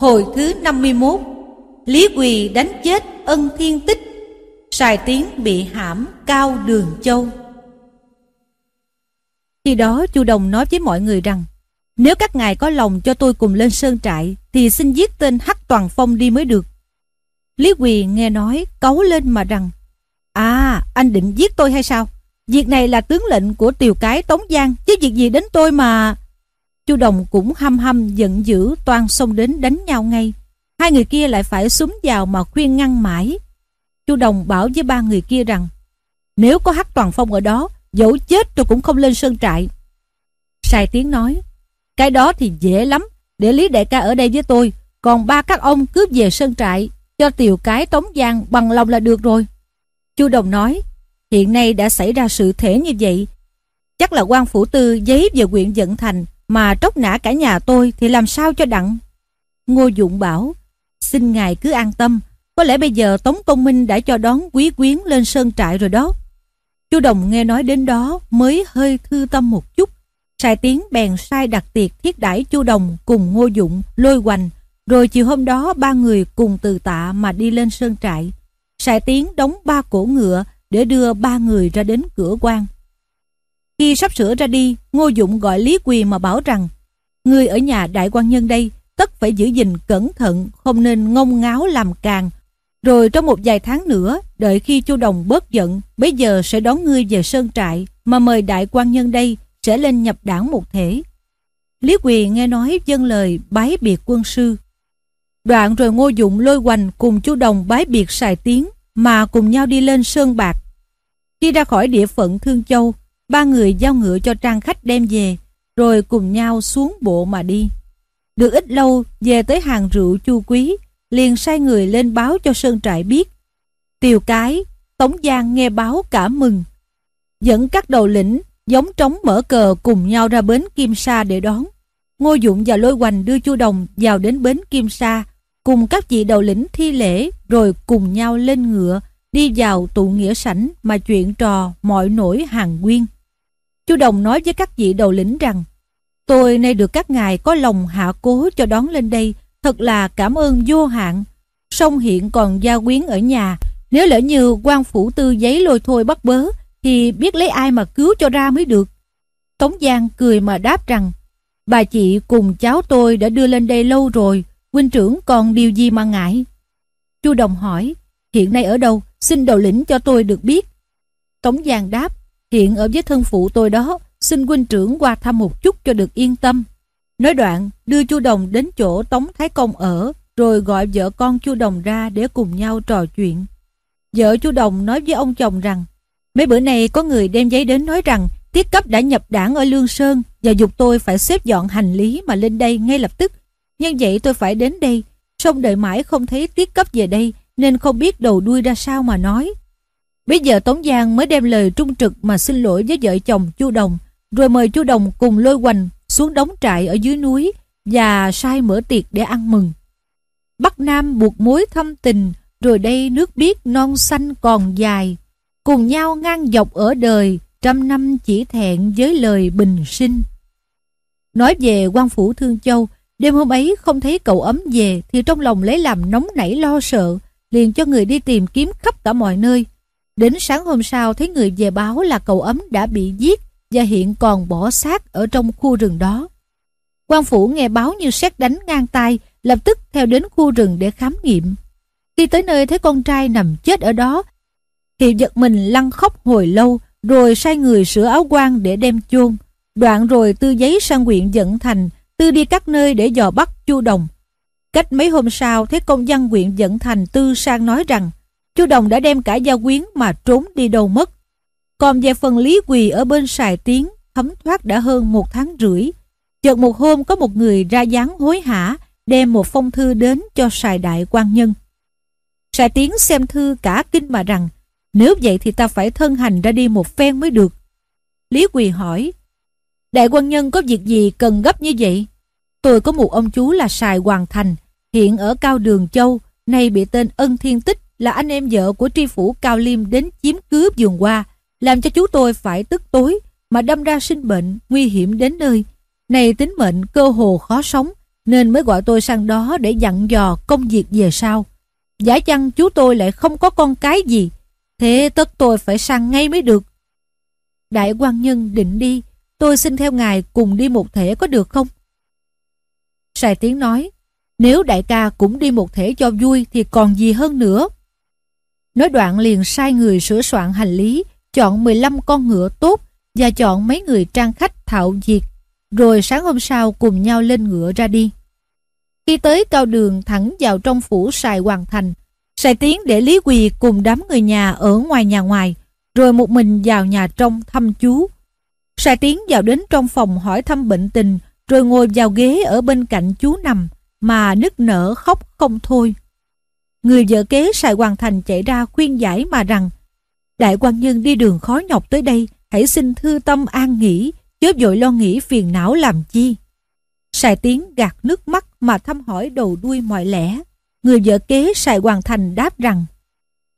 Hồi thứ 51 Lý Quỳ đánh chết ân thiên tích. Sài Tiến bị hãm cao đường châu. Khi đó chu Đồng nói với mọi người rằng, Nếu các ngài có lòng cho tôi cùng lên sơn trại, Thì xin giết tên Hắc Toàn Phong đi mới được. Lý Quỳ nghe nói cấu lên mà rằng À anh định giết tôi hay sao? Việc này là tướng lệnh của tiều cái Tống Giang, Chứ việc gì đến tôi mà Chu Đồng cũng hăm hăm giận dữ toan xông đến đánh nhau ngay. Hai người kia lại phải súng vào mà khuyên ngăn mãi. Chu Đồng bảo với ba người kia rằng nếu có Hắc Toàn Phong ở đó, dẫu chết tôi cũng không lên sơn trại. sai tiếng nói cái đó thì dễ lắm, để Lý Đại ca ở đây với tôi, còn ba các ông cứ về sơn trại, cho tiều cái Tống Giang bằng lòng là được rồi. Chu Đồng nói hiện nay đã xảy ra sự thể như vậy, chắc là quan phủ tư giấy về quyện dẫn thành mà tróc nã cả nhà tôi thì làm sao cho đặng. Ngô Dụng bảo, xin ngài cứ an tâm, có lẽ bây giờ Tống Công Minh đã cho đón quý quyến lên sơn trại rồi đó. Chu Đồng nghe nói đến đó mới hơi thư tâm một chút. Sai Tiến bèn sai đặt tiệc thiết đãi Chu Đồng cùng Ngô Dụng, Lôi Hoành. Rồi chiều hôm đó ba người cùng từ tạ mà đi lên sơn trại. Sai Tiến đóng ba cổ ngựa để đưa ba người ra đến cửa quan. Khi sắp sửa ra đi, Ngô Dụng gọi Lý Quỳ mà bảo rằng Người ở nhà đại quan nhân đây tất phải giữ gìn cẩn thận, không nên ngông ngáo làm càng. Rồi trong một vài tháng nữa, đợi khi Chu Đồng bớt giận, bây giờ sẽ đón ngươi về sơn trại, mà mời đại quan nhân đây sẽ lên nhập đảng một thể. Lý Quỳ nghe nói dân lời bái biệt quân sư. Đoạn rồi Ngô Dụng lôi hoành cùng Chu Đồng bái biệt xài tiếng mà cùng nhau đi lên sơn bạc. Khi ra khỏi địa phận Thương Châu, Ba người giao ngựa cho trang khách đem về, rồi cùng nhau xuống bộ mà đi. Được ít lâu, về tới hàng rượu chu quý, liền sai người lên báo cho Sơn Trại biết. Tiều cái, Tống Giang nghe báo cả mừng. Dẫn các đầu lĩnh, giống trống mở cờ cùng nhau ra bến Kim Sa để đón. Ngô Dụng và Lôi Hoành đưa Chu Đồng vào đến bến Kim Sa, cùng các vị đầu lĩnh thi lễ rồi cùng nhau lên ngựa, đi vào tụ nghĩa sảnh mà chuyện trò mọi nỗi hàng nguyên. Chu Đồng nói với các vị đầu lĩnh rằng, Tôi nay được các ngài có lòng hạ cố cho đón lên đây, Thật là cảm ơn vô hạn. Song hiện còn gia quyến ở nhà, Nếu lỡ như quan phủ tư giấy lôi thôi bắt bớ, Thì biết lấy ai mà cứu cho ra mới được. Tống Giang cười mà đáp rằng, Bà chị cùng cháu tôi đã đưa lên đây lâu rồi, Huynh trưởng còn điều gì mà ngại? Chu Đồng hỏi, Hiện nay ở đâu? Xin đầu lĩnh cho tôi được biết. Tống Giang đáp Hiện ở với thân phụ tôi đó, xin huynh trưởng qua thăm một chút cho được yên tâm. Nói đoạn, đưa chu Đồng đến chỗ Tống Thái Công ở, rồi gọi vợ con chu Đồng ra để cùng nhau trò chuyện. Vợ chu Đồng nói với ông chồng rằng, mấy bữa nay có người đem giấy đến nói rằng tiết cấp đã nhập đảng ở Lương Sơn và dục tôi phải xếp dọn hành lý mà lên đây ngay lập tức. Nhân vậy tôi phải đến đây, song đợi mãi không thấy tiết cấp về đây nên không biết đầu đuôi ra sao mà nói. Bây giờ Tống Giang mới đem lời trung trực mà xin lỗi với vợ chồng Chu Đồng, rồi mời Chu Đồng cùng lôi hoành xuống đóng trại ở dưới núi và sai mở tiệc để ăn mừng. Bắc Nam buộc mối thâm tình, rồi đây nước biết non xanh còn dài, cùng nhau ngang dọc ở đời, trăm năm chỉ thẹn với lời bình sinh. Nói về quan phủ Thương Châu, đêm hôm ấy không thấy cậu ấm về thì trong lòng lấy làm nóng nảy lo sợ, liền cho người đi tìm kiếm khắp cả mọi nơi. Đến sáng hôm sau thấy người về báo là cậu ấm đã bị giết và hiện còn bỏ xác ở trong khu rừng đó. quan phủ nghe báo như xét đánh ngang tay, lập tức theo đến khu rừng để khám nghiệm. Khi tới nơi thấy con trai nằm chết ở đó, thì giật mình lăn khóc hồi lâu, rồi sai người sửa áo quan để đem chôn. Đoạn rồi tư giấy sang huyện dẫn thành, tư đi các nơi để dò bắt chu đồng. Cách mấy hôm sau thấy công văn huyện dẫn thành tư sang nói rằng Chu Đồng đã đem cả gia quyến mà trốn đi đâu mất. Còn về phần Lý Quỳ ở bên Sài Tiến, thấm thoát đã hơn một tháng rưỡi. Chợt một hôm có một người ra dáng hối hả, đem một phong thư đến cho Sài Đại quan Nhân. Sài Tiến xem thư cả kinh mà rằng, nếu vậy thì ta phải thân hành ra đi một phen mới được. Lý Quỳ hỏi, Đại quan Nhân có việc gì cần gấp như vậy? Tôi có một ông chú là Sài Hoàng Thành, hiện ở Cao Đường Châu, nay bị tên Ân Thiên Tích là anh em vợ của tri phủ Cao Liêm đến chiếm cướp vườn qua, làm cho chú tôi phải tức tối, mà đâm ra sinh bệnh, nguy hiểm đến nơi. Này tính mệnh cơ hồ khó sống, nên mới gọi tôi sang đó để dặn dò công việc về sau. Giả chăng chú tôi lại không có con cái gì, thế tất tôi phải sang ngay mới được. Đại quan nhân định đi, tôi xin theo ngài cùng đi một thể có được không? Sài Tiến nói, nếu đại ca cũng đi một thể cho vui thì còn gì hơn nữa. Nói đoạn liền sai người sửa soạn hành lý, chọn 15 con ngựa tốt và chọn mấy người trang khách thạo diệt, rồi sáng hôm sau cùng nhau lên ngựa ra đi. Khi tới cao đường thẳng vào trong phủ Sài Hoàng Thành, Sài Tiến để Lý Quỳ cùng đám người nhà ở ngoài nhà ngoài, rồi một mình vào nhà trong thăm chú. Sài Tiến vào đến trong phòng hỏi thăm bệnh tình, rồi ngồi vào ghế ở bên cạnh chú nằm, mà nức nở khóc không thôi. Người vợ kế Sài Hoàng Thành chạy ra khuyên giải mà rằng Đại quan nhân đi đường khó nhọc tới đây, hãy xin thư tâm an nghỉ, chớ vội lo nghĩ phiền não làm chi. Sài Tiến gạt nước mắt mà thăm hỏi đầu đuôi mọi lẽ. Người vợ kế Sài Hoàng Thành đáp rằng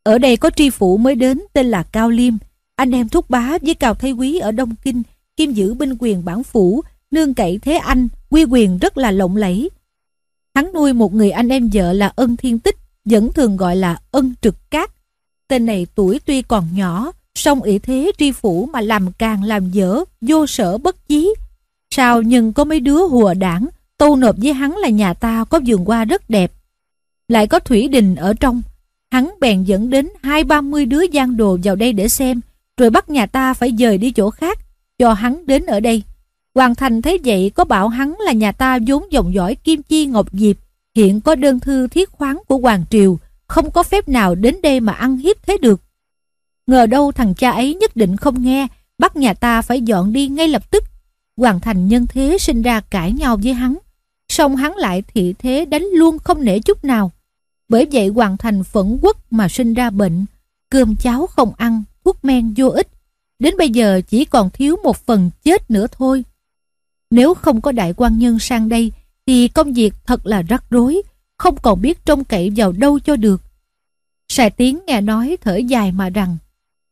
Ở đây có tri phủ mới đến tên là Cao Liêm, anh em thúc bá với cào Thái Quý ở Đông Kinh, kim giữ binh quyền bản phủ, nương cậy thế anh, quy quyền rất là lộng lẫy. Hắn nuôi một người anh em vợ là Ân Thiên Tích, vẫn thường gọi là Ân Trực Cát. Tên này tuổi tuy còn nhỏ, song ý thế tri phủ mà làm càng làm dở, vô sở bất chí. Sao nhưng có mấy đứa hùa đảng, tâu nộp với hắn là nhà ta có vườn hoa rất đẹp. Lại có thủy đình ở trong, hắn bèn dẫn đến hai ba mươi đứa gian đồ vào đây để xem, rồi bắt nhà ta phải dời đi chỗ khác, cho hắn đến ở đây. Hoàng Thành thấy vậy có bảo hắn là nhà ta vốn dòng dõi Kim Chi Ngọc Diệp, hiện có đơn thư thiết khoáng của Hoàng Triều, không có phép nào đến đây mà ăn hiếp thế được. Ngờ đâu thằng cha ấy nhất định không nghe, bắt nhà ta phải dọn đi ngay lập tức. Hoàng Thành nhân thế sinh ra cãi nhau với hắn, song hắn lại thị thế đánh luôn không nể chút nào. Bởi vậy Hoàng Thành phẫn quốc mà sinh ra bệnh, cơm cháo không ăn, thuốc men vô ích. Đến bây giờ chỉ còn thiếu một phần chết nữa thôi. Nếu không có đại quan nhân sang đây, thì công việc thật là rắc rối, không còn biết trông cậy vào đâu cho được. Sài Tiến nghe nói thở dài mà rằng,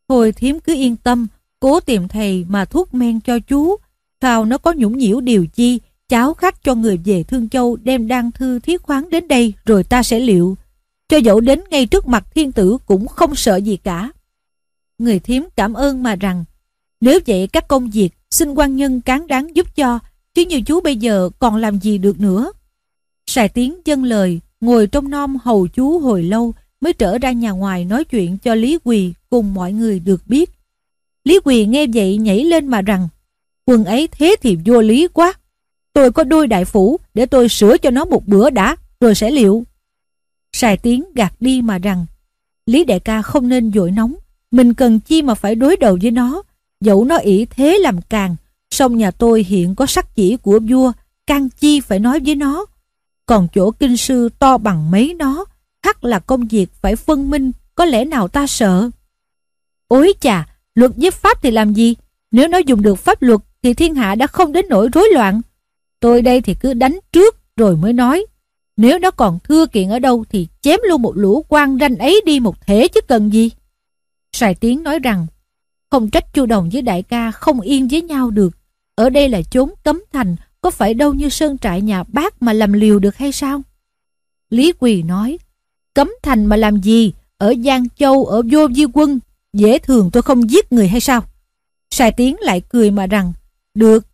Thôi thiếm cứ yên tâm, cố tìm thầy mà thuốc men cho chú. Sao nó có nhũng nhiễu điều chi, cháu khách cho người về Thương Châu đem đăng thư thiết khoáng đến đây rồi ta sẽ liệu. Cho dẫu đến ngay trước mặt thiên tử cũng không sợ gì cả. Người thiếm cảm ơn mà rằng, nếu vậy các công việc xin quan nhân cán đáng giúp cho, chứ như chú bây giờ còn làm gì được nữa. Sài Tiến dân lời, ngồi trong non hầu chú hồi lâu mới trở ra nhà ngoài nói chuyện cho Lý Quỳ cùng mọi người được biết. Lý Quỳ nghe vậy nhảy lên mà rằng Quân ấy thế thì vô lý quá. Tôi có đôi đại phủ để tôi sửa cho nó một bữa đã rồi sẽ liệu. Sài Tiến gạt đi mà rằng Lý đại ca không nên dội nóng mình cần chi mà phải đối đầu với nó dẫu nó ỷ thế làm càng song nhà tôi hiện có sắc chỉ của vua, can chi phải nói với nó. Còn chỗ kinh sư to bằng mấy nó, hắc là công việc phải phân minh, có lẽ nào ta sợ? Ối chà, luật với pháp thì làm gì? Nếu nó dùng được pháp luật thì thiên hạ đã không đến nỗi rối loạn. Tôi đây thì cứ đánh trước rồi mới nói. Nếu nó còn thưa kiện ở đâu thì chém luôn một lũ quan ranh ấy đi một thể chứ cần gì. Sài Tiến nói rằng, không trách chu đồng với đại ca không yên với nhau được ở đây là chốn cấm thành có phải đâu như sơn trại nhà bác mà làm liều được hay sao Lý Quỳ nói Cấm thành mà làm gì? Ở Giang Châu, ở Vô Di Quân, dễ thường tôi không giết người hay sao? Sài Tiến lại cười mà rằng, được,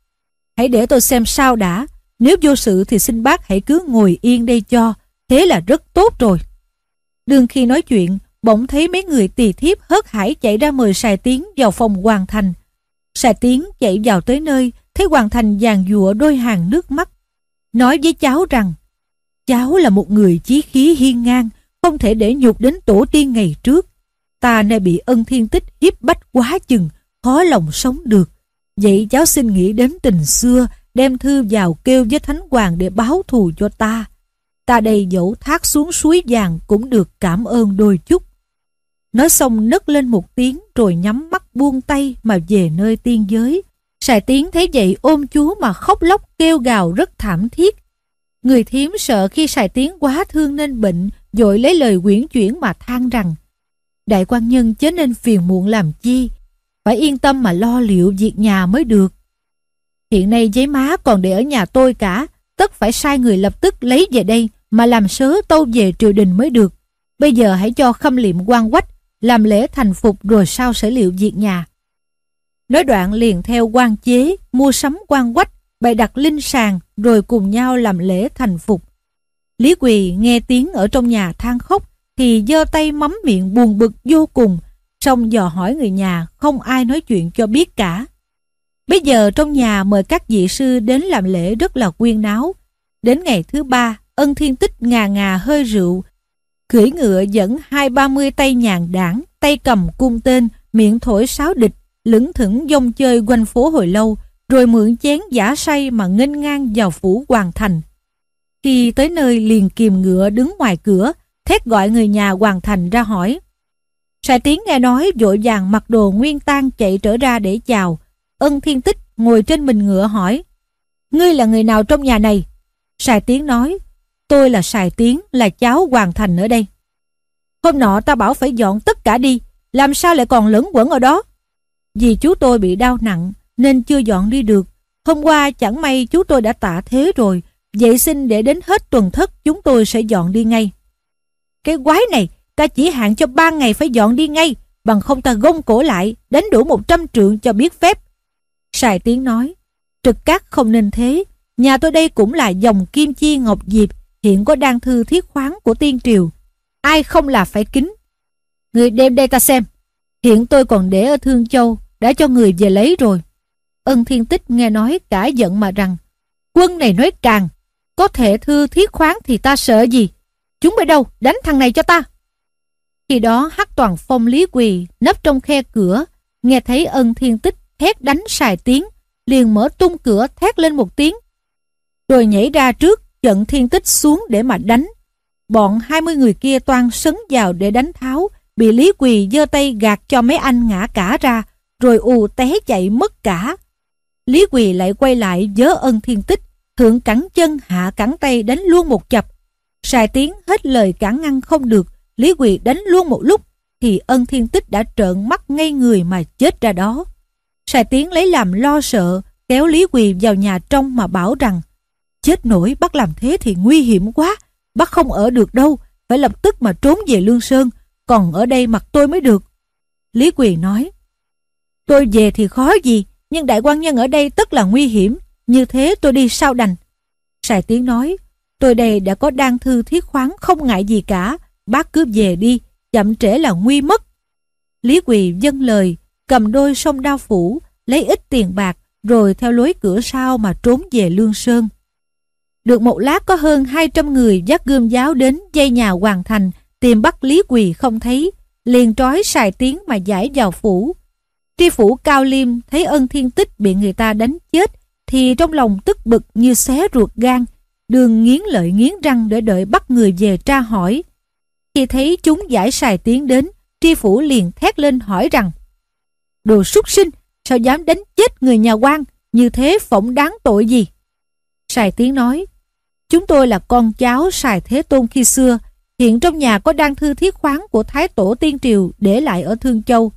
hãy để tôi xem sao đã. Nếu vô sự thì xin bác hãy cứ ngồi yên đây cho, thế là rất tốt rồi. Đương khi nói chuyện, bỗng thấy mấy người tỳ thiếp hớt hải chạy ra mời Sài Tiến vào phòng Hoàng Thành xà Tiến chạy vào tới nơi, thấy Hoàng Thành giàn dụa đôi hàng nước mắt. Nói với cháu rằng, cháu là một người chí khí hiên ngang, không thể để nhục đến tổ tiên ngày trước. Ta nay bị ân thiên tích hiếp bách quá chừng, khó lòng sống được. Vậy cháu xin nghĩ đến tình xưa, đem thư vào kêu với Thánh Hoàng để báo thù cho ta. Ta đây dẫu thác xuống suối vàng cũng được cảm ơn đôi chút. Nói xong nấc lên một tiếng rồi nhắm mắt buông tay mà về nơi tiên giới. Sài tiếng thấy vậy ôm chúa mà khóc lóc kêu gào rất thảm thiết. Người thiếm sợ khi sài tiếng quá thương nên bệnh dội lấy lời quyển chuyển mà than rằng đại quan nhân chớ nên phiền muộn làm chi phải yên tâm mà lo liệu việc nhà mới được hiện nay giấy má còn để ở nhà tôi cả tất phải sai người lập tức lấy về đây mà làm sớ tâu về triều đình mới được. Bây giờ hãy cho khâm liệm quan quách, làm lễ thành phục rồi sao sở liệu diệt nhà. Nói đoạn liền theo quan chế, mua sắm quan quách, bày đặt linh sàng rồi cùng nhau làm lễ thành phục. Lý Quỳ nghe tiếng ở trong nhà than khóc thì giơ tay mắm miệng buồn bực vô cùng, xong dò hỏi người nhà không ai nói chuyện cho biết cả. Bây giờ trong nhà mời các vị sư đến làm lễ rất là quyên náo. Đến ngày thứ ba, ân thiên tích ngà ngà hơi rượu, cưỡi ngựa dẫn hai ba mươi tay nhàn đảng, tay cầm cung tên, miệng thổi sáo địch, lững thững dông chơi quanh phố hồi lâu, rồi mượn chén giả say mà nghênh ngang vào phủ hoàng thành. Khi tới nơi liền kìm ngựa đứng ngoài cửa, thét gọi người nhà hoàng thành ra hỏi. Sài tiếng nghe nói vội vàng mặc đồ nguyên tang chạy trở ra để chào. Ân thiên tích ngồi trên mình ngựa hỏi. Ngươi là người nào trong nhà này? Sài tiếng nói. Tôi là Sài tiếng, là cháu hoàng thành ở đây. Hôm nọ ta bảo phải dọn tất cả đi, làm sao lại còn lẫn quẩn ở đó? Vì chú tôi bị đau nặng nên chưa dọn đi được. Hôm qua chẳng may chú tôi đã tạ thế rồi, vậy xin để đến hết tuần thất chúng tôi sẽ dọn đi ngay. Cái quái này, ta chỉ hạn cho ba ngày phải dọn đi ngay, bằng không ta gông cổ lại, đánh đủ một trăm trượng cho biết phép. Sài tiếng nói, trực cát không nên thế, nhà tôi đây cũng là dòng kim chi ngọc diệp, hiện có đang thư thiết khoáng của tiên triều. Ai không là phải kính. Người đem đây ta xem, hiện tôi còn để ở Thương Châu, đã cho người về lấy rồi. Ân thiên tích nghe nói cả giận mà rằng, quân này nói càng, có thể thư thiết khoáng thì ta sợ gì? Chúng bay đâu? Đánh thằng này cho ta. Khi đó hắc toàn phong lý quỳ nấp trong khe cửa, nghe thấy ân thiên tích thét đánh xài tiếng, liền mở tung cửa thét lên một tiếng. Rồi nhảy ra trước, trận thiên tích xuống để mà đánh. Bọn 20 người kia toan sấn vào để đánh tháo, bị Lý Quỳ giơ tay gạt cho mấy anh ngã cả ra, rồi ù té chạy mất cả. Lý Quỳ lại quay lại dớ ân thiên tích, thượng cẳng chân hạ cẳng tay đánh luôn một chập. Sài tiếng hết lời cản ngăn không được, Lý Quỳ đánh luôn một lúc, thì ân thiên tích đã trợn mắt ngay người mà chết ra đó. Sài tiếng lấy làm lo sợ, kéo Lý Quỳ vào nhà trong mà bảo rằng chết nổi bắt làm thế thì nguy hiểm quá, bắt không ở được đâu, phải lập tức mà trốn về Lương Sơn, còn ở đây mặt tôi mới được. Lý Quỳ nói, tôi về thì khó gì, nhưng đại quan nhân ở đây tất là nguy hiểm, như thế tôi đi sao đành. Sài tiếng nói, tôi đây đã có đan thư thiết khoáng không ngại gì cả, bác cứ về đi, chậm trễ là nguy mất. Lý Quỳ dâng lời, cầm đôi sông đao phủ, lấy ít tiền bạc, rồi theo lối cửa sau mà trốn về Lương Sơn. Được một lát có hơn 200 người dắt gươm giáo đến dây nhà hoàng thành, tìm bắt Lý Quỳ không thấy, liền trói xài tiếng mà giải vào phủ. Tri phủ Cao Liêm thấy ân thiên tích bị người ta đánh chết, thì trong lòng tức bực như xé ruột gan, đường nghiến lợi nghiến răng để đợi bắt người về tra hỏi. Khi thấy chúng giải xài tiếng đến, tri phủ liền thét lên hỏi rằng Đồ súc sinh, sao dám đánh chết người nhà quan, như thế phỏng đáng tội gì? Sài tiếng nói, chúng tôi là con cháu Sài Thế Tôn khi xưa, hiện trong nhà có đăng thư thiết khoáng của Thái Tổ Tiên Triều để lại ở Thương Châu.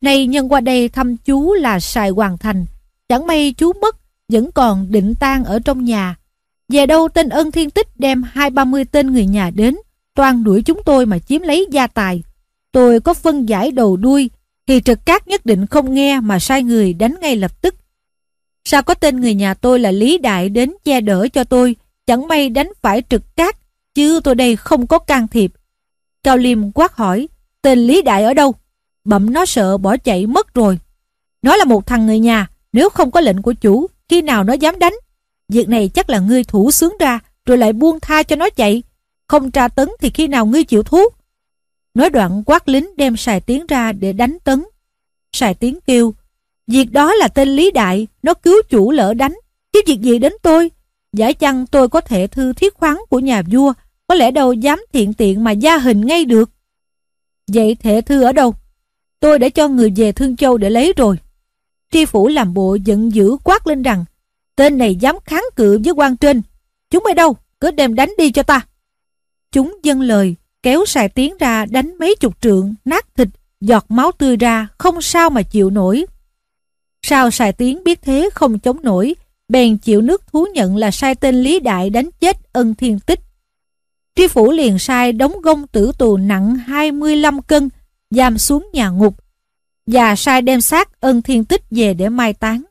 Nay nhân qua đây thăm chú là Sài Hoàng Thành, chẳng may chú mất, vẫn còn định tang ở trong nhà. Về đâu tên ân thiên tích đem hai ba mươi tên người nhà đến, toàn đuổi chúng tôi mà chiếm lấy gia tài. Tôi có phân giải đầu đuôi, thì trực cát nhất định không nghe mà sai người đánh ngay lập tức. Sao có tên người nhà tôi là Lý Đại đến che đỡ cho tôi, chẳng may đánh phải trực cát, chứ tôi đây không có can thiệp. Cao Liêm quát hỏi, tên Lý Đại ở đâu? Bẩm nó sợ bỏ chạy mất rồi. Nó là một thằng người nhà, nếu không có lệnh của chủ, khi nào nó dám đánh? Việc này chắc là ngươi thủ sướng ra, rồi lại buông tha cho nó chạy. Không tra tấn thì khi nào ngươi chịu thuốc? Nói đoạn quát lính đem xài tiếng ra để đánh tấn. Xài tiếng kêu, việc đó là tên Lý Đại, nó cứu chủ lỡ đánh, chứ việc gì đến tôi? Giả chăng tôi có thể thư thiết khoáng của nhà vua, có lẽ đâu dám thiện tiện mà gia hình ngay được. Vậy thể thư ở đâu? Tôi đã cho người về Thương Châu để lấy rồi. Tri phủ làm bộ giận dữ quát lên rằng, tên này dám kháng cự với quan trên. Chúng ở đâu? Cứ đem đánh đi cho ta. Chúng dâng lời, kéo xài tiếng ra đánh mấy chục trượng, nát thịt, giọt máu tươi ra, không sao mà chịu nổi. Sao xài tiếng biết thế không chống nổi, bèn chịu nước thú nhận là sai tên Lý Đại đánh chết ân thiên tích. Tri phủ liền sai đóng gông tử tù nặng 25 cân, giam xuống nhà ngục, và sai đem xác ân thiên tích về để mai táng.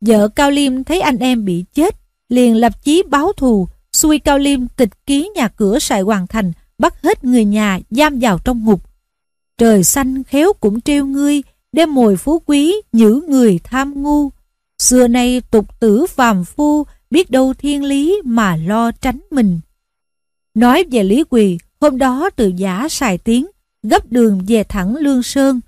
Vợ Cao Liêm thấy anh em bị chết, liền lập chí báo thù, xui Cao Liêm tịch ký nhà cửa Sài Hoàng Thành, bắt hết người nhà giam vào trong ngục. Trời xanh khéo cũng treo ngươi, đem mồi phú quý, nhử người tham ngu. Xưa nay tục tử phàm phu, biết đâu thiên lý mà lo tránh mình. Nói về Lý Quỳ, hôm đó từ giả xài tiếng, gấp đường về thẳng Lương Sơn.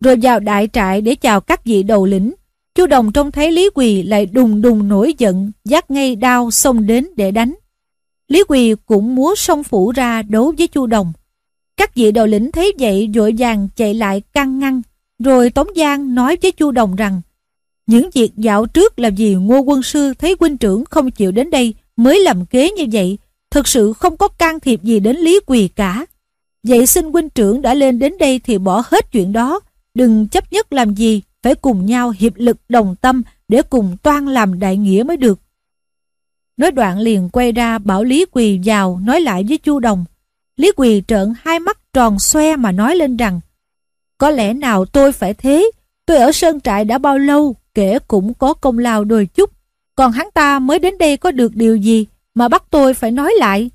Rồi vào đại trại để chào các vị đầu lĩnh. Chu Đồng trông thấy Lý Quỳ lại đùng đùng nổi giận, dắt ngay đao xông đến để đánh. Lý Quỳ cũng múa song phủ ra đấu với Chu Đồng. Các vị đầu lĩnh thấy vậy vội vàng chạy lại can ngăn, rồi Tống Giang nói với Chu Đồng rằng những việc dạo trước là gì Ngô Quân Sư thấy huynh trưởng không chịu đến đây mới làm kế như vậy, thực sự không có can thiệp gì đến Lý Quỳ cả. Vậy xin huynh trưởng đã lên đến đây thì bỏ hết chuyện đó, đừng chấp nhất làm gì, phải cùng nhau hiệp lực đồng tâm để cùng toan làm đại nghĩa mới được. Nói đoạn liền quay ra bảo Lý Quỳ vào nói lại với Chu Đồng. Lý Quỳ trợn hai mắt tròn xoe mà nói lên rằng Có lẽ nào tôi phải thế, tôi ở sơn trại đã bao lâu, kể cũng có công lao đôi chút, còn hắn ta mới đến đây có được điều gì mà bắt tôi phải nói lại.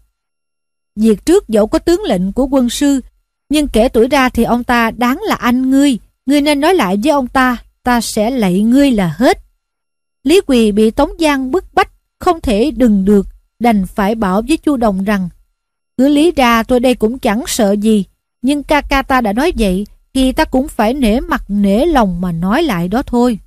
Việc trước dẫu có tướng lệnh của quân sư, nhưng kể tuổi ra thì ông ta đáng là anh ngươi, ngươi nên nói lại với ông ta, ta sẽ lạy ngươi là hết. Lý Quỳ bị Tống Giang bức bách, không thể đừng được, đành phải bảo với Chu Đồng rằng cứ lý ra tôi đây cũng chẳng sợ gì, nhưng ca ca ta đã nói vậy thì ta cũng phải nể mặt nể lòng mà nói lại đó thôi.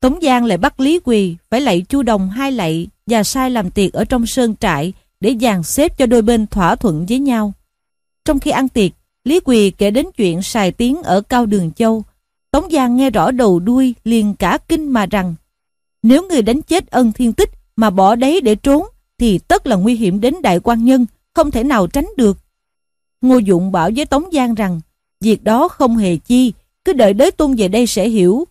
Tống Giang lại bắt Lý Quỳ phải lạy Chu Đồng hai lạy và sai làm tiệc ở trong sơn trại để dàn xếp cho đôi bên thỏa thuận với nhau. Trong khi ăn tiệc, Lý Quỳ kể đến chuyện xài tiếng ở Cao Đường Châu. Tống Giang nghe rõ đầu đuôi liền cả kinh mà rằng nếu người đánh chết ân thiên tích mà bỏ đấy để trốn thì tất là nguy hiểm đến đại quan nhân, không thể nào tránh được. Ngô Dụng bảo với Tống Giang rằng việc đó không hề chi, cứ đợi đới tung về đây sẽ hiểu.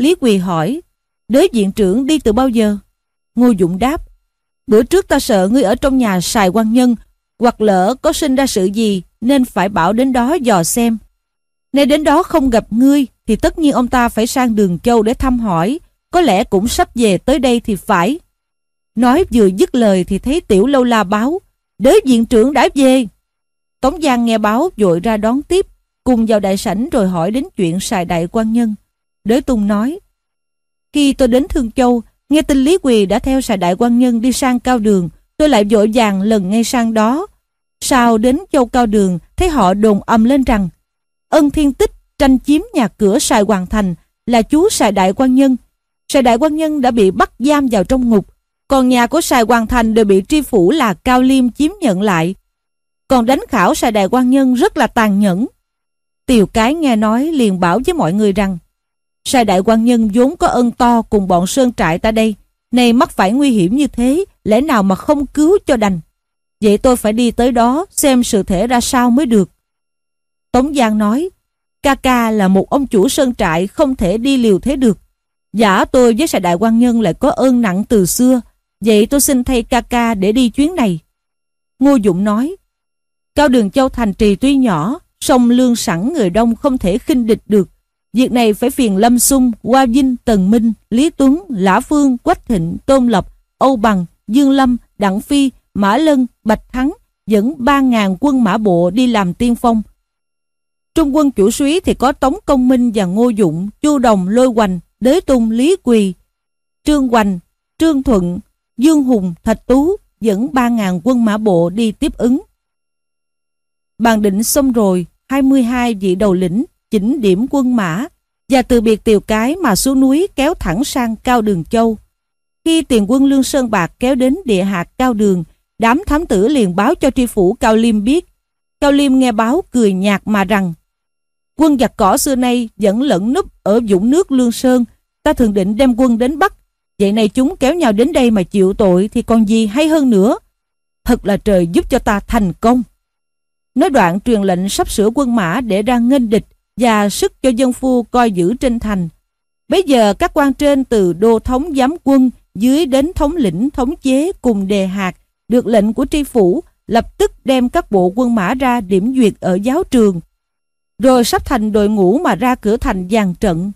Lý Quỳ hỏi, đới diện trưởng đi từ bao giờ? Ngô Dụng đáp, bữa trước ta sợ ngươi ở trong nhà xài quan nhân, hoặc lỡ có sinh ra sự gì nên phải bảo đến đó dò xem. Nếu đến đó không gặp ngươi thì tất nhiên ông ta phải sang đường châu để thăm hỏi, có lẽ cũng sắp về tới đây thì phải. Nói vừa dứt lời thì thấy tiểu lâu la báo, đới diện trưởng đã về. Tống Giang nghe báo vội ra đón tiếp, cùng vào đại sảnh rồi hỏi đến chuyện xài đại quan nhân. Đế Tùng nói, khi tôi đến Thương Châu, nghe tin Lý Quỳ đã theo sài đại quan nhân đi sang cao đường, tôi lại vội vàng lần ngay sang đó. Sao đến châu cao đường, thấy họ đồn ầm lên rằng, ân thiên tích tranh chiếm nhà cửa sài hoàng thành là chú sài đại quan nhân. sài đại quan nhân đã bị bắt giam vào trong ngục, còn nhà của Sài Hoàng Thành đều bị tri phủ là Cao Liêm chiếm nhận lại. Còn đánh khảo Sài Đại quan Nhân rất là tàn nhẫn. Tiều Cái nghe nói liền bảo với mọi người rằng sai Đại quan Nhân vốn có ân to cùng bọn Sơn Trại ta đây. Này mắc phải nguy hiểm như thế, lẽ nào mà không cứu cho đành. Vậy tôi phải đi tới đó xem sự thể ra sao mới được. Tống Giang nói, ca ca là một ông chủ Sơn Trại không thể đi liều thế được. Giả tôi với Sài Đại quan Nhân lại có ơn nặng từ xưa, Vậy tôi xin thay ca ca để đi chuyến này. Ngô dũng nói, Cao đường Châu Thành Trì tuy nhỏ, sông lương sẵn người đông không thể khinh địch được. Việc này phải phiền Lâm Xung, Hoa Vinh, Tần Minh, Lý Tuấn, Lã Phương, Quách Thịnh, Tôn Lập, Âu Bằng, Dương Lâm, Đặng Phi, Mã Lân, Bạch Thắng dẫn 3.000 quân mã bộ đi làm tiên phong. Trung quân chủ suý thì có Tống Công Minh và Ngô Dụng, Chu Đồng, Lôi Hoành, Đế Tung, Lý Quỳ, Trương Hoành, Trương Thuận, Dương Hùng, Thạch Tú dẫn 3.000 quân mã bộ đi tiếp ứng. Bàn định xong rồi, 22 vị đầu lĩnh chỉnh điểm quân mã và từ biệt tiều cái mà xuống núi kéo thẳng sang Cao Đường Châu. Khi tiền quân Lương Sơn Bạc kéo đến địa hạt Cao Đường, đám thám tử liền báo cho tri phủ Cao Liêm biết. Cao Liêm nghe báo cười nhạt mà rằng quân giặc cỏ xưa nay vẫn lẫn núp ở dũng nước Lương Sơn, ta thường định đem quân đến Bắc Vậy này chúng kéo nhau đến đây mà chịu tội thì còn gì hay hơn nữa. Thật là trời giúp cho ta thành công. Nói đoạn truyền lệnh sắp sửa quân mã để ra nghênh địch và sức cho dân phu coi giữ trên thành. Bây giờ các quan trên từ đô thống giám quân dưới đến thống lĩnh thống chế cùng đề hạt được lệnh của tri phủ lập tức đem các bộ quân mã ra điểm duyệt ở giáo trường rồi sắp thành đội ngũ mà ra cửa thành dàn trận.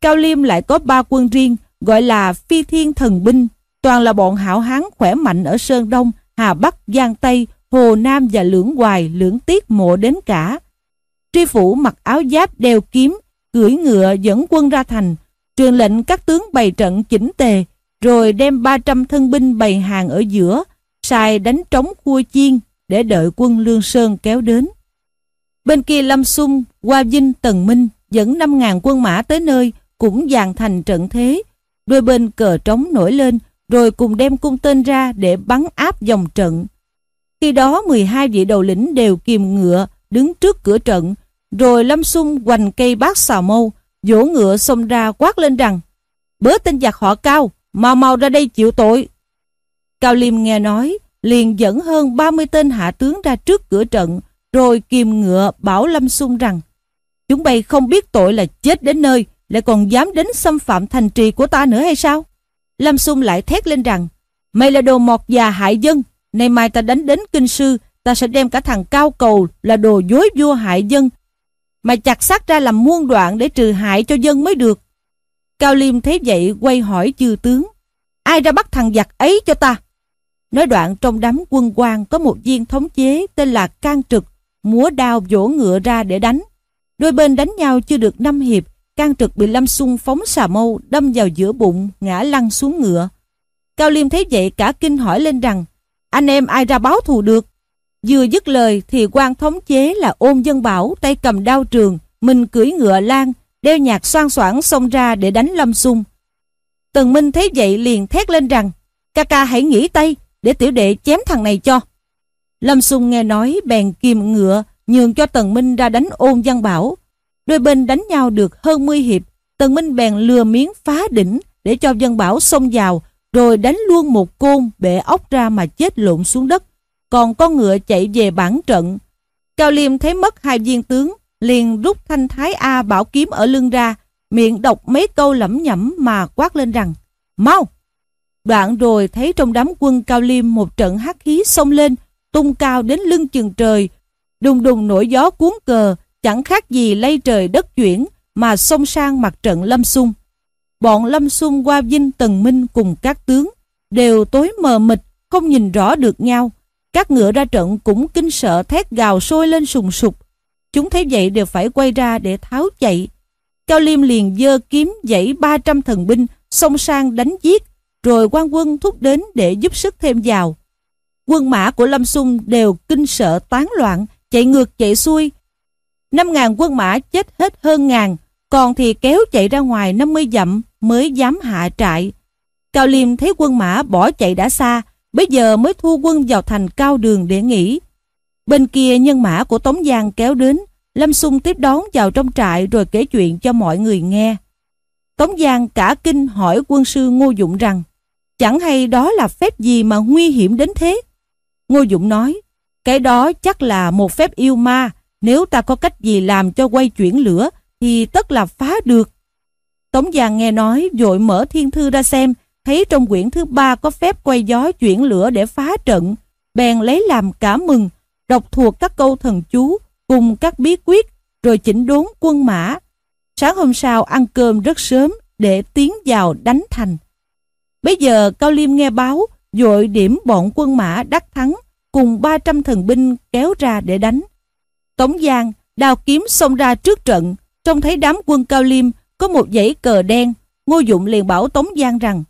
Cao Liêm lại có ba quân riêng gọi là phi thiên thần binh, toàn là bọn hảo hán khỏe mạnh ở Sơn Đông, Hà Bắc, Giang Tây, Hồ Nam và Lưỡng Hoài, Lưỡng Tiết mộ đến cả. Tri phủ mặc áo giáp đeo kiếm, cưỡi ngựa dẫn quân ra thành, truyền lệnh các tướng bày trận chỉnh tề, rồi đem 300 thân binh bày hàng ở giữa, xài đánh trống khua chiên để đợi quân Lương Sơn kéo đến. Bên kia Lâm Xung, Hoa Vinh, Tần Minh dẫn 5.000 quân mã tới nơi cũng dàn thành trận thế. Đôi bên cờ trống nổi lên rồi cùng đem cung tên ra để bắn áp dòng trận. Khi đó 12 vị đầu lĩnh đều kìm ngựa đứng trước cửa trận, rồi Lâm Xung hoành cây bát xào mâu, vỗ ngựa xông ra quát lên rằng, bớ tên giặc họ cao, mau mau ra đây chịu tội. Cao Liêm nghe nói, liền dẫn hơn 30 tên hạ tướng ra trước cửa trận, rồi kìm ngựa bảo Lâm Xung rằng, Chúng bay không biết tội là chết đến nơi, Lại còn dám đến xâm phạm thành trì của ta nữa hay sao Lâm Xung lại thét lên rằng, Mày là đồ mọt già hại dân, Nay mai ta đánh đến kinh sư Ta sẽ đem cả thằng cao cầu Là đồ dối vua hại dân Mà chặt xác ra làm muôn đoạn Để trừ hại cho dân mới được Cao Liêm thấy vậy quay hỏi chư tướng Ai ra bắt thằng giặc ấy cho ta Nói đoạn trong đám quân quan Có một viên thống chế tên là Can Trực múa đao vỗ ngựa ra để đánh. Đôi bên đánh nhau chưa được năm hiệp, can trực bị Lâm Xung phóng xà mâu đâm vào giữa bụng, ngã lăn xuống ngựa. Cao Liêm thấy vậy cả kinh hỏi lên rằng, anh em ai ra báo thù được? Vừa dứt lời thì quan thống chế là ôn dân bảo tay cầm đao trường, mình cưỡi ngựa lan, đeo nhạc xoan xoảng xông ra để đánh Lâm Xung. Tần Minh thấy vậy liền thét lên rằng, ca ca hãy nghỉ tay để tiểu đệ chém thằng này cho. Lâm Xung nghe nói bèn kìm ngựa nhường cho Tần Minh ra đánh ôn văn bảo. Đôi bên đánh nhau được hơn 10 hiệp, Tần Minh bèn lừa miếng phá đỉnh để cho dân bảo xông vào, rồi đánh luôn một côn bể ốc ra mà chết lộn xuống đất. Còn con ngựa chạy về bản trận. Cao Liêm thấy mất hai viên tướng, liền rút thanh thái A bảo kiếm ở lưng ra, miệng đọc mấy câu lẩm nhẩm mà quát lên rằng, mau! Đoạn rồi thấy trong đám quân Cao Liêm một trận hắc khí xông lên, tung cao đến lưng chừng trời, đùng đùng nổi gió cuốn cờ, chẳng khác gì lây trời đất chuyển mà xông sang mặt trận Lâm Xung. Bọn Lâm Xung qua Vinh Tần Minh cùng các tướng đều tối mờ mịt, không nhìn rõ được nhau. Các ngựa ra trận cũng kinh sợ thét gào sôi lên sùng sục. Chúng thấy vậy đều phải quay ra để tháo chạy. Cao Liêm liền dơ kiếm dãy 300 thần binh xông sang đánh giết, rồi quan quân thúc đến để giúp sức thêm vào quân mã của Lâm Xung đều kinh sợ tán loạn, chạy ngược chạy xuôi. Năm ngàn quân mã chết hết hơn ngàn, còn thì kéo chạy ra ngoài 50 dặm mới dám hạ trại. Cao Liêm thấy quân mã bỏ chạy đã xa, bây giờ mới thu quân vào thành cao đường để nghỉ. Bên kia nhân mã của Tống Giang kéo đến, Lâm Xung tiếp đón vào trong trại rồi kể chuyện cho mọi người nghe. Tống Giang cả kinh hỏi quân sư Ngô Dụng rằng, chẳng hay đó là phép gì mà nguy hiểm đến thế? Ngô Dụng nói, cái đó chắc là một phép yêu ma, nếu ta có cách gì làm cho quay chuyển lửa thì tất là phá được. Tống Giang nghe nói vội mở thiên thư ra xem, thấy trong quyển thứ ba có phép quay gió chuyển lửa để phá trận, bèn lấy làm cả mừng, đọc thuộc các câu thần chú cùng các bí quyết, rồi chỉnh đốn quân mã. Sáng hôm sau ăn cơm rất sớm để tiến vào đánh thành. Bây giờ Cao Liêm nghe báo, dội điểm bọn quân mã đắc thắng cùng 300 thần binh kéo ra để đánh. Tống Giang đào kiếm xông ra trước trận, trông thấy đám quân cao liêm có một dãy cờ đen, Ngô Dụng liền bảo Tống Giang rằng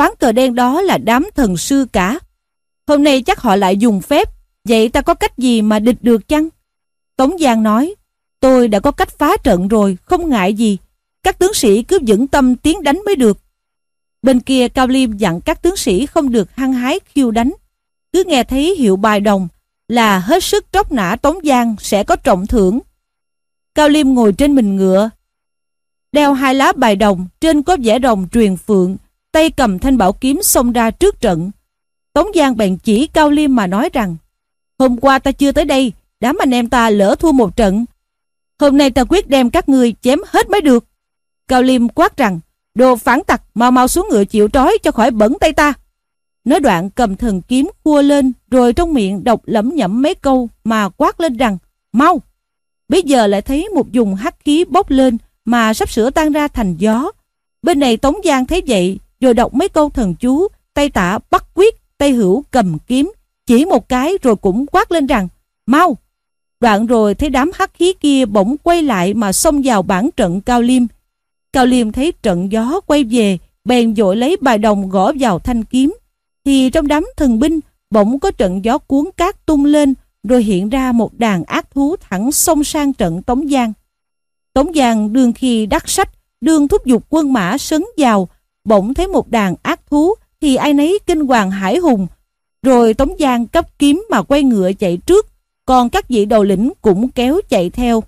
toán cờ đen đó là đám thần sư cả. Hôm nay chắc họ lại dùng phép, vậy ta có cách gì mà địch được chăng? Tống Giang nói, tôi đã có cách phá trận rồi, không ngại gì. Các tướng sĩ cứ vững tâm tiến đánh mới được. Bên kia Cao Liêm dặn các tướng sĩ không được hăng hái khiêu đánh. Cứ nghe thấy hiệu bài đồng là hết sức tróc nã Tống Giang sẽ có trọng thưởng. Cao Liêm ngồi trên mình ngựa, đeo hai lá bài đồng, trên có vẽ rồng truyền phượng, tay cầm thanh bảo kiếm xông ra trước trận. Tống Giang bèn chỉ Cao Liêm mà nói rằng, hôm qua ta chưa tới đây, đám anh em ta lỡ thua một trận. Hôm nay ta quyết đem các ngươi chém hết mới được. Cao Liêm quát rằng, đồ phản tặc mau mau xuống ngựa chịu trói cho khỏi bẩn tay ta. Nói đoạn cầm thần kiếm cua lên rồi trong miệng đọc lẩm nhẩm mấy câu mà quát lên rằng, mau. Bây giờ lại thấy một dùng hắc khí bốc lên mà sắp sửa tan ra thành gió. Bên này Tống Giang thấy vậy rồi đọc mấy câu thần chú, tay tả bắt quyết, tay hữu cầm kiếm, chỉ một cái rồi cũng quát lên rằng, mau. Đoạn rồi thấy đám hắc khí kia bỗng quay lại mà xông vào bản trận Cao Liêm. Cao Liêm thấy trận gió quay về, bèn dội lấy bài đồng gõ vào thanh kiếm. Thì trong đám thần binh, bỗng có trận gió cuốn cát tung lên, rồi hiện ra một đàn ác thú thẳng xông sang trận Tống Giang. Tống Giang đương khi đắc sách, đương thúc giục quân mã sấn vào, bỗng thấy một đàn ác thú, thì ai nấy kinh hoàng hải hùng. Rồi Tống Giang cấp kiếm mà quay ngựa chạy trước, còn các vị đầu lĩnh cũng kéo chạy theo.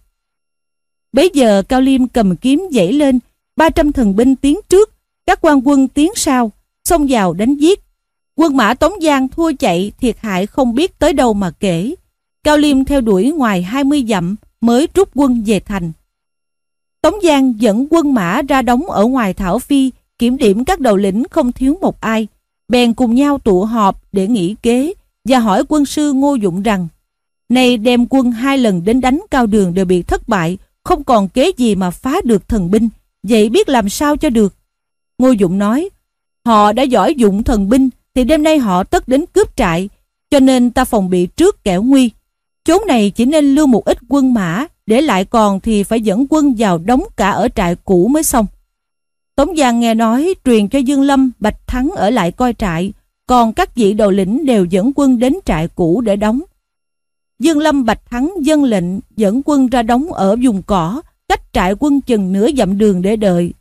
Bấy giờ Cao Liêm cầm kiếm dãy lên, 300 thần binh tiến trước, các quan quân tiến sau, xông vào đánh giết. Quân mã Tống Giang thua chạy, thiệt hại không biết tới đâu mà kể. Cao Liêm theo đuổi ngoài 20 dặm mới rút quân về thành. Tống Giang dẫn quân mã ra đóng ở ngoài Thảo Phi, kiểm điểm các đầu lĩnh không thiếu một ai, bèn cùng nhau tụ họp để nghĩ kế và hỏi quân sư Ngô Dụng rằng nay đem quân hai lần đến đánh cao đường đều bị thất bại, không còn kế gì mà phá được thần binh, vậy biết làm sao cho được. Ngô Dụng nói, họ đã giỏi dụng thần binh thì đêm nay họ tất đến cướp trại, cho nên ta phòng bị trước kẻo nguy. Chốn này chỉ nên lưu một ít quân mã, để lại còn thì phải dẫn quân vào đóng cả ở trại cũ mới xong. Tống Giang nghe nói truyền cho Dương Lâm, Bạch Thắng ở lại coi trại, còn các vị đầu lĩnh đều dẫn quân đến trại cũ để đóng. Dương Lâm Bạch Thắng dân lệnh dẫn quân ra đóng ở vùng cỏ, cách trại quân chừng nửa dặm đường để đợi.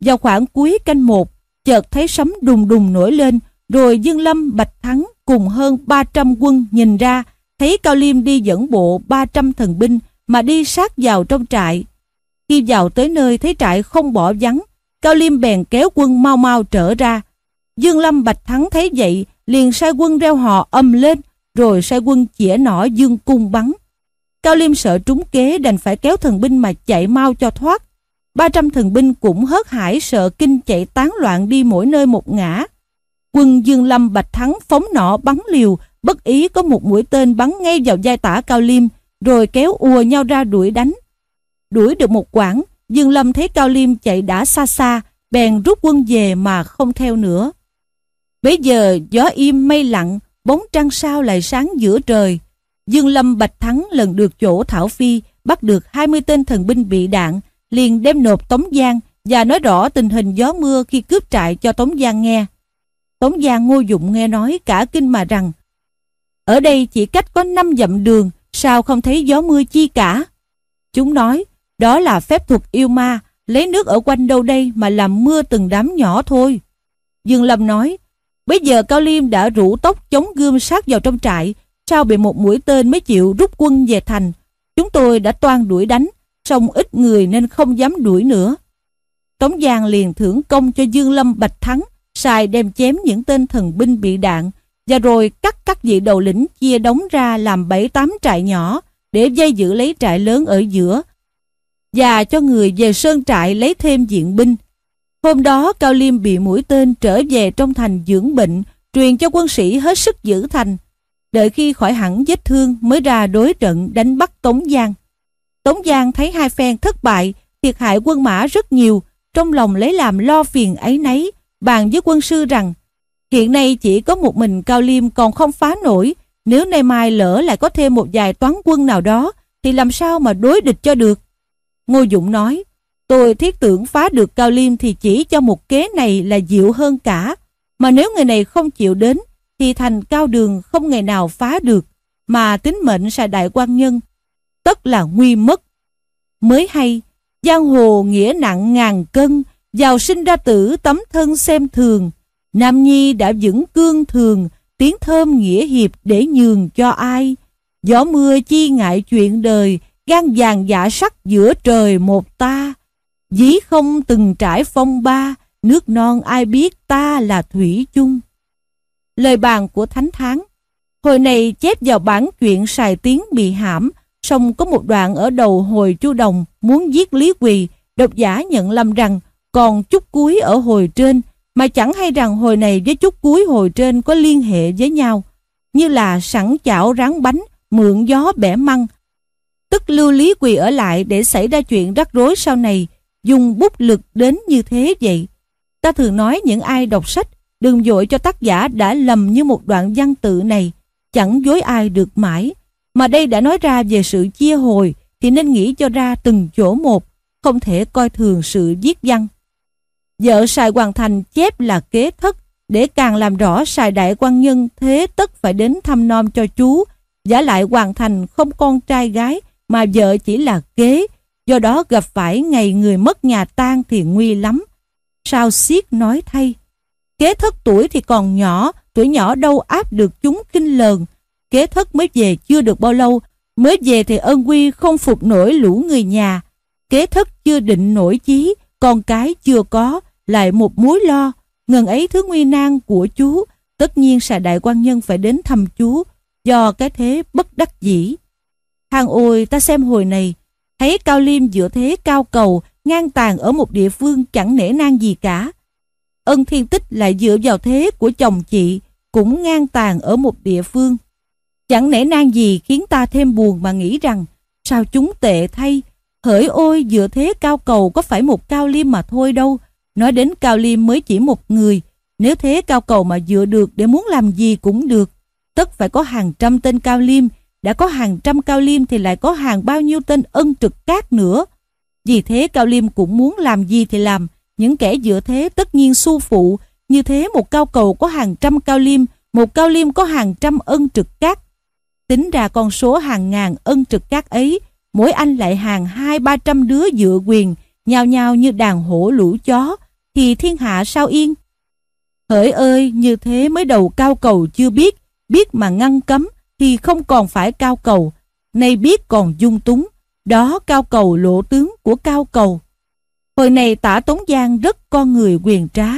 Vào khoảng cuối canh một, chợt thấy sấm đùng đùng nổi lên, rồi Dương Lâm Bạch Thắng cùng hơn 300 quân nhìn ra, thấy Cao Liêm đi dẫn bộ 300 thần binh mà đi sát vào trong trại. Khi vào tới nơi thấy trại không bỏ vắng, Cao Liêm bèn kéo quân mau mau trở ra. Dương Lâm Bạch Thắng thấy vậy, liền sai quân reo hò âm lên, rồi sai quân chĩa nỏ dương cung bắn. Cao Liêm sợ trúng kế đành phải kéo thần binh mà chạy mau cho thoát. 300 thần binh cũng hớt hải sợ kinh chạy tán loạn đi mỗi nơi một ngã. Quân Dương Lâm Bạch Thắng phóng nỏ bắn liều, bất ý có một mũi tên bắn ngay vào vai tả Cao Liêm, rồi kéo ùa nhau ra đuổi đánh. Đuổi được một quãng, Dương Lâm thấy Cao Liêm chạy đã xa xa, bèn rút quân về mà không theo nữa. Bây giờ gió im mây lặng, bóng trăng sao lại sáng giữa trời. Dương Lâm Bạch Thắng lần được chỗ Thảo Phi, bắt được 20 tên thần binh bị đạn, liền đem nộp Tống Giang và nói rõ tình hình gió mưa khi cướp trại cho Tống Giang nghe. Tống Giang ngô dụng nghe nói cả kinh mà rằng Ở đây chỉ cách có 5 dặm đường, sao không thấy gió mưa chi cả? Chúng nói, đó là phép thuật yêu ma, lấy nước ở quanh đâu đây mà làm mưa từng đám nhỏ thôi. Dương Lâm nói, bây giờ Cao Liêm đã rủ tóc chống gươm sát vào trong trại, sao bị một mũi tên mới chịu rút quân về thành. Chúng tôi đã toan đuổi đánh, song ít người nên không dám đuổi nữa. Tống Giang liền thưởng công cho Dương Lâm Bạch Thắng, xài đem chém những tên thần binh bị đạn, và rồi cắt các vị đầu lĩnh chia đóng ra làm bảy tám trại nhỏ để dây giữ lấy trại lớn ở giữa và cho người về sơn trại lấy thêm diện binh. Hôm đó Cao Liêm bị mũi tên trở về trong thành dưỡng bệnh, truyền cho quân sĩ hết sức giữ thành. Đợi khi khỏi hẳn vết thương mới ra đối trận đánh bắt Tống Giang. Tống Giang thấy hai phen thất bại, thiệt hại quân mã rất nhiều, trong lòng lấy làm lo phiền ấy nấy, bàn với quân sư rằng hiện nay chỉ có một mình Cao Liêm còn không phá nổi, nếu nay mai lỡ lại có thêm một vài toán quân nào đó thì làm sao mà đối địch cho được. Ngô Dũng nói, tôi thiết tưởng phá được Cao Liêm thì chỉ cho một kế này là dịu hơn cả. Mà nếu người này không chịu đến, thì thành cao đường không ngày nào phá được, mà tính mệnh sẽ đại quan nhân. Tất là nguy mất. Mới hay, giang hồ nghĩa nặng ngàn cân, giàu sinh ra tử tấm thân xem thường. Nam Nhi đã vững cương thường, tiếng thơm nghĩa hiệp để nhường cho ai. Gió mưa chi ngại chuyện đời, gan vàng dạ sắc giữa trời một ta. Dí không từng trải phong ba, nước non ai biết ta là thủy chung. Lời bàn của Thánh Tháng Hồi này chép vào bản chuyện xài tiếng bị hãm, song có một đoạn ở đầu hồi Chu Đồng muốn giết Lý Quỳ, độc giả nhận lầm rằng còn chút cuối ở hồi trên mà chẳng hay rằng hồi này với chút cuối hồi trên có liên hệ với nhau như là sẵn chảo ráng bánh mượn gió bẻ măng tức lưu lý quỳ ở lại để xảy ra chuyện rắc rối sau này, dùng bút lực đến như thế vậy. Ta thường nói những ai đọc sách, đừng dội cho tác giả đã lầm như một đoạn văn tự này, chẳng dối ai được mãi. Mà đây đã nói ra về sự chia hồi, thì nên nghĩ cho ra từng chỗ một, không thể coi thường sự viết văn. Vợ sài hoàn thành chép là kế thất, để càng làm rõ sài đại quan nhân thế tất phải đến thăm nom cho chú. Giả lại hoàn thành không con trai gái mà vợ chỉ là kế, do đó gặp phải ngày người mất nhà tan thì nguy lắm. Sao xiết nói thay, kế thất tuổi thì còn nhỏ, tuổi nhỏ đâu áp được chúng kinh lờn. Kế thất mới về chưa được bao lâu, mới về thì ân quy không phục nổi lũ người nhà. Kế thất chưa định nổi chí, con cái chưa có, lại một mối lo. Ngần ấy thứ nguy nan của chú, tất nhiên xà đại quan nhân phải đến thăm chú. Do cái thế bất đắc dĩ hàng ôi, ta xem hồi này. Thấy cao liêm giữa thế cao cầu, ngang tàn ở một địa phương chẳng nể nang gì cả. Ân thiên tích lại dựa vào thế của chồng chị, cũng ngang tàn ở một địa phương. Chẳng nể nang gì khiến ta thêm buồn mà nghĩ rằng, sao chúng tệ thay? Hỡi ôi dựa thế cao cầu có phải một cao liêm mà thôi đâu. Nói đến cao liêm mới chỉ một người. Nếu thế cao cầu mà dựa được để muốn làm gì cũng được. Tất phải có hàng trăm tên cao liêm đã có hàng trăm cao liêm thì lại có hàng bao nhiêu tên ân trực cát nữa. Vì thế cao liêm cũng muốn làm gì thì làm. Những kẻ dựa thế tất nhiên su phụ. Như thế một cao cầu có hàng trăm cao liêm một cao liêm có hàng trăm ân trực cát. Tính ra con số hàng ngàn ân trực cát ấy, mỗi anh lại hàng hai, ba trăm đứa dựa quyền, nhao nhao như đàn hổ lũ chó, thì thiên hạ sao yên? Hỡi ơi, như thế mới đầu cao cầu chưa biết biết mà ngăn cấm thì không còn phải cao cầu. Nay biết còn dung túng, đó cao cầu lộ tướng của cao cầu. Hồi này tả tống giang rất con người quyền trá,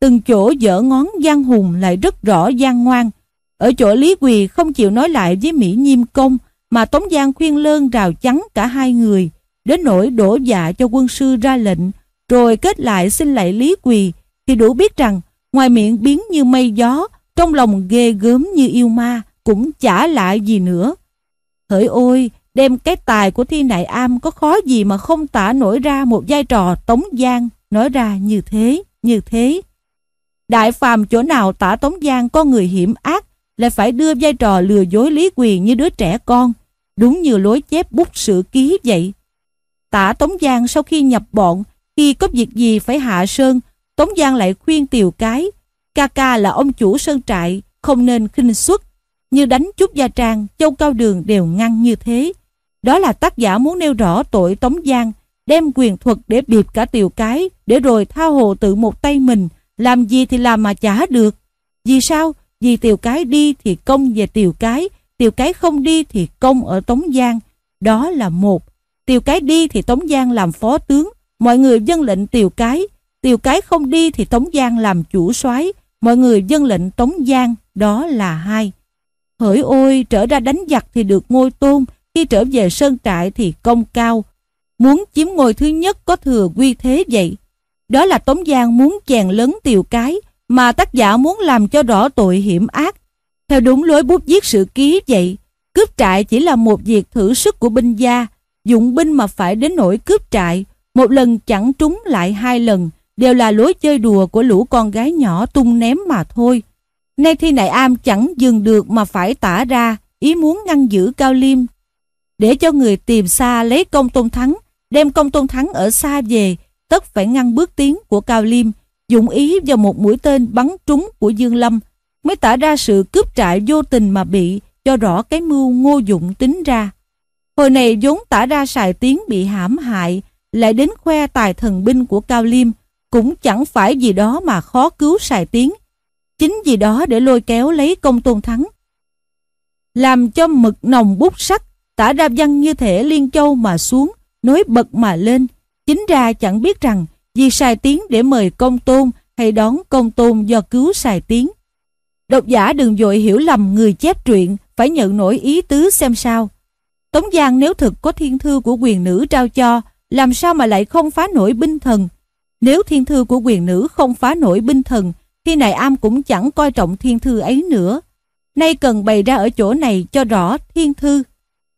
từng chỗ dở ngón giang hùng lại rất rõ giang ngoan. Ở chỗ lý quỳ không chịu nói lại với mỹ nhiêm công, mà tống giang khuyên lơn rào chắn cả hai người, đến nỗi đổ dạ cho quân sư ra lệnh, rồi kết lại xin lại lý quỳ, thì đủ biết rằng, ngoài miệng biến như mây gió, trong lòng ghê gớm như yêu ma cũng chả lại gì nữa. Hỡi ôi, đem cái tài của thi nại am có khó gì mà không tả nổi ra một vai trò tống giang? Nói ra như thế như thế. Đại phàm chỗ nào tả tống giang có người hiểm ác, lại phải đưa vai trò lừa dối lý quyền như đứa trẻ con. Đúng như lối chép bút sử ký vậy. Tả tống giang sau khi nhập bọn, khi có việc gì phải hạ sơn, tống giang lại khuyên tiều cái, ca ca là ông chủ sơn trại, không nên khinh suất như đánh chút gia trang châu cao đường đều ngăn như thế đó là tác giả muốn nêu rõ tội Tống Giang, đem quyền thuật để bịp cả tiều cái, để rồi tha hồ tự một tay mình, làm gì thì làm mà chả được. Vì sao? Vì tiều cái đi thì công về tiều cái, tiều cái không đi thì công ở Tống Giang. Đó là một. Tiều cái đi thì Tống Giang làm phó tướng, mọi người dân lệnh tiều cái. Tiều cái không đi thì Tống Giang làm chủ soái mọi người dân lệnh Tống Giang, đó là hai. Hỡi ôi, trở ra đánh giặc thì được ngôi tôn, khi trở về sơn trại thì công cao. Muốn chiếm ngôi thứ nhất có thừa quy thế vậy. Đó là Tống Giang muốn chèn lớn tiều cái, mà tác giả muốn làm cho rõ tội hiểm ác. Theo đúng lối bút viết sự ký vậy, cướp trại chỉ là một việc thử sức của binh gia, dụng binh mà phải đến nỗi cướp trại, một lần chẳng trúng lại hai lần, đều là lối chơi đùa của lũ con gái nhỏ tung ném mà thôi. Nay thi nại am chẳng dừng được mà phải tả ra, ý muốn ngăn giữ Cao Liêm để cho người tìm xa lấy công tôn thắng, đem công tôn thắng ở xa về, tất phải ngăn bước tiến của Cao Liêm, dụng ý vào một mũi tên bắn trúng của Dương Lâm, mới tả ra sự cướp trại vô tình mà bị, cho rõ cái mưu ngô dụng tính ra. Hồi này vốn tả ra xài tiếng bị hãm hại, lại đến khoe tài thần binh của Cao Liêm, cũng chẳng phải gì đó mà khó cứu xài tiếng. Chính vì đó để lôi kéo lấy công tôn thắng. Làm cho mực nồng bút sắc tả ra văn như thể liên châu mà xuống, nối bật mà lên. Chính ra chẳng biết rằng vì xài tiếng để mời công tôn hay đón công tôn do cứu xài tiếng. Độc giả đừng dội hiểu lầm người chép truyện phải nhận nổi ý tứ xem sao. Tống Giang nếu thực có thiên thư của quyền nữ trao cho làm sao mà lại không phá nổi binh thần? Nếu thiên thư của quyền nữ không phá nổi binh thần, thì Nại Am cũng chẳng coi trọng thiên thư ấy nữa. Nay cần bày ra ở chỗ này cho rõ thiên thư.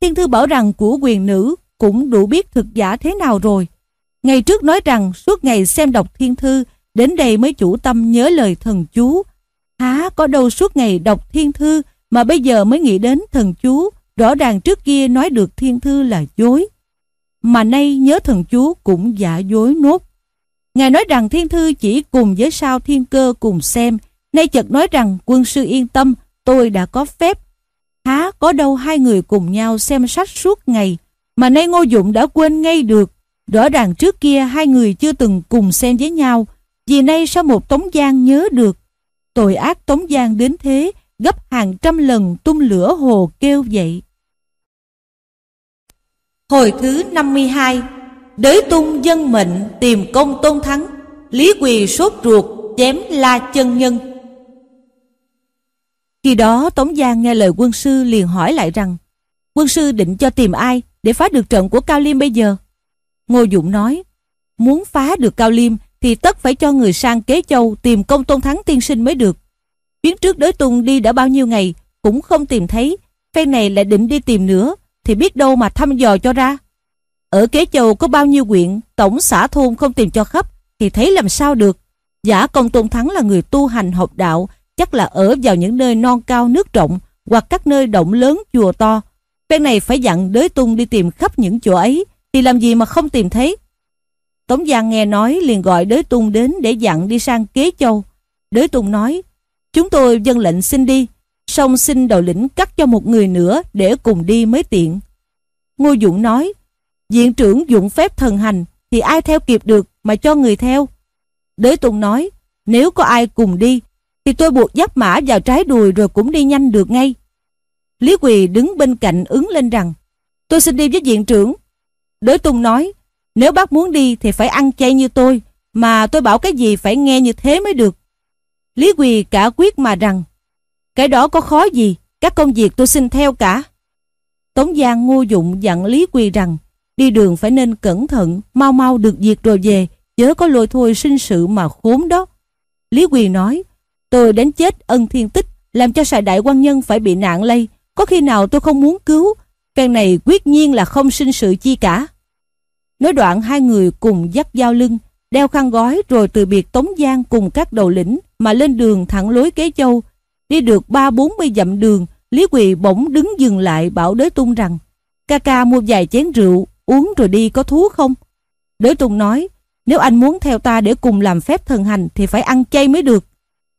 Thiên thư bảo rằng của quyền nữ cũng đủ biết thực giả thế nào rồi. Ngày trước nói rằng suốt ngày xem đọc thiên thư, đến đây mới chủ tâm nhớ lời thần chú. Há có đâu suốt ngày đọc thiên thư mà bây giờ mới nghĩ đến thần chú, rõ ràng trước kia nói được thiên thư là dối. Mà nay nhớ thần chú cũng giả dối nốt. Ngài nói rằng thiên thư chỉ cùng với sao thiên cơ cùng xem, nay chợt nói rằng quân sư yên tâm, tôi đã có phép. Há có đâu hai người cùng nhau xem sách suốt ngày, mà nay Ngô Dụng đã quên ngay được. Rõ ràng trước kia hai người chưa từng cùng xem với nhau, vì nay sao một Tống Giang nhớ được. Tội ác Tống Giang đến thế, gấp hàng trăm lần tung lửa hồ kêu dậy Hồi thứ 52 Đới tung dân mệnh tìm công tôn thắng, Lý quỳ sốt ruột chém la chân nhân Khi đó, Tống Giang nghe lời quân sư liền hỏi lại rằng, Quân sư định cho tìm ai để phá được trận của Cao Liêm bây giờ? Ngô Dụng nói, Muốn phá được Cao Liêm thì tất phải cho người sang Kế Châu tìm công tôn thắng tiên sinh mới được. Biến trước đới tung đi đã bao nhiêu ngày cũng không tìm thấy. Phen này lại định đi tìm nữa, thì biết đâu mà thăm dò cho ra. Ở Kế Châu có bao nhiêu huyện, tổng xã thôn không tìm cho khắp, thì thấy làm sao được. Giả công tôn thắng là người tu hành học đạo, chắc là ở vào những nơi non cao nước rộng, hoặc các nơi động lớn chùa to. Bên này phải dặn đới tung đi tìm khắp những chỗ ấy, thì làm gì mà không tìm thấy. Tống Giang nghe nói liền gọi đới tung đến để dặn đi sang Kế Châu. Đới tung nói, chúng tôi dân lệnh xin đi, xong xin đầu lĩnh cắt cho một người nữa để cùng đi mới tiện. Ngô Dũng nói, Diện trưởng dụng phép thần hành thì ai theo kịp được mà cho người theo. Đới Tùng nói, nếu có ai cùng đi thì tôi buộc giáp mã vào trái đùi rồi cũng đi nhanh được ngay. Lý Quỳ đứng bên cạnh ứng lên rằng, tôi xin đi với diện trưởng. Đới Tùng nói, nếu bác muốn đi thì phải ăn chay như tôi, mà tôi bảo cái gì phải nghe như thế mới được. Lý Quỳ cả quyết mà rằng, cái đó có khó gì, các công việc tôi xin theo cả. Tống Giang ngô dụng dặn Lý Quỳ rằng, Đi đường phải nên cẩn thận, mau mau được diệt rồi về, chớ có lôi thôi sinh sự mà khốn đó. Lý Quỳ nói, tôi đến chết ân thiên tích, làm cho sài đại quan nhân phải bị nạn lây. Có khi nào tôi không muốn cứu, phen này quyết nhiên là không sinh sự chi cả. Nói đoạn hai người cùng dắt dao lưng, đeo khăn gói rồi từ biệt Tống Giang cùng các đầu lĩnh mà lên đường thẳng lối Kế Châu. Đi được ba bốn mươi dặm đường, Lý Quỳ bỗng đứng dừng lại bảo đới tung rằng ca ca mua vài chén rượu uống rồi đi có thú không? Đới Tùng nói, nếu anh muốn theo ta để cùng làm phép thần hành thì phải ăn chay mới được.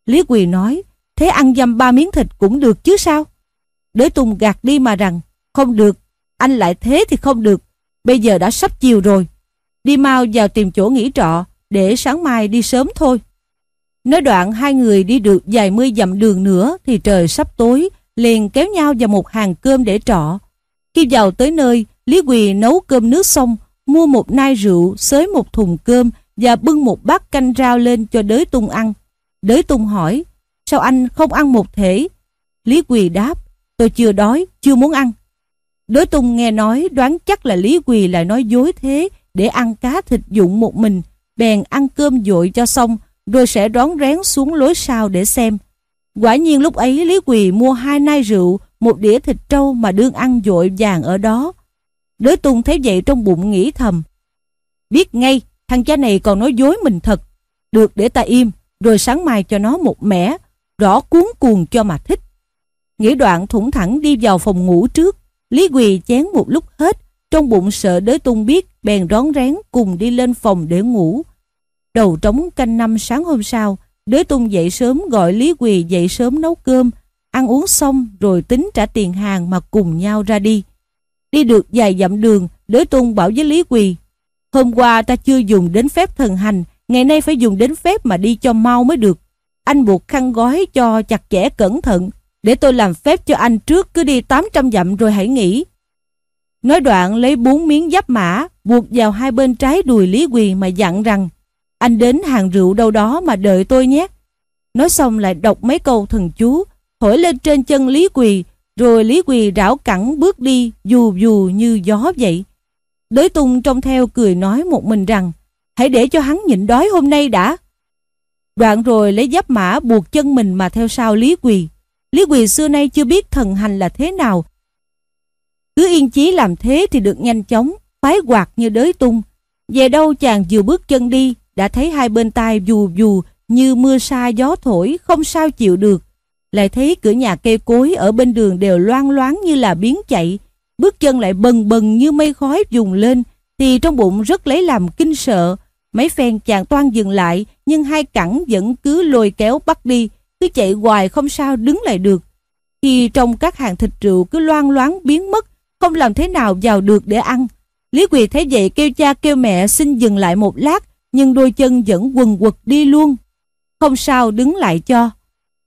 Lý Quỳ nói, thế ăn dăm ba miếng thịt cũng được chứ sao? Đới Tùng gạt đi mà rằng, không được, anh lại thế thì không được, bây giờ đã sắp chiều rồi. Đi mau vào tìm chỗ nghỉ trọ, để sáng mai đi sớm thôi. Nói đoạn hai người đi được vài mươi dặm đường nữa thì trời sắp tối, liền kéo nhau vào một hàng cơm để trọ. Khi vào tới nơi, Lý Quỳ nấu cơm nước xong, mua một nai rượu, xới một thùng cơm và bưng một bát canh rau lên cho đới tung ăn. Đới tung hỏi, sao anh không ăn một thể? Lý Quỳ đáp, tôi chưa đói, chưa muốn ăn. Đới tung nghe nói đoán chắc là Lý Quỳ lại nói dối thế để ăn cá thịt dụng một mình, bèn ăn cơm dội cho xong, rồi sẽ rón rén xuống lối sau để xem. Quả nhiên lúc ấy Lý Quỳ mua hai nai rượu, một đĩa thịt trâu mà đương ăn dội vàng ở đó. Đới tung thấy vậy trong bụng nghĩ thầm. Biết ngay, thằng cha này còn nói dối mình thật. Được để ta im, rồi sáng mai cho nó một mẻ, rõ cuốn cuồng cho mà thích. Nghĩ đoạn thủng thẳng đi vào phòng ngủ trước, Lý Quỳ chén một lúc hết, trong bụng sợ đới tung biết, bèn rón rén cùng đi lên phòng để ngủ. Đầu trống canh năm sáng hôm sau, đới tung dậy sớm gọi Lý Quỳ dậy sớm nấu cơm, ăn uống xong rồi tính trả tiền hàng mà cùng nhau ra đi. Đi được vài dặm đường, Đới Tung bảo với Lý Quỳ, hôm qua ta chưa dùng đến phép thần hành, ngày nay phải dùng đến phép mà đi cho mau mới được. Anh buộc khăn gói cho chặt chẽ cẩn thận, để tôi làm phép cho anh trước cứ đi 800 dặm rồi hãy nghỉ. Nói đoạn lấy bốn miếng giáp mã, buộc vào hai bên trái đùi Lý Quỳ mà dặn rằng, anh đến hàng rượu đâu đó mà đợi tôi nhé. Nói xong lại đọc mấy câu thần chú, thổi lên trên chân Lý Quỳ, rồi Lý Quỳ rảo cẳng bước đi dù dù như gió vậy. Đới tung trông theo cười nói một mình rằng hãy để cho hắn nhịn đói hôm nay đã. Đoạn rồi lấy giáp mã buộc chân mình mà theo sau Lý Quỳ. Lý Quỳ xưa nay chưa biết thần hành là thế nào. Cứ yên chí làm thế thì được nhanh chóng, phái quạt như đới tung. Về đâu chàng vừa bước chân đi, đã thấy hai bên tai dù dù như mưa sa gió thổi, không sao chịu được. Lại thấy cửa nhà cây cối ở bên đường đều loang loáng như là biến chạy, bước chân lại bần bần như mây khói dùng lên, thì trong bụng rất lấy làm kinh sợ. Mấy phen chàng toan dừng lại, nhưng hai cẳng vẫn cứ lôi kéo bắt đi, cứ chạy hoài không sao đứng lại được. Khi trong các hàng thịt rượu cứ loang loáng biến mất, không làm thế nào vào được để ăn. Lý Quỳ thấy vậy kêu cha kêu mẹ xin dừng lại một lát, nhưng đôi chân vẫn quần quật đi luôn. Không sao đứng lại cho.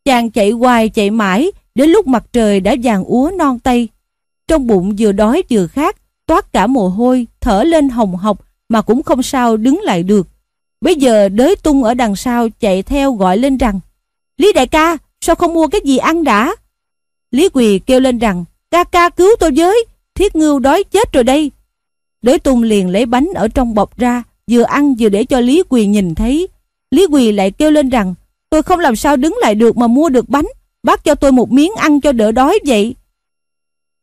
Chàng chạy hoài chạy mãi, đến lúc mặt trời đã vàng úa non tây. Trong bụng vừa đói vừa khát, toát cả mồ hôi, thở lên hồng hộc mà cũng không sao đứng lại được. Bây giờ đới tung ở đằng sau chạy theo gọi lên rằng Lý đại ca, sao không mua cái gì ăn đã? Lý Quỳ kêu lên rằng Ca ca cứu tôi với, thiết ngưu đói chết rồi đây. Đới tung liền lấy bánh ở trong bọc ra, vừa ăn vừa để cho Lý Quỳ nhìn thấy. Lý Quỳ lại kêu lên rằng tôi không làm sao đứng lại được mà mua được bánh, bác cho tôi một miếng ăn cho đỡ đói vậy.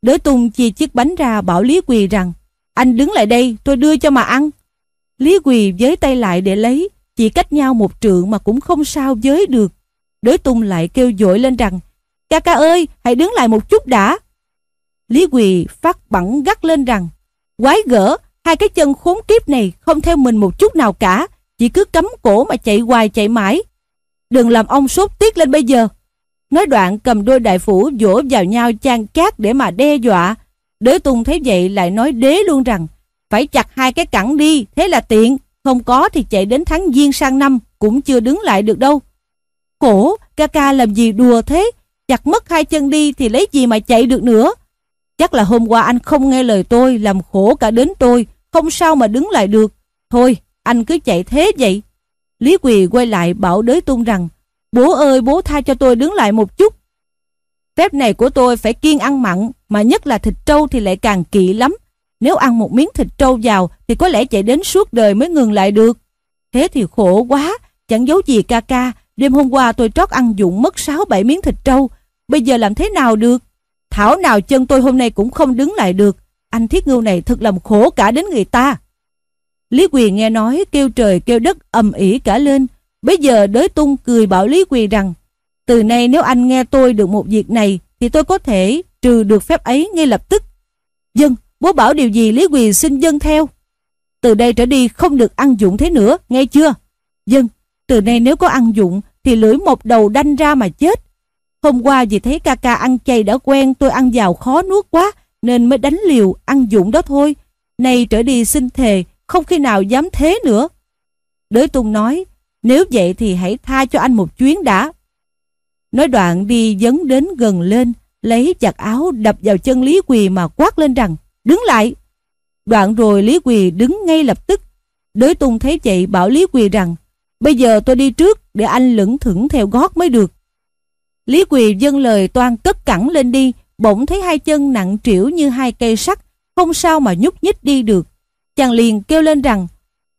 Đới tùng chia chiếc bánh ra bảo Lý Quỳ rằng anh đứng lại đây tôi đưa cho mà ăn. Lý Quỳ với tay lại để lấy, chỉ cách nhau một trượng mà cũng không sao giới được. Đới tùng lại kêu dội lên rằng Ca ca ơi, hãy đứng lại một chút đã. Lý Quỳ phát bẳng gắt lên rằng Quái gỡ, hai cái chân khốn kiếp này không theo mình một chút nào cả, chỉ cứ cắm cổ mà chạy hoài chạy mãi. Đừng làm ông sốt tiết lên bây giờ. Nói đoạn cầm đôi đại phủ vỗ vào nhau chan chát để mà đe dọa. Đế tùng thấy vậy lại nói đế luôn rằng phải chặt hai cái cẳng đi, thế là tiện. Không có thì chạy đến tháng giêng sang năm cũng chưa đứng lại được đâu. Khổ, ca ca làm gì đùa thế? Chặt mất hai chân đi thì lấy gì mà chạy được nữa? Chắc là hôm qua anh không nghe lời tôi làm khổ cả đến tôi, không sao mà đứng lại được. Thôi, anh cứ chạy thế vậy. Lý Quỳ quay lại bảo đới tung rằng Bố ơi bố tha cho tôi đứng lại một chút. Phép này của tôi phải kiên ăn mặn, mà nhất là thịt trâu thì lại càng kỵ lắm. Nếu ăn một miếng thịt trâu vào thì có lẽ chạy đến suốt đời mới ngừng lại được. Thế thì khổ quá, chẳng giấu gì ca ca. Đêm hôm qua tôi trót ăn dụng mất 6-7 miếng thịt trâu. Bây giờ làm thế nào được? Thảo nào chân tôi hôm nay cũng không đứng lại được. Anh thiết ngưu này thật làm khổ cả đến người ta. Lý Quỳ nghe nói kêu trời kêu đất ầm ĩ cả lên. Bây giờ đới tung cười bảo Lý Quỳ rằng từ nay nếu anh nghe tôi được một việc này thì tôi có thể trừ được phép ấy ngay lập tức. Dân, bố bảo điều gì Lý Quỳ xin dân theo. Từ đây trở đi không được ăn dụng thế nữa, nghe chưa? Dân, từ nay nếu có ăn dụng thì lưỡi một đầu đanh ra mà chết. Hôm qua vì thấy ca ca ăn chay đã quen tôi ăn vào khó nuốt quá nên mới đánh liều ăn dụng đó thôi. Nay trở đi xin thề không khi nào dám thế nữa. Đới Tung nói nếu vậy thì hãy tha cho anh một chuyến đã. Nói đoạn đi dấn đến gần lên lấy chặt áo đập vào chân Lý Quỳ mà quát lên rằng đứng lại. Đoạn rồi Lý Quỳ đứng ngay lập tức. Đới Tung thấy vậy bảo Lý Quỳ rằng bây giờ tôi đi trước để anh lững thững theo gót mới được. Lý Quỳ dâng lời toan cất cẳng lên đi, bỗng thấy hai chân nặng trĩu như hai cây sắt, không sao mà nhúc nhích đi được. Chàng liền kêu lên rằng,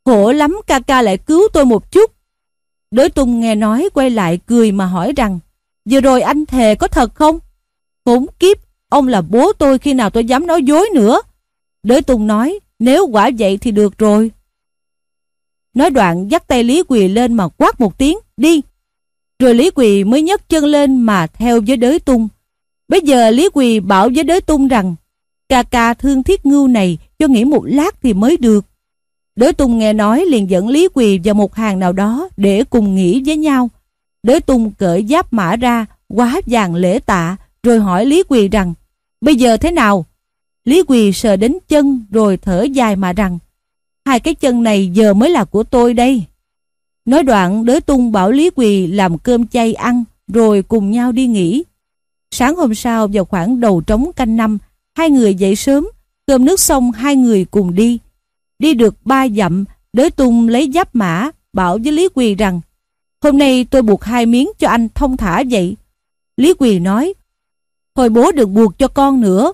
khổ lắm ca ca lại cứu tôi một chút. Đới tung nghe nói quay lại cười mà hỏi rằng, vừa rồi anh thề có thật không? Khốn kiếp, ông là bố tôi khi nào tôi dám nói dối nữa. Đới tung nói, nếu quả vậy thì được rồi. Nói đoạn dắt tay Lý Quỳ lên mà quát một tiếng, đi. Rồi Lý Quỳ mới nhấc chân lên mà theo với đới tung. Bây giờ Lý Quỳ bảo với đới tung rằng ca ca thương thiết ngưu này cho nghỉ một lát thì mới được. Đới tung nghe nói liền dẫn Lý Quỳ vào một hàng nào đó để cùng nghỉ với nhau. Đới tung cởi giáp mã ra, quá vàng lễ tạ, rồi hỏi Lý Quỳ rằng Bây giờ thế nào? Lý Quỳ sờ đến chân rồi thở dài mà rằng Hai cái chân này giờ mới là của tôi đây. Nói đoạn đới tung bảo Lý Quỳ làm cơm chay ăn rồi cùng nhau đi nghỉ. Sáng hôm sau vào khoảng đầu trống canh năm, hai người dậy sớm, cơm nước xong hai người cùng đi. Đi được ba dặm, đới tung lấy giáp mã, bảo với Lý Quỳ rằng Hôm nay tôi buộc hai miếng cho anh thông thả vậy. Lý Quỳ nói Thôi bố đừng buộc cho con nữa.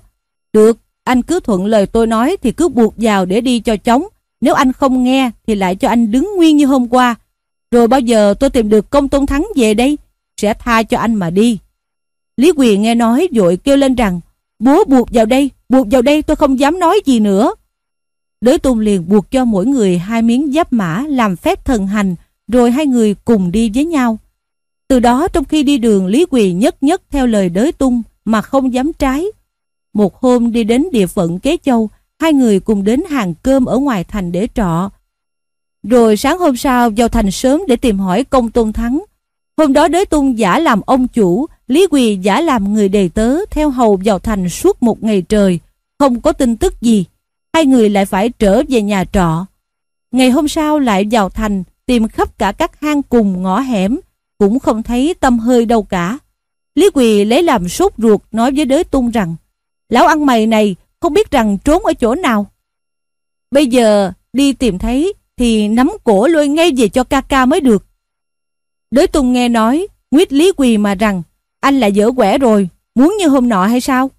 Được, Anh cứ thuận lời tôi nói thì cứ buộc vào để đi cho chóng. Nếu anh không nghe thì lại cho anh đứng nguyên như hôm qua. Rồi bao giờ tôi tìm được công tôn thắng về đây, sẽ tha cho anh mà đi. Lý Quyền nghe nói vội kêu lên rằng Bố buộc vào đây, buộc vào đây tôi không dám nói gì nữa. Đới tôn liền buộc cho mỗi người hai miếng giáp mã làm phép thần hành, rồi hai người cùng đi với nhau. Từ đó trong khi đi đường Lý Quỳ nhất nhất theo lời đới tung mà không dám trái. Một hôm đi đến địa phận Kế Châu, hai người cùng đến hàng cơm ở ngoài thành để trọ. Rồi sáng hôm sau vào thành sớm để tìm hỏi công tôn thắng. Hôm đó đới tung giả làm ông chủ, Lý Quỳ giả làm người đầy tớ theo hầu vào thành suốt một ngày trời, không có tin tức gì. Hai người lại phải trở về nhà trọ. Ngày hôm sau lại vào thành, tìm khắp cả các hang cùng ngõ hẻm, cũng không thấy tâm hơi đâu cả. Lý Quỳ lấy làm sốt ruột nói với đới tung rằng Lão ăn mày này không biết rằng trốn ở chỗ nào. Bây giờ đi tìm thấy thì nắm cổ lôi ngay về cho ca ca mới được. Đới tung nghe nói, nguyết Lý Quỳ mà rằng anh là dở quẻ rồi, muốn như hôm nọ hay sao?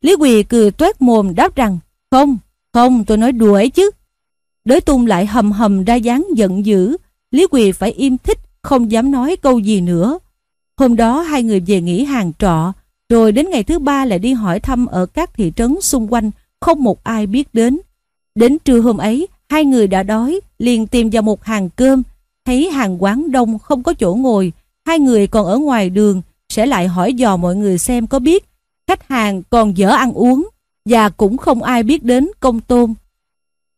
Lý Quỳ cười tuét mồm đáp rằng không, không tôi nói đùa ấy chứ. Đới tung lại hầm hầm ra dáng giận dữ, Lý Quỳ phải im thích, không dám nói câu gì nữa. Hôm đó hai người về nghỉ hàng trọ, rồi đến ngày thứ ba lại đi hỏi thăm ở các thị trấn xung quanh, không một ai biết đến. Đến trưa hôm ấy, hai người đã đói, liền tìm vào một hàng cơm, thấy hàng quán đông không có chỗ ngồi, hai người còn ở ngoài đường, sẽ lại hỏi dò mọi người xem có biết khách hàng còn dở ăn uống và cũng không ai biết đến công tôn.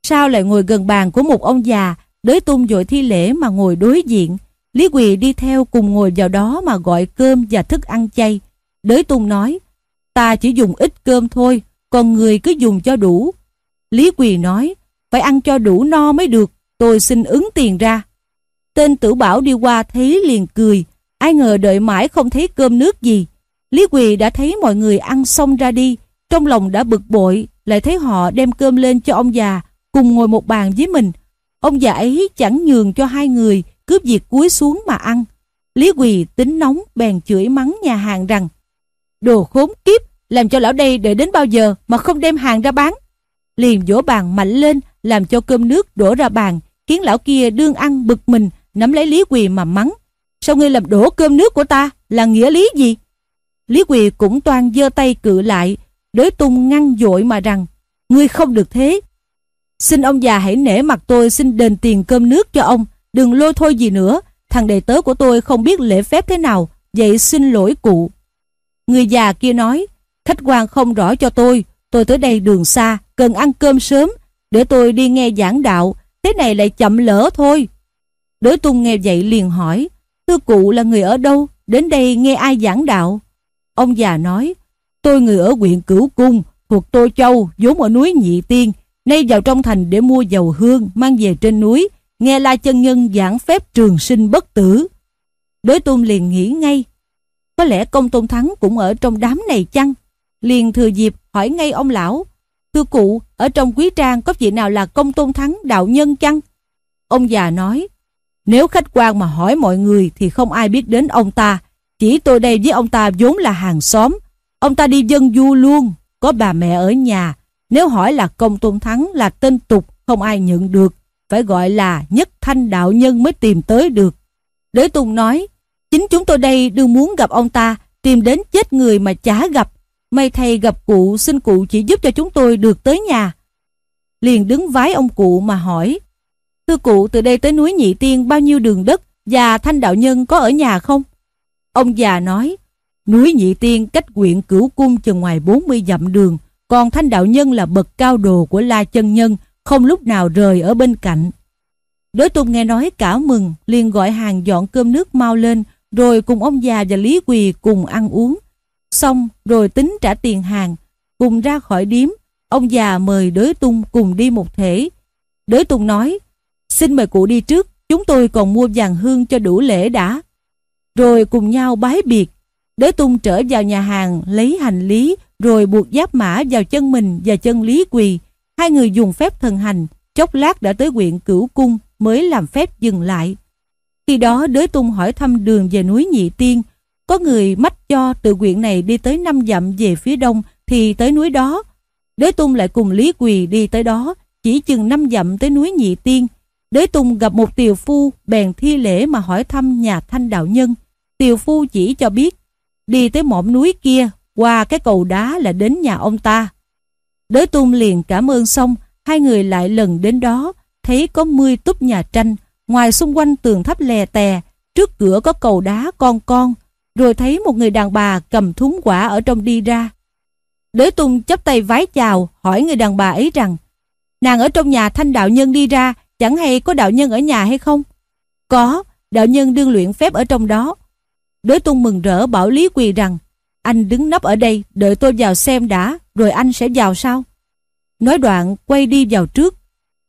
Sao lại ngồi gần bàn của một ông già, đới tôn dội thi lễ mà ngồi đối diện, Lý Quỳ đi theo cùng ngồi vào đó mà gọi cơm và thức ăn chay. Đới tôn nói, ta chỉ dùng ít cơm thôi, còn người cứ dùng cho đủ. Lý Quỳ nói, phải ăn cho đủ no mới được, tôi xin ứng tiền ra. Tên tử bảo đi qua thấy liền cười, ai ngờ đợi mãi không thấy cơm nước gì. Lý Quỳ đã thấy mọi người ăn xong ra đi, trong lòng đã bực bội, lại thấy họ đem cơm lên cho ông già, cùng ngồi một bàn với mình. Ông già ấy chẳng nhường cho hai người, cướp việc cúi xuống mà ăn. Lý Quỳ tính nóng bèn chửi mắng nhà hàng rằng Đồ khốn kiếp, làm cho lão đây đợi đến bao giờ mà không đem hàng ra bán. Liền vỗ bàn mạnh lên, làm cho cơm nước đổ ra bàn, khiến lão kia đương ăn bực mình, nắm lấy Lý Quỳ mà mắng. Sao ngươi làm đổ cơm nước của ta, là nghĩa lý gì? Lý Quỳ cũng toan giơ tay cự lại, đối tung ngăn dội mà rằng, ngươi không được thế. Xin ông già hãy nể mặt tôi xin đền tiền cơm nước cho ông, đừng lôi thôi gì nữa, thằng đệ tớ của tôi không biết lễ phép thế nào, vậy xin lỗi cụ. Người già kia nói, khách quan không rõ cho tôi, tôi tới đây đường xa, cần ăn cơm sớm, để tôi đi nghe giảng đạo, thế này lại chậm lỡ thôi. Đối tung nghe vậy liền hỏi, thưa cụ là người ở đâu, đến đây nghe ai giảng đạo? Ông già nói, tôi người ở huyện Cửu Cung, thuộc Tô Châu, vốn ở núi Nhị Tiên, nay vào trong thành để mua dầu hương, mang về trên núi, nghe La Chân Nhân giảng phép trường sinh bất tử. Đối tôn liền nghĩ ngay, có lẽ công tôn thắng cũng ở trong đám này chăng? Liền thừa dịp hỏi ngay ông lão, thưa cụ, ở trong quý trang có vị nào là công tôn thắng đạo nhân chăng? Ông già nói, nếu khách quan mà hỏi mọi người thì không ai biết đến ông ta, chỉ tôi đây với ông ta vốn là hàng xóm. Ông ta đi dân du luôn, có bà mẹ ở nhà. Nếu hỏi là công tôn thắng là tên tục, không ai nhận được. Phải gọi là nhất thanh đạo nhân mới tìm tới được. Đế Tùng nói, chính chúng tôi đây đương muốn gặp ông ta, tìm đến chết người mà chả gặp. May thay gặp cụ, xin cụ chỉ giúp cho chúng tôi được tới nhà. Liền đứng vái ông cụ mà hỏi, Thưa cụ, từ đây tới núi Nhị Tiên bao nhiêu đường đất và thanh đạo nhân có ở nhà không? Ông già nói, núi Nhị Tiên cách huyện Cửu Cung chừng ngoài 40 dặm đường, còn Thanh Đạo Nhân là bậc cao đồ của La Chân Nhân, không lúc nào rời ở bên cạnh. Đối tung nghe nói cả mừng, liền gọi hàng dọn cơm nước mau lên, rồi cùng ông già và Lý Quỳ cùng ăn uống. Xong rồi tính trả tiền hàng, cùng ra khỏi điếm, ông già mời đối tung cùng đi một thể. Đối tung nói, xin mời cụ đi trước, chúng tôi còn mua vàng hương cho đủ lễ đã rồi cùng nhau bái biệt. đế tung trở vào nhà hàng lấy hành lý rồi buộc giáp mã vào chân mình và chân Lý Quỳ. Hai người dùng phép thần hành, chốc lát đã tới huyện Cửu Cung mới làm phép dừng lại. Khi đó đới tung hỏi thăm đường về núi Nhị Tiên. Có người mách cho từ huyện này đi tới năm dặm về phía đông thì tới núi đó. Đới Tung lại cùng Lý Quỳ đi tới đó, chỉ chừng năm dặm tới núi Nhị Tiên. Đới Tung gặp một tiều phu, bèn thi lễ mà hỏi thăm nhà thanh đạo nhân. Tiều phu chỉ cho biết, đi tới mỏm núi kia, qua cái cầu đá là đến nhà ông ta. Đới Tung liền cảm ơn xong, hai người lại lần đến đó, thấy có mươi túp nhà tranh, ngoài xung quanh tường thấp lè tè, trước cửa có cầu đá con con, rồi thấy một người đàn bà cầm thúng quả ở trong đi ra. Đới tung chấp tay vái chào, hỏi người đàn bà ấy rằng, nàng ở trong nhà thanh đạo nhân đi ra, chẳng hay có đạo nhân ở nhà hay không? Có, đạo nhân đương luyện phép ở trong đó. đối tung mừng rỡ bảo Lý Quỳ rằng, anh đứng nấp ở đây, đợi tôi vào xem đã, rồi anh sẽ vào sau. Nói đoạn, quay đi vào trước.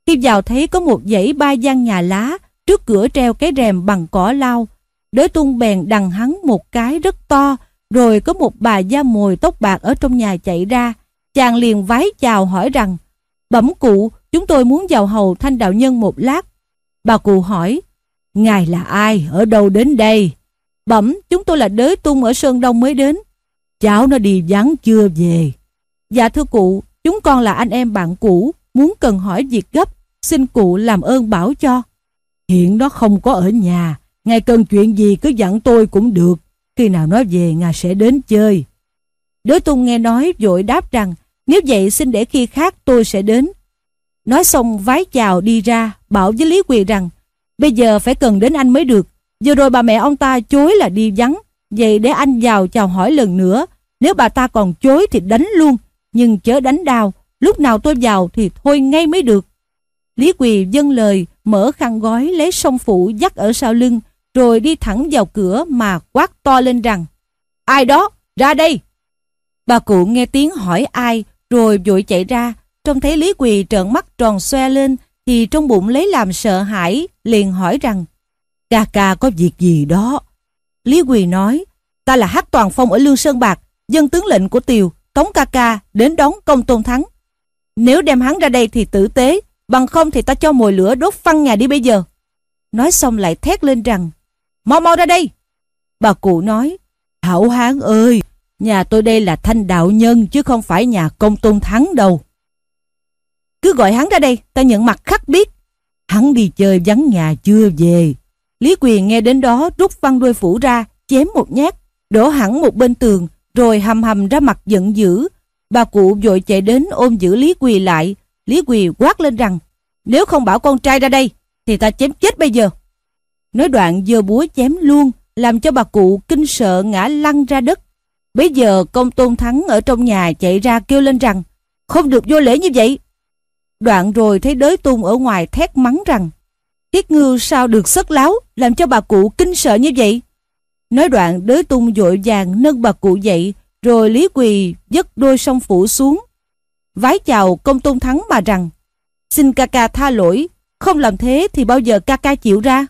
Khi vào thấy có một dãy ba gian nhà lá, trước cửa treo cái rèm bằng cỏ lau. Đới tung bèn đằng hắn một cái rất to, rồi có một bà da mồi tóc bạc ở trong nhà chạy ra. Chàng liền vái chào hỏi rằng, bẩm cụ, chúng tôi muốn vào hầu thanh đạo nhân một lát. Bà cụ hỏi, ngài là ai, ở đâu đến đây? Bẩm, chúng tôi là đới tung ở Sơn Đông mới đến. Cháu nó đi vắng chưa về. Dạ thưa cụ, chúng con là anh em bạn cũ, muốn cần hỏi việc gấp, xin cụ làm ơn bảo cho. Hiện nó không có ở nhà, ngài cần chuyện gì cứ dặn tôi cũng được, khi nào nó về ngài sẽ đến chơi. đế tung nghe nói vội đáp rằng, nếu vậy xin để khi khác tôi sẽ đến. Nói xong vái chào đi ra, bảo với Lý Quỳ rằng, bây giờ phải cần đến anh mới được, vừa rồi bà mẹ ông ta chối là đi vắng, vậy để anh vào chào hỏi lần nữa, nếu bà ta còn chối thì đánh luôn, nhưng chớ đánh đau, lúc nào tôi vào thì thôi ngay mới được. Lý Quỳ dâng lời, mở khăn gói lấy song phụ dắt ở sau lưng, rồi đi thẳng vào cửa mà quát to lên rằng Ai đó, ra đây! Bà cụ nghe tiếng hỏi ai, rồi vội chạy ra, trông thấy Lý Quỳ trợn mắt tròn xoe lên, thì trong bụng lấy làm sợ hãi, liền hỏi rằng Ca ca có việc gì đó? Lý Quỳ nói, ta là Hát Toàn Phong ở Lương Sơn Bạc, dân tướng lệnh của Tiều, Tống ca ca đến đón công tôn thắng. Nếu đem hắn ra đây thì tử tế, bằng không thì ta cho mồi lửa đốt phăng nhà đi bây giờ. Nói xong lại thét lên rằng, mau mau ra đây. Bà cụ nói, Hảo Hán ơi, nhà tôi đây là thanh đạo nhân chứ không phải nhà công tôn thắng đâu. Cứ gọi hắn ra đây, ta nhận mặt khắc biết. Hắn đi chơi vắng nhà chưa về. Lý Quyền nghe đến đó rút văn đôi phủ ra, chém một nhát, đổ hẳn một bên tường, rồi hầm hầm ra mặt giận dữ. Bà cụ vội chạy đến ôm giữ Lý Quỳ lại. Lý Quỳ quát lên rằng, nếu không bảo con trai ra đây, thì ta chém chết bây giờ. Nói đoạn giơ búa chém luôn, làm cho bà cụ kinh sợ ngã lăn ra đất. Bây giờ công tôn thắng ở trong nhà chạy ra kêu lên rằng, không được vô lễ như vậy. Đoạn rồi thấy đới tung ở ngoài thét mắng rằng, Thiết ngư sao được sất láo, làm cho bà cụ kinh sợ như vậy. Nói đoạn đới tung vội vàng nâng bà cụ dậy, rồi Lý Quỳ dứt đôi song phủ xuống. Vái chào công tôn thắng mà rằng, xin ca ca tha lỗi, không làm thế thì bao giờ ca ca chịu ra.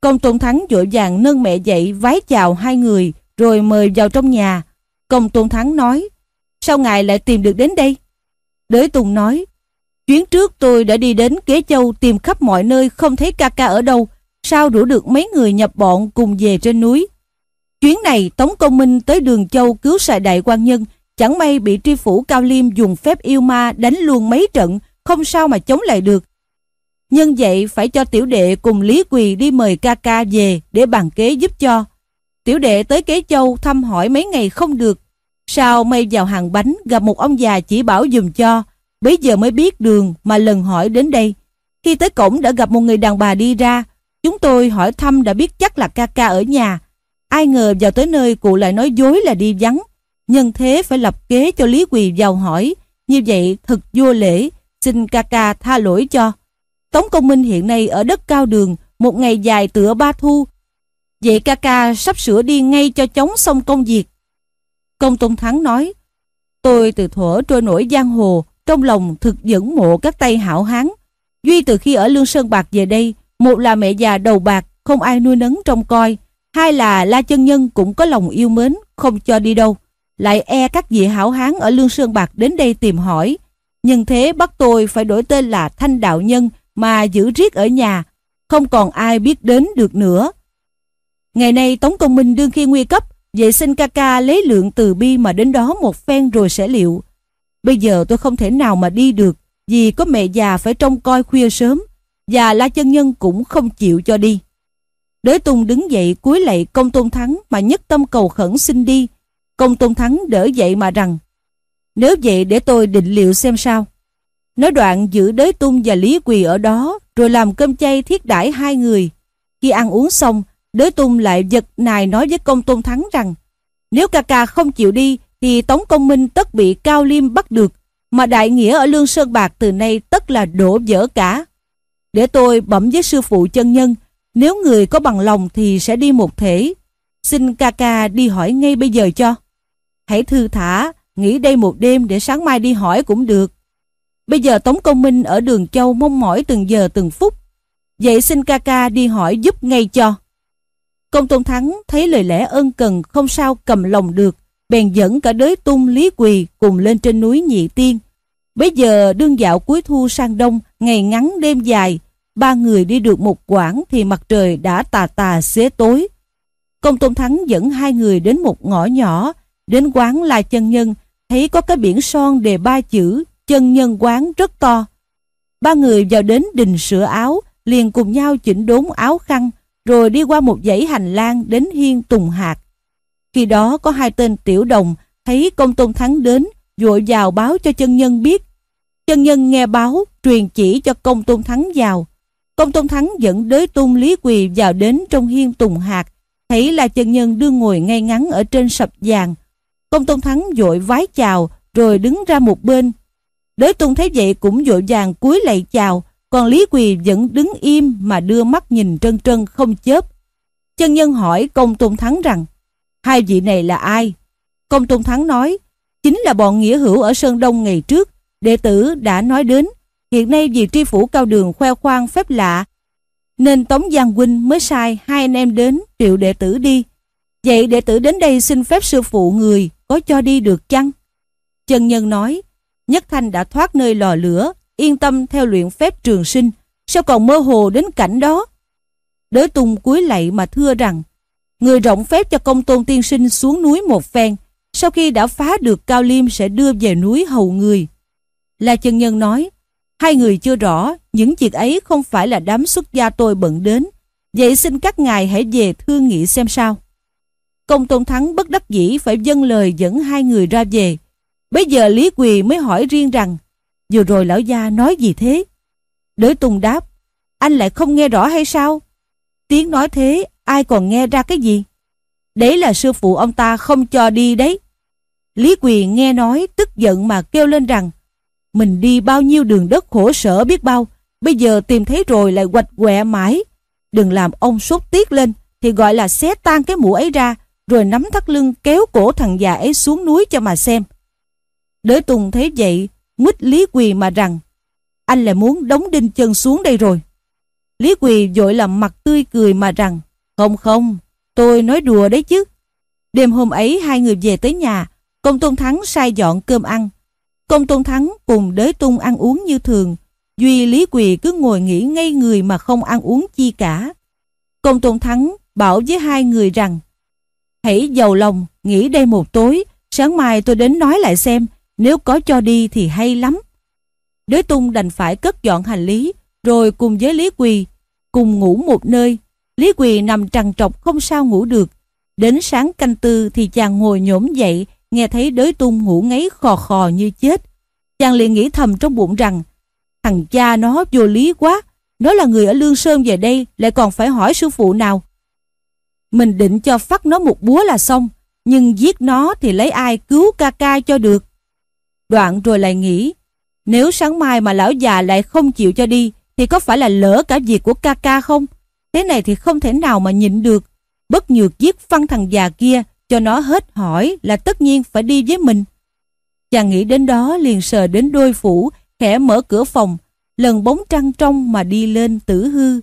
Công tôn thắng vội vàng nâng mẹ dậy vái chào hai người, rồi mời vào trong nhà. Công tôn thắng nói, sao ngài lại tìm được đến đây? Đới Tùng nói, chuyến trước tôi đã đi đến Kế Châu tìm khắp mọi nơi không thấy ca ca ở đâu, sao rủ được mấy người nhập bọn cùng về trên núi. Chuyến này Tống Công Minh tới Đường Châu cứu xài đại quan nhân, chẳng may bị tri phủ Cao Liêm dùng phép yêu ma đánh luôn mấy trận, không sao mà chống lại được. Nhân vậy phải cho tiểu đệ cùng Lý Quỳ đi mời ca ca về để bàn kế giúp cho. Tiểu đệ tới Kế Châu thăm hỏi mấy ngày không được. Sao may vào hàng bánh gặp một ông già chỉ bảo dùm cho. Bây giờ mới biết đường mà lần hỏi đến đây. Khi tới cổng đã gặp một người đàn bà đi ra. Chúng tôi hỏi thăm đã biết chắc là ca ca ở nhà. Ai ngờ vào tới nơi cụ lại nói dối là đi vắng. Nhân thế phải lập kế cho Lý Quỳ vào hỏi. Như vậy thật vô lễ. Xin ca ca tha lỗi cho. Tống Công Minh hiện nay ở đất cao đường, một ngày dài tựa ba thu. Vậy ca ca sắp sửa đi ngay cho chống xong công việc. Công Tôn Thắng nói, tôi từ thuở trôi nổi giang hồ, trong lòng thực dẫn mộ các tay hảo hán. Duy từ khi ở Lương Sơn Bạc về đây, một là mẹ già đầu bạc, không ai nuôi nấng trông coi. Hai là La Chân Nhân cũng có lòng yêu mến, không cho đi đâu. Lại e các vị hảo hán ở Lương Sơn Bạc đến đây tìm hỏi. Nhưng thế bắt tôi phải đổi tên là Thanh Đạo Nhân mà giữ riết ở nhà, không còn ai biết đến được nữa. Ngày nay Tống Công Minh đương khi nguy cấp, vậy xin ca ca lấy lượng từ bi mà đến đó một phen rồi sẽ liệu. Bây giờ tôi không thể nào mà đi được vì có mẹ già phải trông coi khuya sớm và La Chân Nhân cũng không chịu cho đi. Đới Tùng đứng dậy cúi lạy công tôn thắng mà nhất tâm cầu khẩn xin đi. Công tôn thắng đỡ dậy mà rằng Nếu vậy để tôi định liệu xem sao. Nói đoạn giữ đới tung và Lý Quỳ ở đó rồi làm cơm chay thiết đãi hai người. Khi ăn uống xong, đới tung lại giật nài nói với công tôn thắng rằng nếu ca ca không chịu đi thì Tống Công Minh tất bị Cao Liêm bắt được mà đại nghĩa ở Lương Sơn Bạc từ nay tất là đổ dở cả. Để tôi bẩm với sư phụ chân nhân nếu người có bằng lòng thì sẽ đi một thể. Xin ca ca đi hỏi ngay bây giờ cho. Hãy thư thả, nghỉ đây một đêm để sáng mai đi hỏi cũng được. Bây giờ Tống Công Minh ở đường Châu mong mỏi từng giờ từng phút. Vậy xin ca ca đi hỏi giúp ngay cho. Công Tôn Thắng thấy lời lẽ ân cần không sao cầm lòng được, bèn dẫn cả đới tung lý quỳ cùng lên trên núi Nhị Tiên. Bây giờ đương dạo cuối thu sang đông, ngày ngắn đêm dài, ba người đi được một quãng thì mặt trời đã tà tà xế tối. Công Tôn Thắng dẫn hai người đến một ngõ nhỏ, đến quán La chân nhân, thấy có cái biển son đề ba chữ chân nhân quán rất to. Ba người vào đến đình sửa áo, liền cùng nhau chỉnh đốn áo khăn, rồi đi qua một dãy hành lang đến hiên Tùng Hạt. Khi đó có hai tên tiểu đồng thấy công tôn thắng đến, vội vào báo cho chân nhân biết. Chân nhân nghe báo, truyền chỉ cho công tôn thắng vào. Công tôn thắng dẫn đới tôn lý quỳ vào đến trong hiên Tùng Hạt, thấy là chân nhân đương ngồi ngay ngắn ở trên sập vàng. Công tôn thắng vội vái chào, rồi đứng ra một bên. Đới tôn thấy vậy cũng vội vàng cúi lạy chào, còn Lý Quỳ vẫn đứng im mà đưa mắt nhìn trân trân không chớp. Chân nhân hỏi công tôn thắng rằng, hai vị này là ai? Công tôn thắng nói, chính là bọn nghĩa hữu ở Sơn Đông ngày trước, đệ tử đã nói đến, hiện nay vì tri phủ cao đường khoe khoang phép lạ, nên Tống Giang Huynh mới sai hai anh em đến triệu đệ tử đi. Vậy đệ tử đến đây xin phép sư phụ người, có cho đi được chăng? Chân nhân nói, Nhất Thanh đã thoát nơi lò lửa, yên tâm theo luyện phép trường sinh, sao còn mơ hồ đến cảnh đó? Đới tung cúi lạy mà thưa rằng, người rộng phép cho công tôn tiên sinh xuống núi một phen, sau khi đã phá được Cao Liêm sẽ đưa về núi hầu người. La chân nhân nói, hai người chưa rõ, những việc ấy không phải là đám xuất gia tôi bận đến, vậy xin các ngài hãy về thương nghị xem sao. Công tôn thắng bất đắc dĩ phải dâng lời dẫn hai người ra về. Bây giờ Lý Quỳ mới hỏi riêng rằng, Vừa rồi lão gia nói gì thế? Đới Tùng đáp, anh lại không nghe rõ hay sao? Tiếng nói thế, ai còn nghe ra cái gì? Đấy là sư phụ ông ta không cho đi đấy. Lý Quỳ nghe nói tức giận mà kêu lên rằng mình đi bao nhiêu đường đất khổ sở biết bao, bây giờ tìm thấy rồi lại quạch quẹ mãi. Đừng làm ông sốt tiết lên thì gọi là xé tan cái mũ ấy ra rồi nắm thắt lưng kéo cổ thằng già ấy xuống núi cho mà xem. Đới Tùng thấy vậy nguyết Lý Quỳ mà rằng anh lại muốn đóng đinh chân xuống đây rồi. Lý Quỳ vội làm mặt tươi cười mà rằng không không, tôi nói đùa đấy chứ. Đêm hôm ấy hai người về tới nhà, công tôn thắng sai dọn cơm ăn. Công tôn thắng cùng đới tung ăn uống như thường, Duy Lý Quỳ cứ ngồi nghỉ ngây người mà không ăn uống chi cả. Công tôn thắng bảo với hai người rằng Hãy giàu lòng, nghỉ đây một tối, sáng mai tôi đến nói lại xem nếu có cho đi thì hay lắm. Đới tung đành phải cất dọn hành lý, rồi cùng với Lý Quỳ, cùng ngủ một nơi. Lý Quỳ nằm trằn trọc không sao ngủ được. Đến sáng canh tư thì chàng ngồi nhổm dậy, nghe thấy đới tung ngủ ngáy khò khò như chết. Chàng liền nghĩ thầm trong bụng rằng, thằng cha nó vô lý quá, nó là người ở Lương Sơn về đây, lại còn phải hỏi sư phụ nào. Mình định cho phát nó một búa là xong, nhưng giết nó thì lấy ai cứu ca ca cho được. Đoạn rồi lại nghĩ, nếu sáng mai mà lão già lại không chịu cho đi, thì có phải là lỡ cả việc của ca ca không? Thế này thì không thể nào mà nhịn được. Bất nhược giết phân thằng già kia, cho nó hết hỏi là tất nhiên phải đi với mình. Chàng nghĩ đến đó liền sờ đến đôi phủ, khẽ mở cửa phòng, lần bóng trăng trong mà đi lên tử hư.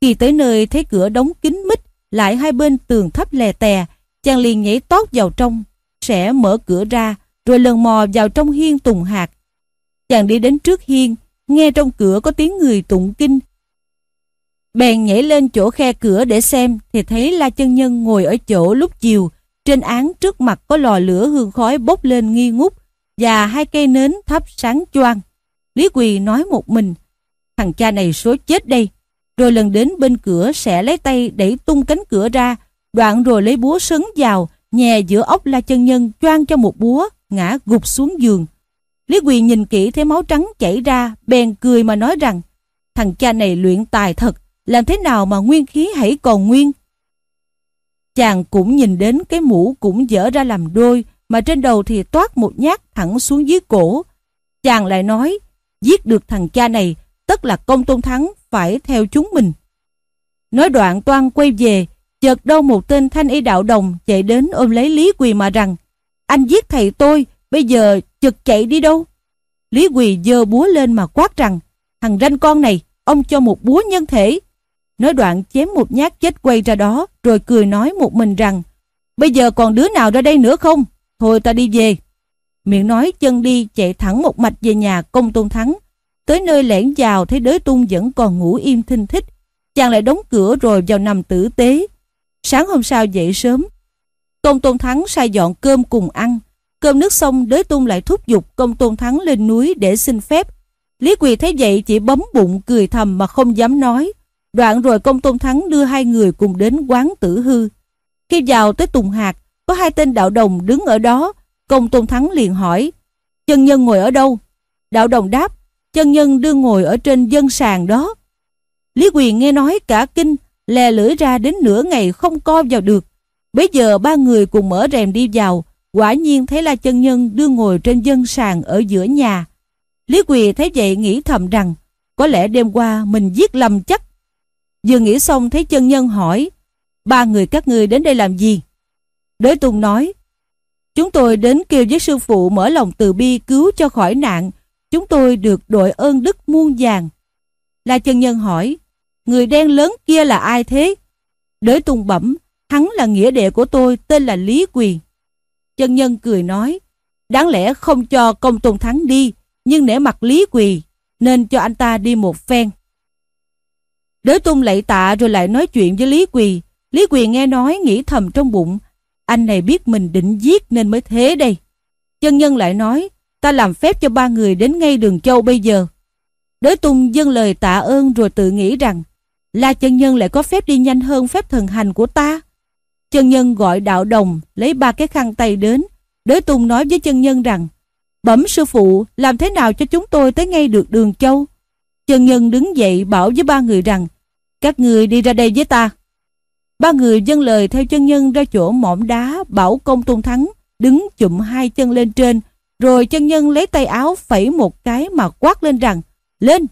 Khi tới nơi thấy cửa đóng kín mít, lại hai bên tường thấp lè tè, chàng liền nhảy tót vào trong, sẽ mở cửa ra, rồi lần mò vào trong hiên tùng hạt. Chàng đi đến trước hiên, nghe trong cửa có tiếng người tụng kinh. Bèn nhảy lên chỗ khe cửa để xem thì thấy La Chân Nhân ngồi ở chỗ lúc chiều, trên án trước mặt có lò lửa hương khói bốc lên nghi ngút, và hai cây nến thắp sáng choang. Lý Quỳ nói một mình, thằng cha này số chết đây. Rồi lần đến bên cửa sẽ lấy tay đẩy tung cánh cửa ra, đoạn rồi lấy búa sấn vào, nhè giữa ốc la chân nhân choang cho một búa, ngã gục xuống giường. Lý Quỳ nhìn kỹ thấy máu trắng chảy ra, bèn cười mà nói rằng, thằng cha này luyện tài thật, làm thế nào mà nguyên khí hãy còn nguyên. Chàng cũng nhìn đến cái mũ cũng dở ra làm đôi, mà trên đầu thì toát một nhát thẳng xuống dưới cổ. Chàng lại nói, giết được thằng cha này, tất là công tôn thắng phải theo chúng mình. Nói đoạn toan quay về, chợt đâu một tên thanh y đạo đồng chạy đến ôm lấy Lý Quỳ mà rằng, anh giết thầy tôi, bây giờ chợt chạy đi đâu? Lý Quỳ giơ búa lên mà quát rằng, thằng ranh con này, ông cho một búa nhân thể. Nói đoạn chém một nhát chết quay ra đó, rồi cười nói một mình rằng, bây giờ còn đứa nào ra đây nữa không? Thôi ta đi về. Miệng nói chân đi chạy thẳng một mạch về nhà công tôn thắng. Tới nơi lẻn vào thấy đới tung vẫn còn ngủ im thinh thích. Chàng lại đóng cửa rồi vào nằm tử tế. Sáng hôm sau dậy sớm. Công tôn thắng sai dọn cơm cùng ăn. Cơm nước xong đới tung lại thúc giục công tôn thắng lên núi để xin phép. Lý Quỳ thấy vậy chỉ bấm bụng cười thầm mà không dám nói. Đoạn rồi công tôn thắng đưa hai người cùng đến quán tử hư. Khi vào tới Tùng Hạt, có hai tên đạo đồng đứng ở đó. Công tôn thắng liền hỏi, chân nhân ngồi ở đâu? Đạo đồng đáp, chân nhân đương ngồi ở trên dân sàn đó. Lý Quyền nghe nói cả kinh, lè lưỡi ra đến nửa ngày không co vào được. Bây giờ ba người cùng mở rèm đi vào, quả nhiên thấy là chân nhân đương ngồi trên dân sàn ở giữa nhà. Lý Quỳ thấy vậy nghĩ thầm rằng, có lẽ đêm qua mình giết lầm chắc. Vừa nghĩ xong thấy chân nhân hỏi, ba người các ngươi đến đây làm gì? Đới Tùng nói, chúng tôi đến kêu với sư phụ mở lòng từ bi cứu cho khỏi nạn, chúng tôi được đội ơn đức muôn vàng. La chân nhân hỏi, người đen lớn kia là ai thế? Đới Tùng bẩm, hắn là nghĩa đệ của tôi tên là Lý Quỳ. Chân nhân cười nói, đáng lẽ không cho công tôn thắng đi, nhưng nể mặt Lý Quỳ, nên cho anh ta đi một phen. Đới tung lạy tạ rồi lại nói chuyện với Lý Quỳ. Lý Quỳ nghe nói nghĩ thầm trong bụng, anh này biết mình định giết nên mới thế đây. Chân nhân lại nói, ta làm phép cho ba người đến ngay đường châu bây giờ. Đới tung dâng lời tạ ơn rồi tự nghĩ rằng, là chân nhân lại có phép đi nhanh hơn phép thần hành của ta. Chân nhân gọi đạo đồng, lấy ba cái khăn tay đến. Đới tung nói với chân nhân rằng, bẩm sư phụ, làm thế nào cho chúng tôi tới ngay được đường châu? Chân nhân đứng dậy bảo với ba người rằng, các người đi ra đây với ta. Ba người dâng lời theo chân nhân ra chỗ mỏm đá bảo công tôn thắng đứng chụm hai chân lên trên rồi chân nhân lấy tay áo phẩy một cái mà quát lên rằng lên.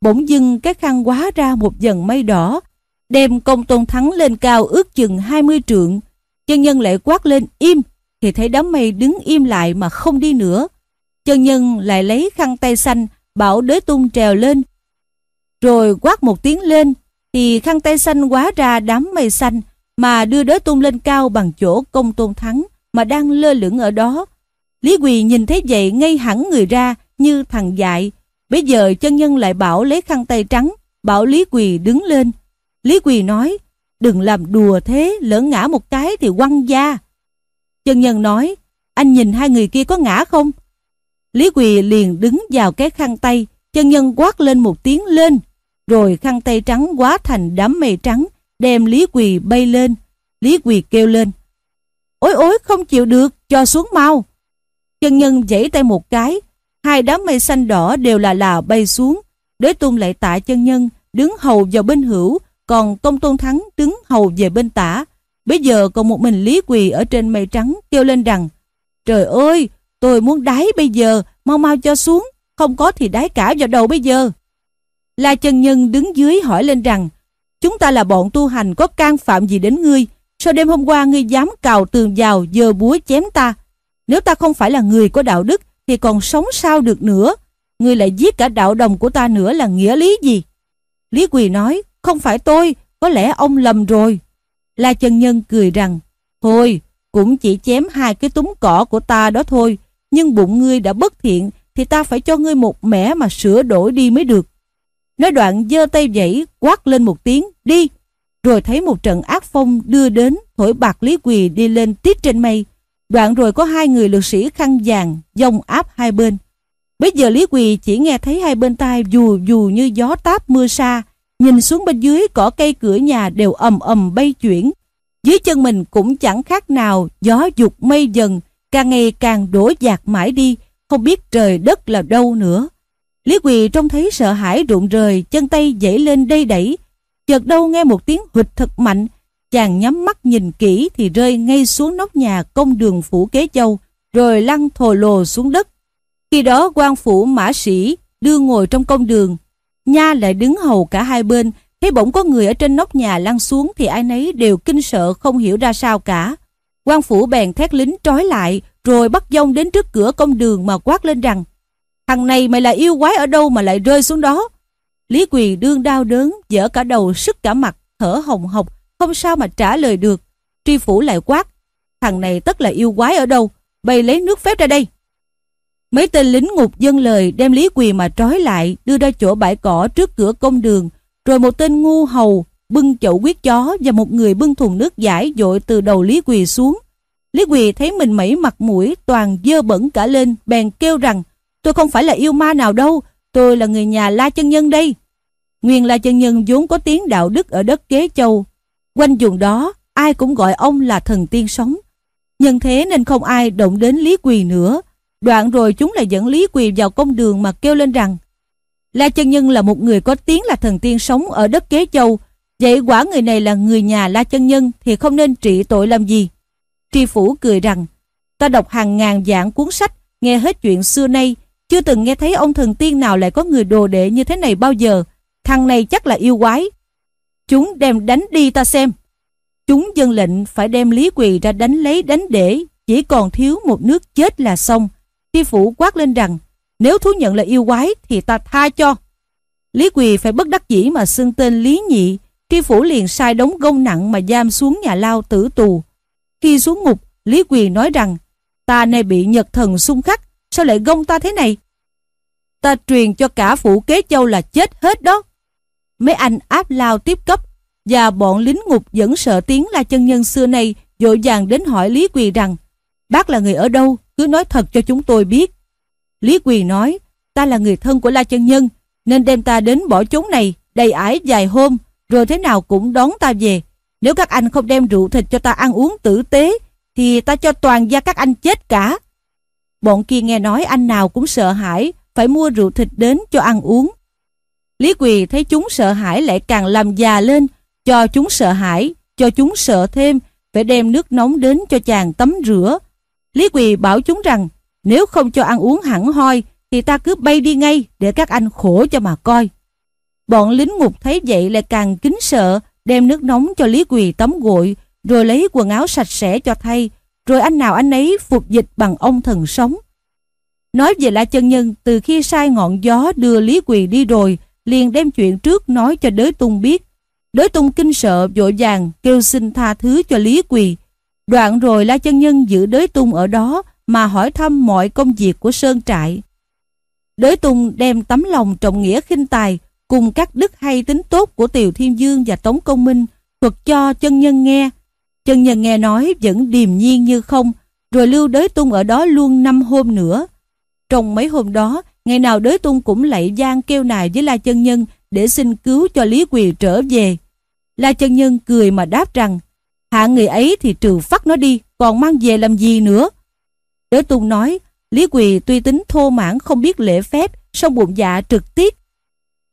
Bỗng dưng cái khăn quá ra một dần mây đỏ đem công tôn thắng lên cao ước chừng 20 trượng. Chân nhân lại quát lên im! Thì thấy đám mây đứng im lại mà không đi nữa. Chân nhân lại lấy khăn tay xanh bảo đới tung trèo lên rồi quát một tiếng lên thì khăn tay xanh quá ra đám mây xanh mà đưa đới tung lên cao bằng chỗ công tôn thắng mà đang lơ lửng ở đó. Lý Quỳ nhìn thấy vậy ngay hẳn người ra như thằng dại. Bây giờ chân nhân lại bảo lấy khăn tay trắng, bảo Lý Quỳ đứng lên. Lý Quỳ nói, đừng làm đùa thế, lỡ ngã một cái thì quăng da. Chân nhân nói, anh nhìn hai người kia có ngã không? Lý Quỳ liền đứng vào cái khăn tay, chân nhân quát lên một tiếng lên rồi khăn tay trắng quá thành đám mây trắng, đem Lý Quỳ bay lên. Lý Quỳ kêu lên. "Ối ối, không chịu được, cho xuống mau. Chân nhân giãy tay một cái, hai đám mây xanh đỏ đều là là bay xuống. Đế tung lại tạ chân nhân, đứng hầu vào bên hữu, còn công tôn thắng đứng hầu về bên tả. Bây giờ còn một mình Lý Quỳ ở trên mây trắng kêu lên rằng Trời ơi, tôi muốn đáy bây giờ, mau mau cho xuống, không có thì đáy cả vào đầu bây giờ. La chân nhân đứng dưới hỏi lên rằng Chúng ta là bọn tu hành có can phạm gì đến ngươi? Sao đêm hôm qua ngươi dám cào tường vào Giờ búa chém ta? Nếu ta không phải là người có đạo đức Thì còn sống sao được nữa? Ngươi lại giết cả đạo đồng của ta nữa là nghĩa lý gì? Lý Quỳ nói Không phải tôi Có lẽ ông lầm rồi. La chân nhân cười rằng Thôi cũng chỉ chém hai cái túm cỏ của ta đó thôi nhưng bụng ngươi đã bất thiện Thì ta phải cho ngươi một mẻ mà sửa đổi đi mới được Nói đoạn giơ tay dãy quát lên một tiếng đi rồi thấy một trận ác phong đưa đến thổi bạc Lý Quỳ đi lên tít trên mây Đoạn rồi có hai người lực sĩ khăn vàng dông áp hai bên. Bây giờ Lý Quỳ chỉ nghe thấy hai bên tai dù dù như gió táp mưa sa, nhìn xuống bên dưới cỏ cây cửa nhà đều ầm ầm bay chuyển. Dưới chân mình cũng chẳng khác nào gió dục mây dần, càng ngày càng đổ dạt mãi đi, không biết trời đất là đâu nữa. Lý Quỳ trông thấy sợ hãi rụng rời, chân tay dãy lên đây đẩy. Chợt đâu nghe một tiếng hụt thật mạnh, chàng nhắm mắt nhìn kỹ thì rơi ngay xuống nóc nhà công đường phủ kế châu, rồi lăn thồ lồ xuống đất. Khi đó quan phủ mã sĩ đưa ngồi trong công đường, Nha lại đứng hầu cả hai bên, thấy bỗng có người ở trên nóc nhà lăn xuống thì ai nấy đều kinh sợ không hiểu ra sao cả quan phủ bèn thét lính trói lại, rồi bắt dông đến trước cửa công đường mà quát lên rằng Thằng này mày là yêu quái ở đâu mà lại rơi xuống đó? Lý Quỳ đương đau đớn, dở cả đầu, sức cả mặt, thở hồng hộc, không sao mà trả lời được. Tri phủ lại quát, thằng này tất là yêu quái ở đâu, bày lấy nước phép ra đây. Mấy tên lính ngục dân lời đem Lý Quỳ mà trói lại, đưa ra chỗ bãi cỏ trước cửa công đường, rồi một tên ngu hầu bưng chậu quyết chó và một người bưng thùng nước giải dội từ đầu Lý Quỳ xuống. Lý Quỳ thấy mình mẩy mặt mũi toàn dơ bẩn cả lên, bèn kêu rằng Tôi không phải là yêu ma nào đâu, tôi là người nhà La Chân Nhân đây. Nguyên La Chân Nhân vốn có tiếng đạo đức ở đất Kế Châu. Quanh vùng đó, ai cũng gọi ông là thần tiên sống. Nhân thế nên không ai động đến Lý Quỳ nữa. Đoạn rồi chúng lại dẫn Lý Quỳ vào công đường mà kêu lên rằng La Chân Nhân là một người có tiếng là thần tiên sống ở đất Kế Châu. Vậy quả người này là người nhà La Chân Nhân thì không nên trị tội làm gì. Tri Phủ cười rằng ta đọc hàng ngàn dạng cuốn sách nghe hết chuyện xưa nay chưa từng nghe thấy ông thần tiên nào lại có người đồ đệ như thế này bao giờ. Thằng này chắc là yêu quái. Chúng đem đánh đi ta xem. Chúng dân lệnh phải đem Lý Quỳ ra đánh lấy đánh để, chỉ còn thiếu một nước chết là xong. Tri phủ quát lên rằng, nếu thú nhận là yêu quái thì ta tha cho. Lý Quỳ phải bất đắc dĩ mà xưng tên Lý Nhị, tri phủ liền sai đống gông nặng mà giam xuống nhà lao tử tù. Khi xuống ngục, Lý Quỳ nói rằng, ta nay bị nhật thần xung khắc, Sao lại gông ta thế này? Ta truyền cho cả phủ kế châu là chết hết đó. Mấy anh áp lao tiếp cấp và bọn lính ngục vẫn sợ tiếng là chân nhân xưa nay dội vàng đến hỏi Lý Quỳ rằng bác là người ở đâu? Cứ nói thật cho chúng tôi biết. Lý Quỳ nói ta là người thân của La Chân Nhân nên đem ta đến bỏ chốn này đầy ải vài hôm rồi thế nào cũng đón ta về. Nếu các anh không đem rượu thịt cho ta ăn uống tử tế thì ta cho toàn gia các anh chết cả. Bọn kia nghe nói anh nào cũng sợ hãi, phải mua rượu thịt đến cho ăn uống. Lý Quỳ thấy chúng sợ hãi lại càng làm già lên, cho chúng sợ hãi, cho chúng sợ thêm, phải đem nước nóng đến cho chàng tắm rửa. Lý Quỳ bảo chúng rằng, nếu không cho ăn uống hẳn hoi, thì ta cứ bay đi ngay để các anh khổ cho mà coi. Bọn lính ngục thấy vậy lại càng kính sợ, đem nước nóng cho Lý Quỳ tắm gội, rồi lấy quần áo sạch sẽ cho thay, rồi anh nào anh ấy phục dịch bằng ông thần sống. Nói về La Chân Nhân, từ khi sai ngọn gió đưa Lý Quỳ đi rồi, liền đem chuyện trước nói cho đới tung biết. Đới tung kinh sợ vội vàng kêu xin tha thứ cho Lý Quỳ. Đoạn rồi La Chân Nhân giữ đới tung ở đó mà hỏi thăm mọi công việc của Sơn Trại. Đới tung đem tấm lòng trọng nghĩa khinh tài cùng các đức hay tính tốt của Tiều Thiên Dương và Tống Công Minh thuật cho chân nhân nghe Chân nhân nghe nói vẫn điềm nhiên như không, rồi lưu đới tung ở đó luôn năm hôm nữa. Trong mấy hôm đó, ngày nào đới tung cũng lạy gian kêu nài với La Chân Nhân để xin cứu cho Lý Quỳ trở về. La Chân Nhân cười mà đáp rằng, hạ người ấy thì trừ phát nó đi, còn mang về làm gì nữa. Đới tung nói, Lý Quỳ tuy tính thô mãn không biết lễ phép, song bụng dạ trực tiếp.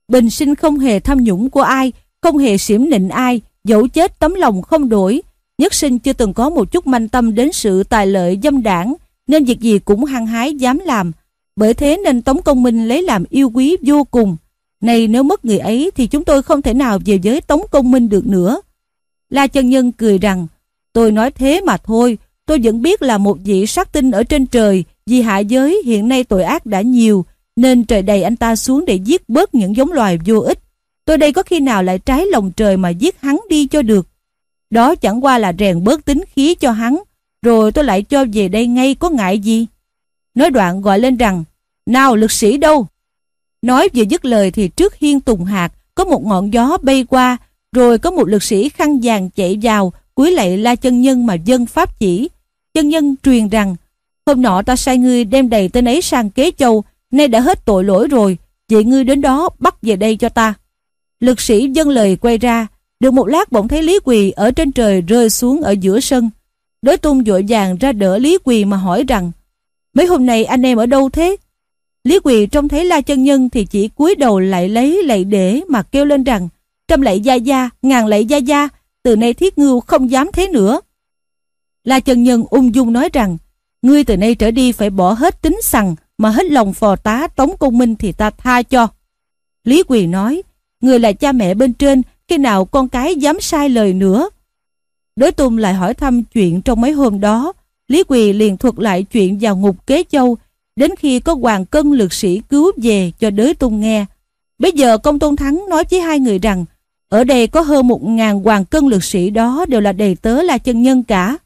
Bình sinh không hề tham nhũng của ai, không hề xỉm nịnh ai, dẫu chết tấm lòng không đổi, Nhất sinh chưa từng có một chút manh tâm đến sự tài lợi dâm đảng, nên việc gì cũng hăng hái dám làm. Bởi thế nên Tống Công Minh lấy làm yêu quý vô cùng. Này nếu mất người ấy thì chúng tôi không thể nào về với Tống Công Minh được nữa. La chân nhân cười rằng, tôi nói thế mà thôi, tôi vẫn biết là một vị sát tinh ở trên trời, vì hạ giới hiện nay tội ác đã nhiều, nên trời đầy anh ta xuống để giết bớt những giống loài vô ích. Tôi đây có khi nào lại trái lòng trời mà giết hắn đi cho được. Đó chẳng qua là rèn bớt tính khí cho hắn, rồi tôi lại cho về đây ngay có ngại gì. Nói đoạn gọi lên rằng, nào lực sĩ đâu? Nói vừa dứt lời thì trước hiên tùng hạt có một ngọn gió bay qua, rồi có một lực sĩ khăn vàng chạy vào, cúi lại la chân nhân mà dân pháp chỉ. chân nhân truyền rằng Hôm nọ ta sai ngươi đem đầy tên ấy sang kế châu Nay đã hết tội lỗi rồi Vậy ngươi đến đó bắt về đây cho ta. Lực sĩ dân lời quay ra Được một lát bỗng thấy Lý Quỳ Ở trên trời rơi xuống ở giữa sân. Đối tung vội vàng ra đỡ Lý Quỳ mà hỏi rằng Mấy hôm nay anh em ở đâu thế? Lý Quỳ trông thấy La Chân Nhân Thì chỉ cúi đầu lại lấy lại để Mà kêu lên rằng Trăm lạy gia gia, ngàn lạy gia gia Từ nay thiết ngưu không dám thế nữa. La Chân Nhân ung dung nói rằng Ngươi từ nay trở đi phải bỏ hết tính sằng mà hết lòng phò tá Tống Công Minh thì ta tha cho. Lý Quỳ nói, Người là cha mẹ bên trên, Khi nào con cái dám sai lời nữa? Đối tung lại hỏi thăm chuyện trong mấy hôm đó. Lý Quỳ liền thuật lại chuyện vào ngục kế châu, Đến khi có hoàng cân lực sĩ cứu về cho đới tung nghe. Bây giờ công tôn thắng nói với hai người rằng, Ở đây có hơn một ngàn hoàng cân lực sĩ đó đều là đầy tớ là chân nhân cả.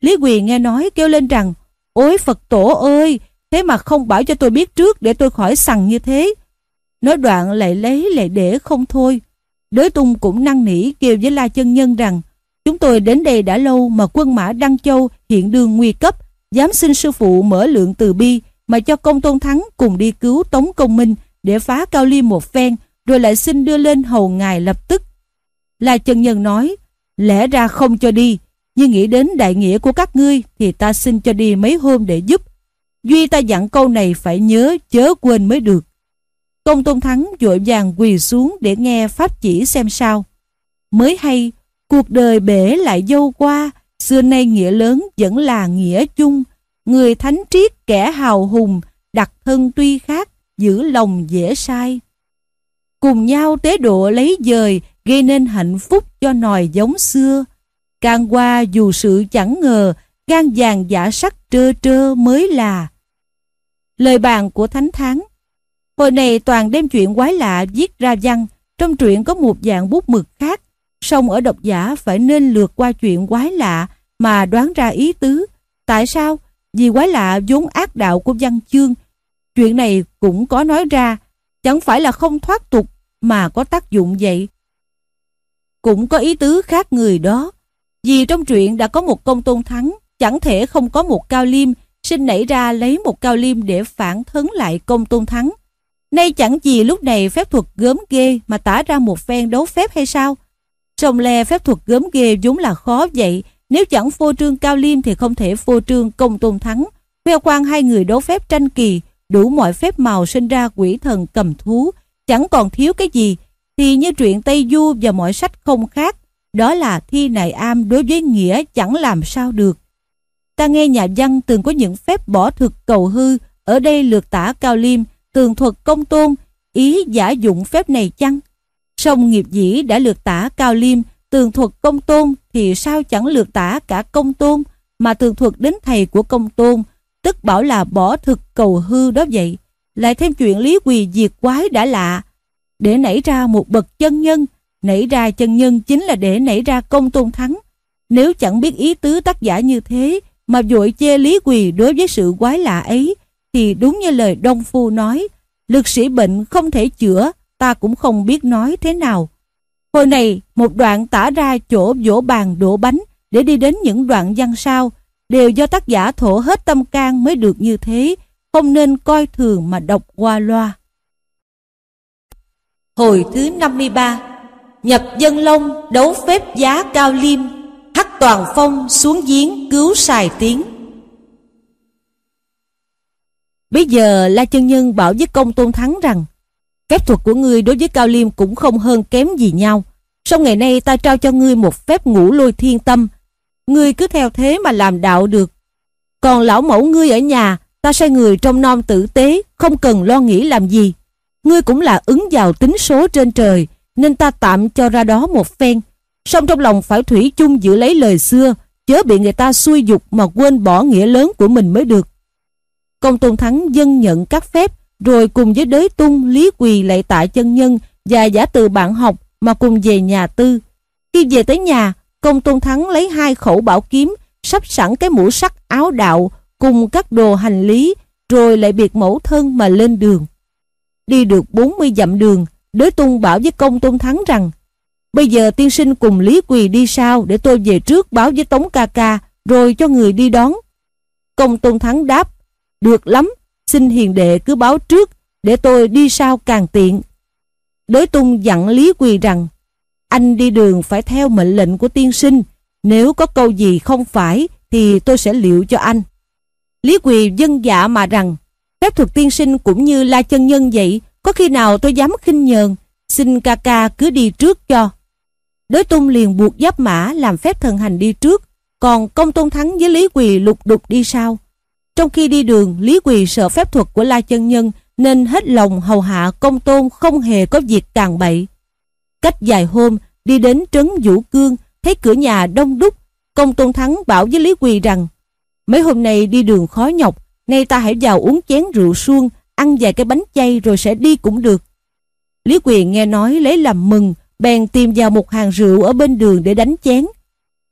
Lý Quỳ nghe nói kêu lên rằng, Ôi Phật tổ ơi Thế mà không bảo cho tôi biết trước để tôi khỏi sằng như thế. Nói đoạn lại lấy lại để không thôi. Đới tung cũng năn nỉ kêu với La Chân Nhân rằng, Chúng tôi đến đây đã lâu mà quân mã Đăng Châu hiện đương nguy cấp, Dám xin sư phụ mở lượng từ bi Mà cho công tôn thắng cùng đi cứu Tống Công Minh Để phá Cao Liêm một phen, Rồi lại xin đưa lên hầu ngài lập tức. La Chân Nhân nói, Lẽ ra không cho đi, Nhưng nghĩ đến đại nghĩa của các ngươi Thì ta xin cho đi mấy hôm để giúp. Duy ta dặn câu này phải nhớ chớ quên mới được Công Tôn Thắng vội vàng quỳ xuống để nghe pháp chỉ xem sao. Mới hay, cuộc đời bể lại dâu qua, xưa nay nghĩa lớn vẫn là nghĩa chung. Người thánh triết kẻ hào hùng, đặt thân tuy khác, giữ lòng dễ sai. Cùng nhau tế độ lấy dời, gây nên hạnh phúc cho nòi giống xưa. Càng qua dù sự chẳng ngờ, gan vàng giả sắc trơ trơ mới là. Lời bàn của Thánh Thắng Hồi này toàn đem chuyện quái lạ viết ra văn, trong truyện có một dạng bút mực khác, song ở độc giả phải nên lượt qua chuyện quái lạ mà đoán ra ý tứ. Tại sao? Vì quái lạ vốn ác đạo của văn chương. Chuyện này cũng có nói ra, chẳng phải là không thoát tục mà có tác dụng vậy. Cũng có ý tứ khác người đó. Vì trong truyện đã có một công tôn thắng, chẳng thể không có một cao liêm, sinh nảy ra lấy một cao liêm để phản thấn lại công tôn thắng. Nay chẳng gì lúc này phép thuật gớm ghê mà tả ra một phen đấu phép hay sao? Trong le phép thuật gớm ghê vốn là khó vậy, nếu chẳng phô trương cao liêm thì không thể phô trương công tôn thắng. Khoe quan hai người đấu phép tranh kỳ, đủ mọi phép màu sinh ra quỷ thần cầm thú, chẳng còn thiếu cái gì, thì như truyện Tây Du và mọi sách không khác, đó là thi nại am đối với nghĩa chẳng làm sao được. Ta nghe nhà văn từng có những phép bỏ thực cầu hư, ở đây lược tả cao liêm, tường thuật công tôn, ý giả dụng phép này chăng? Song nghiệp dĩ đã lược tả cao liêm, tường thuật công tôn thì sao chẳng lược tả cả công tôn mà tường thuật đến thầy của công tôn, tức bảo là bỏ thực cầu hư đó vậy. Lại thêm chuyện lý quỳ diệt quái đã lạ, để nảy ra một bậc chân nhân, nảy ra chân nhân chính là để nảy ra công tôn thắng. Nếu chẳng biết ý tứ tác giả như thế mà vội chê lý quỳ đối với sự quái lạ ấy thì đúng như lời Đông Phu nói, lực sĩ bệnh không thể chữa, ta cũng không biết nói thế nào. Hồi này, một đoạn tả ra chỗ vỗ bàn đổ bánh để đi đến những đoạn văn sau, đều do tác giả thổ hết tâm can mới được như thế, không nên coi thường mà đọc qua loa. Hồi thứ 53 Nhập dân long đấu phép giá cao liêm Hắc toàn phong xuống giếng cứu xài tiếng. Bây giờ La Chân Nhân bảo với công tôn thắng rằng Phép thuật của ngươi đối với Cao Liêm cũng không hơn kém gì nhau. Sau ngày nay ta trao cho ngươi một phép ngũ lôi thiên tâm. Ngươi cứ theo thế mà làm đạo được. Còn lão mẫu ngươi ở nhà, Ta sai người trong non tử tế, Không cần lo nghĩ làm gì. Ngươi cũng là ứng vào tính số trên trời, Nên ta tạm cho ra đó một phen. Song trong lòng phải thủy chung giữ lấy lời xưa Chớ bị người ta xui dục mà quên bỏ nghĩa lớn của mình mới được Công Tôn Thắng dân nhận các phép, rồi cùng với đới tung, lý quỳ lạy tạ chân nhân và giả từ bạn học mà cùng về nhà tư. Khi về tới nhà, Công Tôn Thắng lấy hai khẩu bảo kiếm, sắp sẵn cái mũ sắt áo đạo cùng các đồ hành lý, rồi lại biệt mẫu thân mà lên đường. Đi được 40 dặm đường, đới tung bảo với Công Tôn Thắng rằng Bây giờ tiên sinh cùng Lý Quỳ đi sau để tôi về trước báo với Tống ca ca rồi cho người đi đón Công Tôn Thắng đáp, được lắm, xin hiền đệ cứ báo trước, để tôi đi sau càng tiện. Đới tung dặn Lý Quỳ rằng, anh đi đường phải theo mệnh lệnh của tiên sinh, nếu có câu gì không phải thì tôi sẽ liệu cho anh. Lý Quỳ dân dạ mà rằng, phép thuật tiên sinh cũng như la chân nhân vậy, có khi nào tôi dám khinh nhờn, xin ca ca cứ đi trước cho. Đới tung liền buộc giáp mã làm phép thần hành đi trước, còn công tôn thắng với Lý Quỳ lục đục đi sau. Trong khi đi đường, Lý Quỳ sợ phép thuật của La Chân Nhân nên hết lòng hầu hạ công tôn không hề có việc càng bậy. Cách vài hôm, đi đến trấn Vũ Cương, thấy cửa nhà đông đúc, công tôn thắng bảo với Lý Quỳ rằng mấy hôm nay đi đường khó nhọc, nay ta hãy vào uống chén rượu suông, ăn vài cái bánh chay rồi sẽ đi cũng được. Lý Quỳ nghe nói lấy làm mừng, bèn tìm vào một hàng rượu ở bên đường để đánh chén.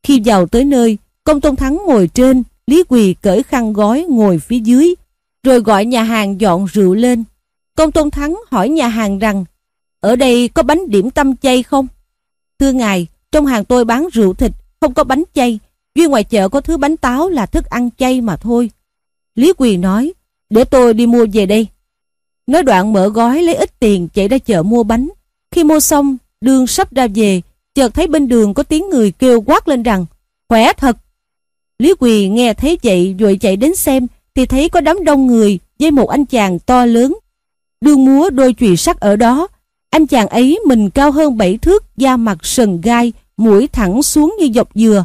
Khi vào tới nơi, công tôn thắng ngồi trên, Lý Quỳ cởi khăn gói ngồi phía dưới, rồi gọi nhà hàng dọn rượu lên. Công Tôn Thắng hỏi nhà hàng rằng, ở đây có bánh điểm tâm chay không? Thưa ngài, trong hàng tôi bán rượu thịt, không có bánh chay, duy ngoài chợ có thứ bánh táo là thức ăn chay mà thôi. Lý Quỳ nói, để tôi đi mua về đây. Nói đoạn mở gói lấy ít tiền chạy ra chợ mua bánh. Khi mua xong, đường sắp ra về, chợt thấy bên đường có tiếng người kêu quát lên rằng, khỏe thật. Lý Quỳ nghe thấy vậy rồi chạy đến xem thì thấy có đám đông người với một anh chàng to lớn. Đương múa đôi chùy sắt ở đó. Anh chàng ấy mình cao hơn bảy thước, da mặt sần gai, mũi thẳng xuống như dọc dừa.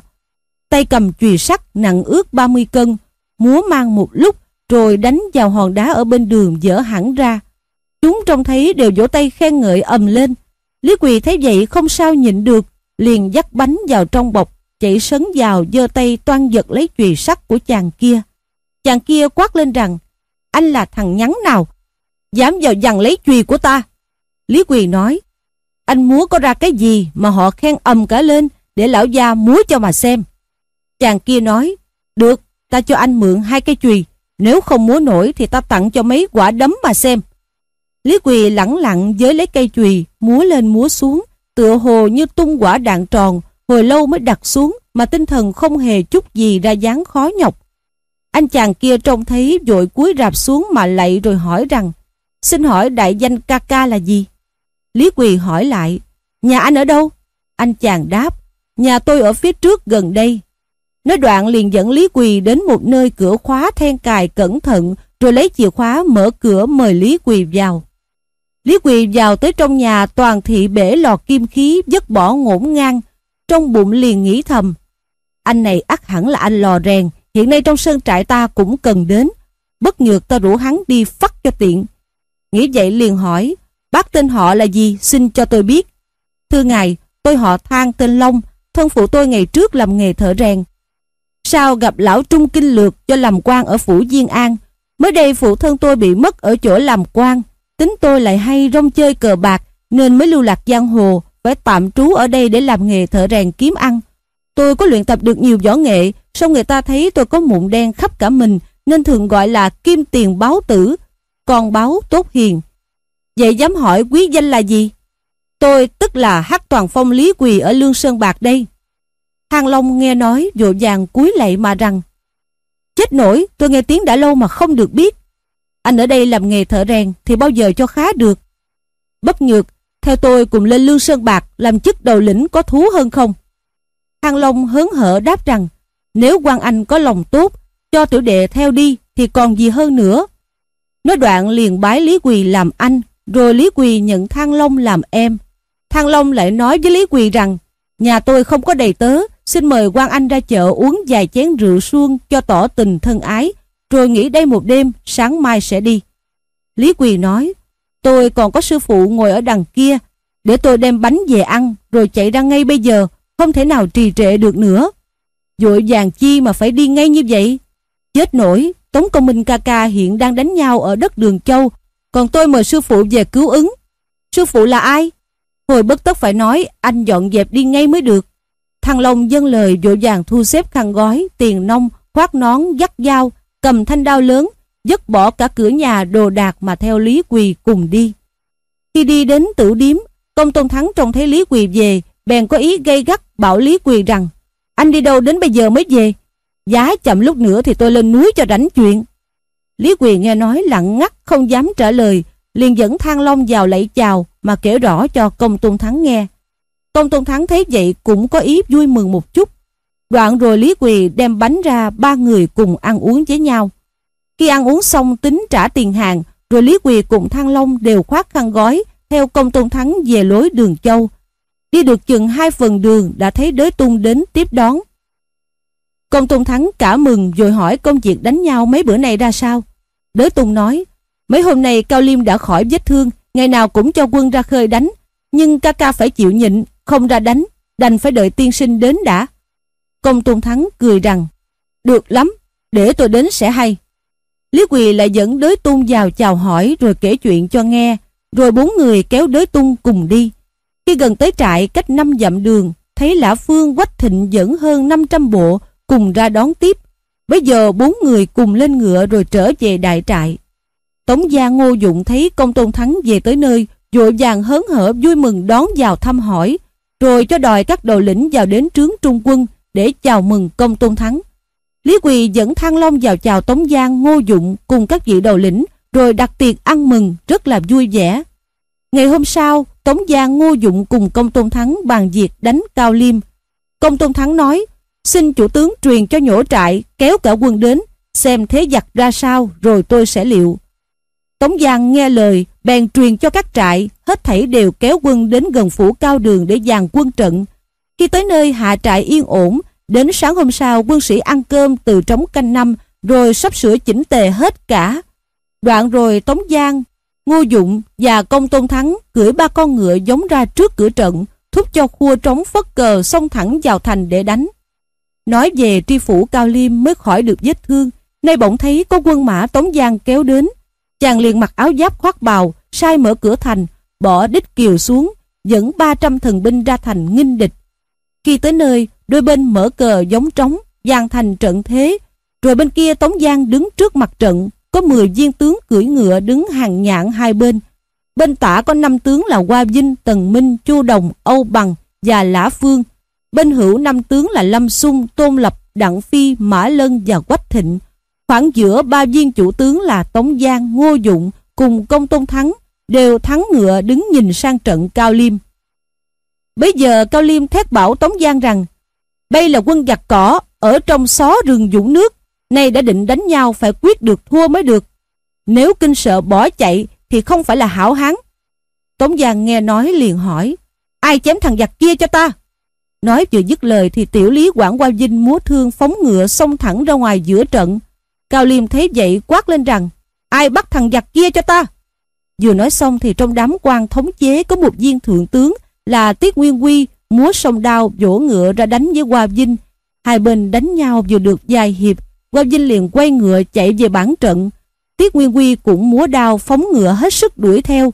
Tay cầm chùy sắt nặng ước 30 cân, múa mang một lúc rồi đánh vào hòn đá ở bên đường dở hẳn ra. Chúng trông thấy đều vỗ tay khen ngợi ầm lên. Lý Quỳ thấy vậy không sao nhịn được, liền dắt bánh vào trong bọc, chạy sấn vào giơ tay toan giật lấy chùy sắt của chàng kia. Chàng kia quát lên rằng, anh là thằng nhắn nào, dám vào dằn lấy chùy của ta. Lý Quỳ nói, anh múa có ra cái gì mà họ khen ầm cả lên để lão gia múa cho mà xem. Chàng kia nói, được, ta cho anh mượn hai cái chùy, nếu không múa nổi thì ta tặng cho mấy quả đấm mà xem. Lý Quỳ lẳng lặng với lấy cây chùy, múa lên múa xuống, tựa hồ như tung quả đạn tròn, hồi lâu mới đặt xuống mà tinh thần không hề chút gì ra dáng khó nhọc. Anh chàng kia trông thấy vội cúi rạp xuống mà lạy rồi hỏi rằng Xin hỏi đại danh ca ca là gì? Lý Quỳ hỏi lại Nhà anh ở đâu? Anh chàng đáp Nhà tôi ở phía trước gần đây. Nói đoạn liền dẫn Lý Quỳ đến một nơi cửa khóa then cài cẩn thận rồi lấy chìa khóa mở cửa mời Lý Quỳ vào. Lý Quỳ vào tới trong nhà, toàn thị bể lò kim khí dứt bỏ ngổn ngang. Trong bụng liền nghĩ thầm, Anh này ắt hẳn là anh lò rèn, Hiện nay trong sơn trại ta cũng cần đến. Bất nhược ta rủ hắn đi phát cho tiện. Nghĩ vậy liền hỏi, Bác tên họ là gì? Xin cho tôi biết. Thưa ngài, tôi họ thang tên Long, Thân phụ tôi ngày trước làm nghề thợ rèn. Sao gặp lão Trung Kinh Lược cho làm quan ở phủ Diên An, Mới đây phụ thân tôi bị mất ở chỗ làm quan. Tính tôi lại hay rong chơi cờ bạc, Nên mới lưu lạc giang hồ, Phải tạm trú ở đây để làm nghề thợ rèn kiếm ăn. Tôi có luyện tập được nhiều võ nghệ, song người ta thấy tôi có mụn đen khắp cả mình, Nên thường gọi là kim tiền báo tử, Con báo tốt hiền. Vậy dám hỏi quý danh là gì? Tôi tức là hát toàn phong lý quỳ ở Lương Sơn Bạc đây. Hàng Long nghe nói, vội vàng cúi lạy mà rằng, Chết nổi, tôi nghe tiếng đã lâu mà không được biết. Anh ở đây làm nghề thợ rèn thì bao giờ cho khá được Bất nhược Theo tôi cùng lên Lương Sơn Bạc Làm chức đầu lĩnh có thú hơn không Thang Long hớn hở đáp rằng nếu quan anh có lòng tốt, cho tiểu đệ theo đi thì còn gì hơn nữa. Nói đoạn liền bái Lý Quỳ làm anh, rồi Lý Quỳ nhận Thang Long làm em. Thang Long lại nói với Lý Quỳ rằng, nhà tôi không có đầy tớ, xin mời quan anh ra chợ uống vài chén rượu suông cho tỏ tình thân ái, rồi nghỉ đây một đêm, sáng mai sẽ đi. Lý Quỳ nói, tôi còn có sư phụ ngồi ở đằng kia, để tôi đem bánh về ăn, rồi chạy ra ngay bây giờ, không thể nào trì trệ được nữa. Dội vàng chi mà phải đi ngay như vậy? Chết nổi, Tống Công Minh ca ca hiện đang đánh nhau ở đất Đường Châu, còn tôi mời sư phụ về cứu ứng. Sư phụ là ai? Hồi bất tất phải nói, anh dọn dẹp đi ngay mới được. Thằng Long dâng lời vội vàng thu xếp khăn gói, tiền nông, khoác nón, dắt dao, cầm thanh đao lớn, dứt bỏ cả cửa nhà đồ đạc mà theo Lý Quỳ cùng đi. Khi đi đến tử điếm, công tôn thắng trông thấy Lý Quỳ về, bèn có ý gây gắt bảo Lý Quỳ rằng anh đi đâu đến bây giờ mới về? Giá chậm lúc nữa thì tôi lên núi cho rảnh chuyện. Lý Quỳ nghe nói lặng ngắt không dám trả lời, liền dẫn Thang Long vào lạy chào mà kể rõ cho công tôn thắng nghe. Công tôn thắng thấy vậy cũng có ý vui mừng một chút. Đoạn rồi Lý Quỳ đem bánh ra ba người cùng ăn uống với nhau. Khi ăn uống xong tính trả tiền hàng, rồi Lý Quỳ cùng Thăng Long đều khoác khăn gói theo công tôn thắng về lối đường châu. Đi được chừng hai phần đường đã thấy đới tung đến tiếp đón. Công tôn thắng cả mừng rồi hỏi công việc đánh nhau mấy bữa nay ra sao. Đới tung nói, mấy hôm nay Cao Liêm đã khỏi vết thương, ngày nào cũng cho quân ra khơi đánh. Nhưng ca ca phải chịu nhịn, không ra đánh, đành phải đợi tiên sinh đến đã. Công tôn thắng cười rằng, được lắm, để tôi đến sẽ hay. Lý Quỳ lại dẫn đới tung vào chào hỏi rồi kể chuyện cho nghe, rồi bốn người kéo đới tung cùng đi. Khi gần tới trại cách năm dặm đường, thấy Lã Phương Quách Thịnh dẫn hơn 500 bộ cùng ra đón tiếp. Bây giờ bốn người cùng lên ngựa rồi trở về đại trại. Tống gia Ngô Dụng thấy công tôn thắng về tới nơi, vội vàng hớn hở vui mừng đón vào thăm hỏi, rồi cho đòi các đầu lĩnh vào đến trướng trung quân để chào mừng công tôn thắng. Lý Quỳ dẫn Thăng Long vào chào Tống Giang, Ngô Dụng cùng các vị đầu lĩnh, rồi đặt tiệc ăn mừng rất là vui vẻ. Ngày hôm sau, Tống Giang, Ngô Dụng cùng công tôn thắng bàn việc đánh Cao Liêm. Công tôn thắng nói, xin chủ tướng truyền cho nhổ trại, kéo cả quân đến, xem thế giặc ra sao rồi tôi sẽ liệu. Tống Giang nghe lời, bèn truyền cho các trại, hết thảy đều kéo quân đến gần phủ cao đường để dàn quân trận. Khi tới nơi hạ trại yên ổn, đến sáng hôm sau quân sĩ ăn cơm từ trống canh năm, rồi sắp sửa chỉnh tề hết cả. Đoạn rồi Tống Giang, Ngô Dụng và Công Tôn Thắng cưỡi ba con ngựa giống ra trước cửa trận, thúc cho khua trống phất cờ xông thẳng vào thành để đánh. Nói về tri phủ Cao Liêm mới khỏi được vết thương, nay bỗng thấy có quân mã Tống Giang kéo đến, Chàng liền mặc áo giáp khoác bào, sai mở cửa thành, bỏ đích kiều xuống, dẫn 300 thần binh ra thành nghinh địch. Khi tới nơi, đôi bên mở cờ giống trống, dàn thành trận thế, rồi bên kia Tống Giang đứng trước mặt trận, có 10 viên tướng cưỡi ngựa đứng hàng nhạn hai bên. Bên tả có 5 tướng là Hoa Vinh, Tần Minh, Chu Đồng, Âu Bằng và Lã Phương. Bên hữu năm tướng là Lâm Sung, Tôn Lập, Đặng Phi, Mã Lân và Quách Thịnh. Khoảng giữa ba viên chủ tướng là Tống Giang, Ngô Dụng cùng Công Tôn Thắng đều thắng ngựa đứng nhìn sang trận Cao Liêm. Bây giờ Cao Liêm thét bảo Tống Giang rằng, đây là quân giặc cỏ, ở trong xó rừng dũng nước, nay đã định đánh nhau phải quyết được thua mới được. Nếu kinh sợ bỏ chạy thì không phải là hảo hán. Tống Giang nghe nói liền hỏi, ai chém thằng giặc kia cho ta? Nói vừa dứt lời thì tiểu lý Quảng Qua Vinh múa thương phóng ngựa xông thẳng ra ngoài giữa trận. Cao Liêm thấy vậy quát lên rằng, Ai bắt thằng giặc kia cho ta Vừa nói xong thì trong đám quan thống chế Có một viên thượng tướng là Tiết Nguyên Quy Múa sông đao vỗ ngựa ra đánh với Hoa Vinh. Hai bên đánh nhau vừa được vài hiệp Hoa Vinh liền quay ngựa chạy về bản trận. Tiết Nguyên Quy cũng múa đao phóng ngựa hết sức đuổi theo.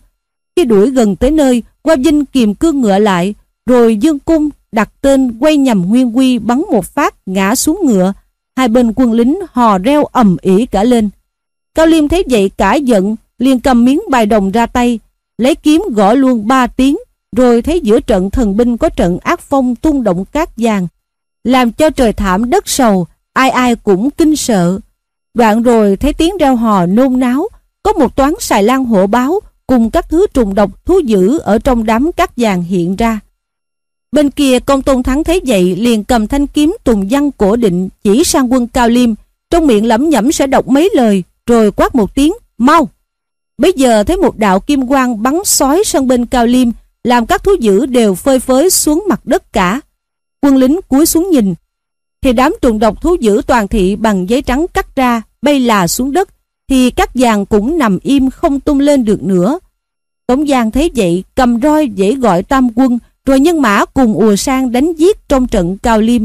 Khi đuổi gần tới nơi Hoa Vinh kìm cương ngựa lại Rồi dương cung đặt tên quay nhầm Nguyên Quy bắn một phát ngã xuống ngựa. Hai bên quân lính hò reo ầm ĩ cả lên. Cao Liêm thấy vậy cả giận, liền cầm miếng bài đồng ra tay, lấy kiếm gõ luôn ba tiếng, rồi thấy giữa trận thần binh có trận ác phong tung động cát vàng, làm cho trời thảm đất sầu, ai ai cũng kinh sợ. Đoạn rồi thấy tiếng reo hò nôn náo, có một toán xài lan hộ báo cùng các thứ trùng độc thú dữ ở trong đám cát vàng hiện ra. Bên kia công tôn thắng thấy vậy liền cầm thanh kiếm tùng văn cổ định chỉ sang quân cao liêm, trong miệng lẩm nhẩm sẽ đọc mấy lời, rồi quát một tiếng, mau. Bây giờ thấy một đạo kim quang bắn sói sang bên cao liêm, làm các thú dữ đều phơi phới xuống mặt đất cả. Quân lính cúi xuống nhìn, thì đám trùng độc thú dữ toàn thị bằng giấy trắng cắt ra, bay là xuống đất, thì các vàng cũng nằm im không tung lên được nữa. Tống Giang thấy vậy, cầm roi dễ gọi tam quân, rồi nhân mã cùng ùa sang đánh giết trong trận Cao Liêm.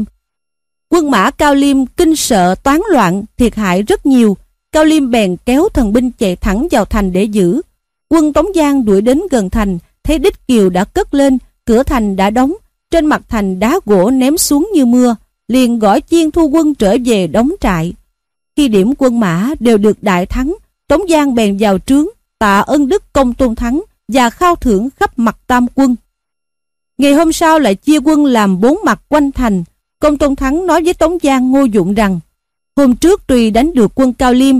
Quân mã Cao Liêm kinh sợ toán loạn, thiệt hại rất nhiều. Cao Liêm bèn kéo thần binh chạy thẳng vào thành để giữ. Quân Tống Giang đuổi đến gần thành, thấy đích kiều đã cất lên, cửa thành đã đóng, trên mặt thành đá gỗ ném xuống như mưa, liền gọi chiên thu quân trở về đóng trại. Khi điểm quân mã đều được đại thắng, Tống Giang bèn vào trướng, tạ ân đức công tôn thắng và khao thưởng khắp mặt tam quân. Ngày hôm sau lại chia quân làm bốn mặt quanh thành. Công Tôn Thắng nói với Tống Giang Ngô Dụng rằng Hôm trước tuy đánh được quân Cao Liêm,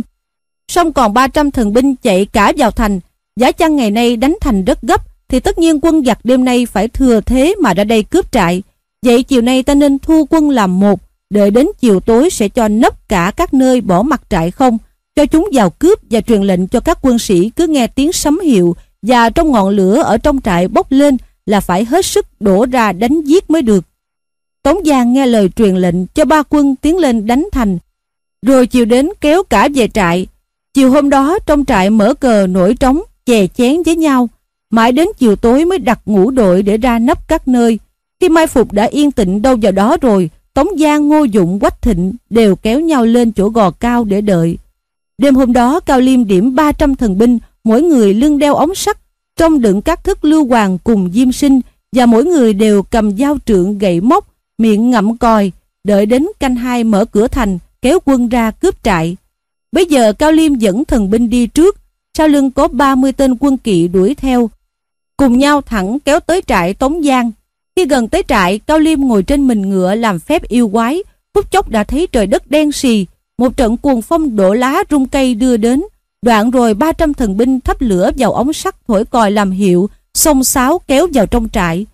song còn 300 thần binh chạy cả vào thành. Giả chăng ngày nay đánh thành rất gấp, thì tất nhiên quân giặc đêm nay phải thừa thế mà ra đây cướp trại. Vậy chiều nay ta nên thu quân làm một, đợi đến chiều tối sẽ cho nấp cả các nơi bỏ mặt trại không, cho chúng vào cướp và truyền lệnh cho các quân sĩ cứ nghe tiếng sấm hiệu và trong ngọn lửa ở trong trại bốc lên là phải hết sức đổ ra đánh giết mới được. Tống Giang nghe lời truyền lệnh cho ba quân tiến lên đánh thành, rồi chiều đến kéo cả về trại. Chiều hôm đó trong trại mở cờ nổi trống, chè chén với nhau, mãi đến chiều tối mới đặt ngũ đội để ra nấp các nơi. Khi mai phục đã yên tĩnh đâu vào đó rồi, Tống Giang, Ngô Dụng, Quách Thịnh đều kéo nhau lên chỗ gò cao để đợi. Đêm hôm đó Cao Liêm điểm 300 thần binh, mỗi người lưng đeo ống sắt, trong đựng các thức lưu hoàng cùng diêm sinh và mỗi người đều cầm dao trượng gậy móc, miệng ngậm còi, đợi đến canh hai mở cửa thành, kéo quân ra cướp trại. Bây giờ Cao Liêm dẫn thần binh đi trước, sau lưng có 30 tên quân kỵ đuổi theo. Cùng nhau thẳng kéo tới trại Tống Giang. Khi gần tới trại, Cao Liêm ngồi trên mình ngựa làm phép yêu quái, phút chốc đã thấy trời đất đen xì, một trận cuồng phong đổ lá rung cây đưa đến, đoạn rồi 300 thần binh thắp lửa vào ống sắt thổi còi làm hiệu, xông sáo kéo vào trong trại.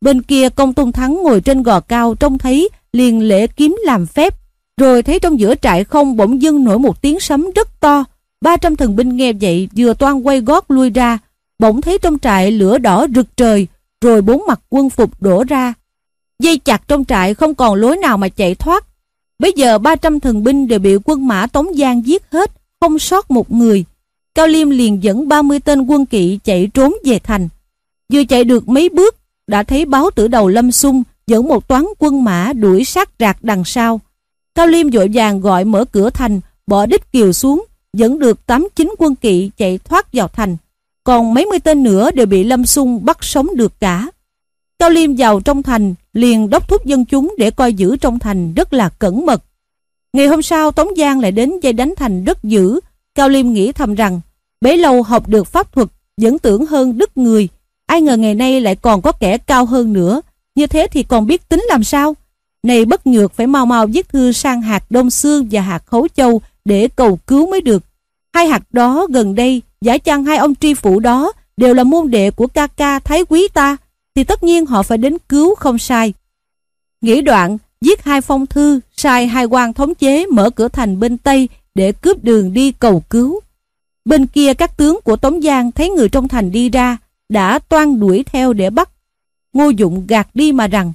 Bên kia công tôn thắng ngồi trên gò cao trông thấy liền lễ kiếm làm phép, rồi thấy trong giữa trại không bỗng dưng nổi một tiếng sấm rất to. 300 thần binh nghe vậy vừa toan quay gót lui ra, bỗng thấy trong trại lửa đỏ rực trời, rồi bốn mặt quân phục đổ ra. Dây chặt trong trại không còn lối nào mà chạy thoát, Bây giờ 300 thần binh đều bị quân mã Tống Giang giết hết, không sót một người. Cao Liêm liền dẫn 30 tên quân kỵ chạy trốn về thành. Vừa chạy được mấy bước, đã thấy báo tử đầu Lâm Xung dẫn một toán quân mã đuổi sát rạc đằng sau. Cao Liêm vội vàng gọi mở cửa thành, bỏ đích kiều xuống, dẫn được 89 quân kỵ chạy thoát vào thành. Còn mấy mươi tên nữa đều bị Lâm Xung bắt sống được cả. Cao Liêm vào trong thành, liền đốc thúc dân chúng để coi giữ trong thành rất là cẩn mật. Ngày hôm sau Tống Giang lại đến dây đánh thành rất dữ. Cao Liêm nghĩ thầm rằng, bấy lâu học được pháp thuật, vẫn tưởng hơn đức người. Ai ngờ ngày nay lại còn có kẻ cao hơn nữa. Như thế thì còn biết tính làm sao? Này bất nhược phải mau mau viết thư sang hạt Đông Sương và hạt Khấu Châu để cầu cứu mới được. Hai hạt đó gần đây, giả chăng hai ông tri phủ đó đều là môn đệ của ca ca Thái Quý ta thì tất nhiên họ phải đến cứu không sai. Nghĩ đoạn, giết hai phong thư, sai hai quan thống chế mở cửa thành bên Tây để cướp đường đi cầu cứu. Bên kia các tướng của Tống Giang thấy người trong thành đi ra, đã toan đuổi theo để bắt. Ngô Dụng gạt đi mà rằng,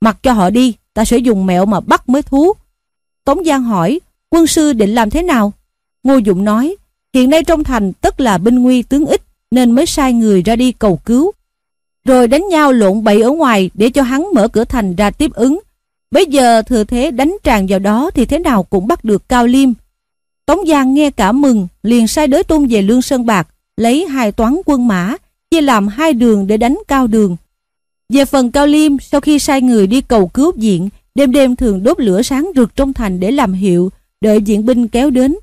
mặc cho họ đi, ta sẽ dùng mẹo mà bắt mới thú. Tống Giang hỏi, quân sư định làm thế nào? Ngô Dụng nói, hiện nay trong thành tất là binh nguy tướng ít, nên mới sai người ra đi cầu cứu rồi đánh nhau lộn bậy ở ngoài để cho hắn mở cửa thành ra tiếp ứng. Bây giờ thừa thế đánh tràn vào đó thì thế nào cũng bắt được Cao Liêm. Tống Giang nghe cả mừng, liền sai đới tung về Lương Sơn Bạc, lấy hai toán quân mã, chia làm hai đường để đánh Cao Đường. Về phần Cao Liêm, sau khi sai người đi cầu cứu diện, đêm đêm thường đốt lửa sáng rực trong thành để làm hiệu, đợi diện binh kéo đến.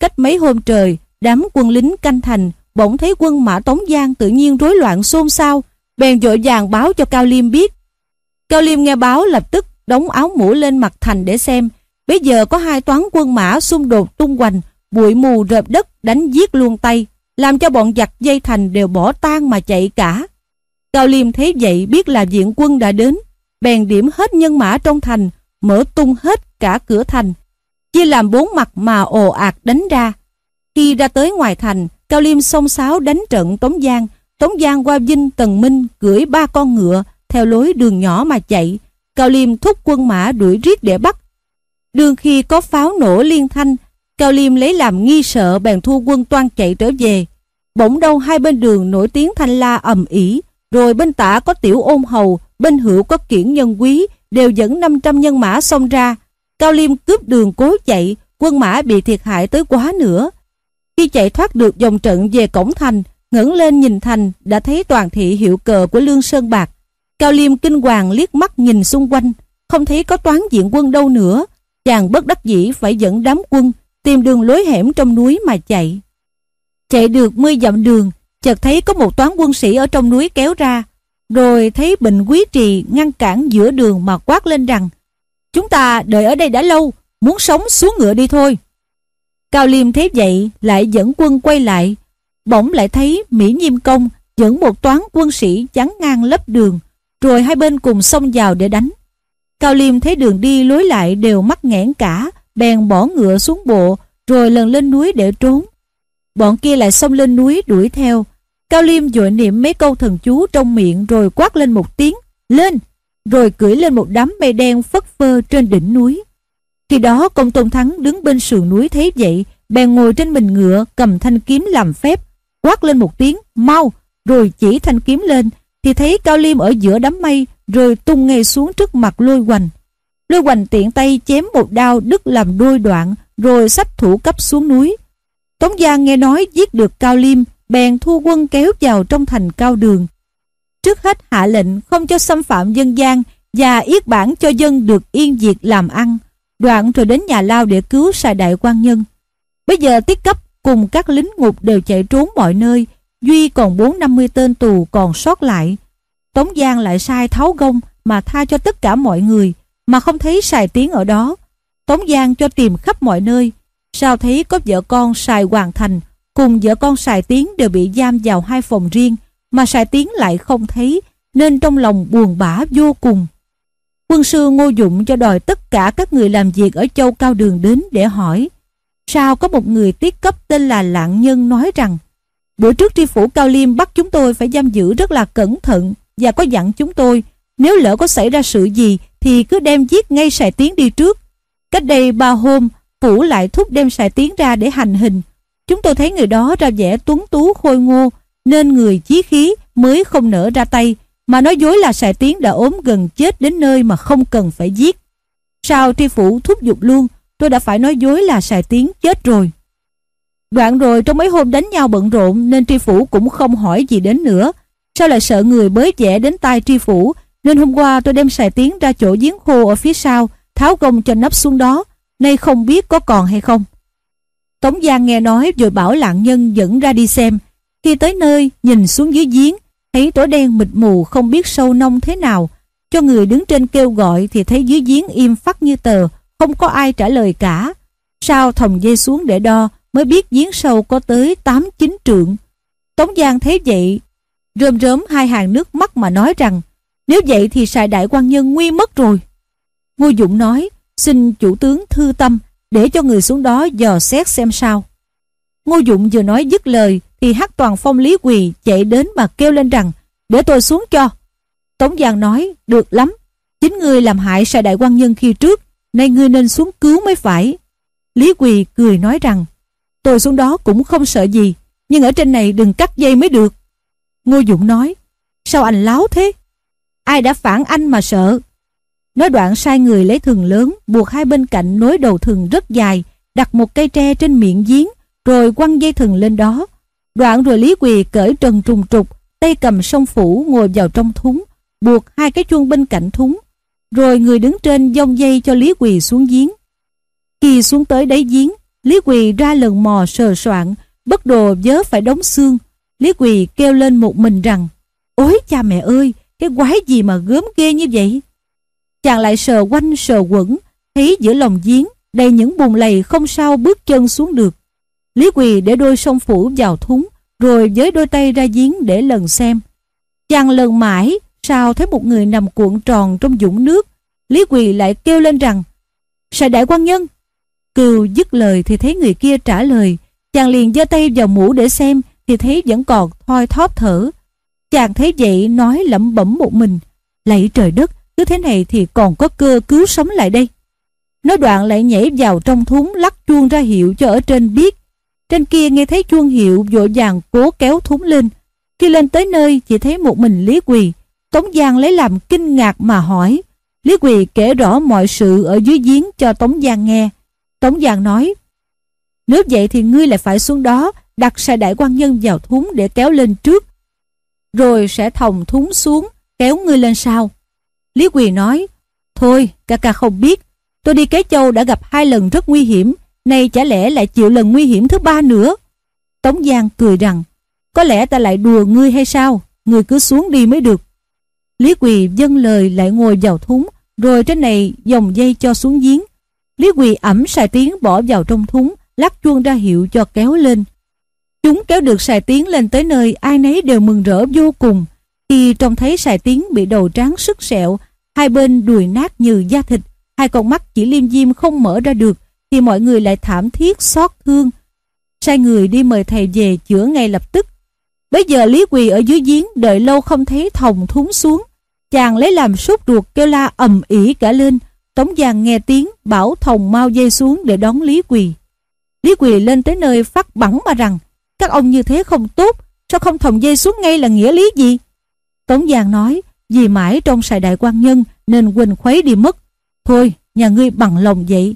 Cách mấy hôm trời, đám quân lính canh thành, bỗng thấy quân mã Tống Giang tự nhiên rối loạn xôn xao, bèn vội vàng báo cho Cao Liêm biết. Cao Liêm nghe báo lập tức đóng áo mũ lên mặt thành để xem. Bây giờ có hai toán quân mã xung đột tung hoành, bụi mù rợp đất đánh giết luôn tay, làm cho bọn giặc dây thành đều bỏ tan mà chạy cả. Cao Liêm thấy vậy biết là diện quân đã đến, bèn điểm hết nhân mã trong thành, mở tung hết cả cửa thành, chia làm bốn mặt mà ồ ạt đánh ra. Khi ra tới ngoài thành, Cao Liêm xông xáo đánh trận Tống Giang, Tống Giang qua Vinh Tần Minh cưỡi ba con ngựa theo lối đường nhỏ mà chạy. Cao Liêm thúc quân mã đuổi riết để bắt. Đường khi có pháo nổ liên thanh, Cao Liêm lấy làm nghi sợ bèn thu quân toan chạy trở về. Bỗng đâu hai bên đường nổi tiếng thanh la ầm ỉ, rồi bên tả có tiểu ôn hầu, bên hữu có kiển nhân quý, đều dẫn 500 nhân mã xông ra. Cao Liêm cướp đường cố chạy, quân mã bị thiệt hại tới quá nữa. Khi chạy thoát được dòng trận về cổng thành, ngẩng lên nhìn thành đã thấy toàn thị hiệu cờ của Lương Sơn Bạc. Cao Liêm kinh hoàng liếc mắt nhìn xung quanh, không thấy có toán diện quân đâu nữa. Chàng bất đắc dĩ phải dẫn đám quân tìm đường lối hẻm trong núi mà chạy. Chạy được mươi dặm đường, chợt thấy có một toán quân sĩ ở trong núi kéo ra, rồi thấy Bình Quý Trì ngăn cản giữa đường mà quát lên rằng Chúng ta đợi ở đây đã lâu, muốn sống xuống ngựa đi thôi. Cao Liêm thấy vậy lại dẫn quân quay lại, bỗng lại thấy Mỹ Nhiêm Công dẫn một toán quân sĩ chắn ngang lấp đường, rồi hai bên cùng xông vào để đánh. Cao Liêm thấy đường đi lối lại đều mắc nghẽn cả, bèn bỏ ngựa xuống bộ, rồi lần lên núi để trốn. Bọn kia lại xông lên núi đuổi theo. Cao Liêm dội niệm mấy câu thần chú trong miệng rồi quát lên một tiếng, lên, rồi cưỡi lên một đám mây đen phất phơ trên đỉnh núi. Khi đó công tôn thắng đứng bên sườn núi thấy vậy, bèn ngồi trên mình ngựa cầm thanh kiếm làm phép, quát lên một tiếng, mau, rồi chỉ thanh kiếm lên, thì thấy Cao Liêm ở giữa đám mây, rồi tung ngay xuống trước mặt lôi hoành. Lôi hoành tiện tay chém một đao đứt làm đôi đoạn, rồi sách thủ cấp xuống núi. Tống Giang nghe nói giết được Cao Liêm, bèn thu quân kéo vào trong thành Cao Đường. Trước hết hạ lệnh không cho xâm phạm dân gian và yết bản cho dân được yên diệt làm ăn, đoạn rồi đến nhà lao để cứu xài đại quan nhân. Bây giờ tiết cấp cùng các lính ngục đều chạy trốn mọi nơi, Duy còn bốn năm mươi tên tù còn sót lại. Tống Giang lại sai tháo gông mà tha cho tất cả mọi người, mà không thấy xài tiếng ở đó. Tống Giang cho tìm khắp mọi nơi, sao thấy có vợ con xài hoàn thành, cùng vợ con xài tiếng đều bị giam vào hai phòng riêng, mà xài tiếng lại không thấy, nên trong lòng buồn bã vô cùng. Quân sư Ngô Dụng cho đòi tất cả các người làm việc ở châu Cao Đường đến để hỏi. Sao có một người tiết cấp tên là Lạng Nhân nói rằng Bữa trước tri phủ Cao Liêm bắt chúng tôi phải giam giữ rất là cẩn thận và có dặn chúng tôi nếu lỡ có xảy ra sự gì thì cứ đem giết ngay sài tiến đi trước. Cách đây ba hôm, phủ lại thúc đem sài tiến ra để hành hình. Chúng tôi thấy người đó ra vẻ tuấn tú khôi ngô nên người chí khí mới không nở ra tay mà nói dối là sài tiến đã ốm gần chết đến nơi mà không cần phải giết. Sao tri phủ thúc giục luôn, tôi đã phải nói dối là sài tiến chết rồi. Đoạn rồi trong mấy hôm đánh nhau bận rộn nên tri phủ cũng không hỏi gì đến nữa. Sao lại sợ người bới vẽ đến tai tri phủ, nên hôm qua tôi đem sài tiến ra chỗ giếng khô ở phía sau, tháo gông cho nắp xuống đó nay không biết có còn hay không. Tống Giang nghe nói rồi bảo lạng nhân dẫn ra đi xem. Khi tới nơi, nhìn xuống dưới giếng thấy tối đen mịt mù không biết sâu nông thế nào. Cho người đứng trên kêu gọi thì thấy dưới giếng im phắt như tờ không có ai trả lời cả. Sao thòng dây xuống để đo mới biết giếng sâu có tới 8-9 trượng. Tống Giang thấy vậy, rơm rớm hai hàng nước mắt mà nói rằng nếu vậy thì xài đại quan nhân nguy mất rồi. Ngô Dũng nói, xin chủ tướng thư tâm để cho người xuống đó dò xét xem sao. Ngô Dũng vừa nói dứt lời thì hắc toàn phong lý quỳ chạy đến mà kêu lên rằng để tôi xuống cho. Tống Giang nói, được lắm, chính ngươi làm hại sai đại quan nhân khi trước, nay ngươi nên xuống cứu mới phải. Lý Quỳ cười nói rằng Tôi xuống đó cũng không sợ gì Nhưng ở trên này đừng cắt dây mới được Ngô Dũng nói Sao anh láo thế Ai đã phản anh mà sợ Nói đoạn sai người lấy thừng lớn Buộc hai bên cạnh nối đầu thừng rất dài Đặt một cây tre trên miệng giếng Rồi quăng dây thừng lên đó Đoạn rồi Lý Quỳ cởi trần trùng trục Tay cầm sông phủ ngồi vào trong thúng Buộc hai cái chuông bên cạnh thúng Rồi người đứng trên dông dây cho Lý Quỳ xuống giếng Khi xuống tới đáy giếng Lý Quỳ ra lần mò sờ soạn, bất đồ vớ phải đóng xương. Lý Quỳ kêu lên một mình rằng, Ôi cha mẹ ơi, cái quái gì mà gớm ghê như vậy? Chàng lại sờ quanh sờ quẩn, thấy giữa lòng giếng đầy những bùn lầy không sao bước chân xuống được. Lý Quỳ để đôi sông phủ vào thúng, rồi với đôi tay ra giếng để lần xem. Chàng lần mãi, sao thấy một người nằm cuộn tròn trong dũng nước. Lý Quỳ lại kêu lên rằng, Sài đại quan nhân, Cừu dứt lời thì thấy người kia trả lời. Chàng liền giơ tay vào mũ để xem thì thấy vẫn còn thoi thóp thở. Chàng thấy vậy nói lẩm bẩm một mình. Lạy trời đất, cứ thế này thì còn có cơ cứu sống lại đây. Nói đoạn lại nhảy vào trong thúng lắc chuông ra hiệu cho ở trên biết. Trên kia nghe thấy chuông hiệu vội vàng cố kéo thúng lên. Khi lên tới nơi, chỉ thấy một mình Lý Quỳ. Tống Giang lấy làm kinh ngạc mà hỏi. Lý Quỳ kể rõ mọi sự ở dưới giếng cho Tống Giang nghe. Tống Giang nói, Nếu vậy thì ngươi lại phải xuống đó, đặt sai đại quan nhân vào thúng để kéo lên trước, rồi sẽ thòng thúng xuống, kéo ngươi lên sau Lý Quỳ nói, Thôi, ca ca không biết Tôi đi Kế Châu đã gặp hai lần rất nguy hiểm Nay chả lẽ lại chịu lần nguy hiểm thứ ba nữa? Tống Giang cười rằng Có lẽ ta lại đùa ngươi hay sao? Ngươi cứ xuống đi mới được. Lý Quỳ dâng lời lại ngồi vào thúng Rồi trên này dòng dây cho xuống giếng. Lý Quỳ ẩm xài tiếng bỏ vào trong thúng, lắc chuông ra hiệu cho kéo lên. Chúng kéo được xài tiếng lên tới nơi ai nấy đều mừng rỡ vô cùng. Khi trông thấy xài tiếng bị đầu tráng sức sẹo, hai bên đùi nát như da thịt, hai con mắt chỉ liêm diêm không mở ra được, thì mọi người lại thảm thiết xót thương. Sai người đi mời thầy về chữa ngay lập tức. Bây giờ Lý Quỳ ở dưới giếng đợi lâu không thấy thòng thúng xuống. Chàng lấy làm sốt ruột kêu la ầm ỉ cả lên. Tống Giang nghe tiếng bảo thòng mau dây xuống để đón Lý Quỳ. Lý Quỳ lên tới nơi phát bẳng mà rằng các ông như thế không tốt, sao không thòng dây xuống ngay là nghĩa lý gì? Tống Giang nói vì mãi trong sài đại quan nhân nên quỳnh khuấy đi mất. Thôi, nhà ngươi bằng lòng vậy.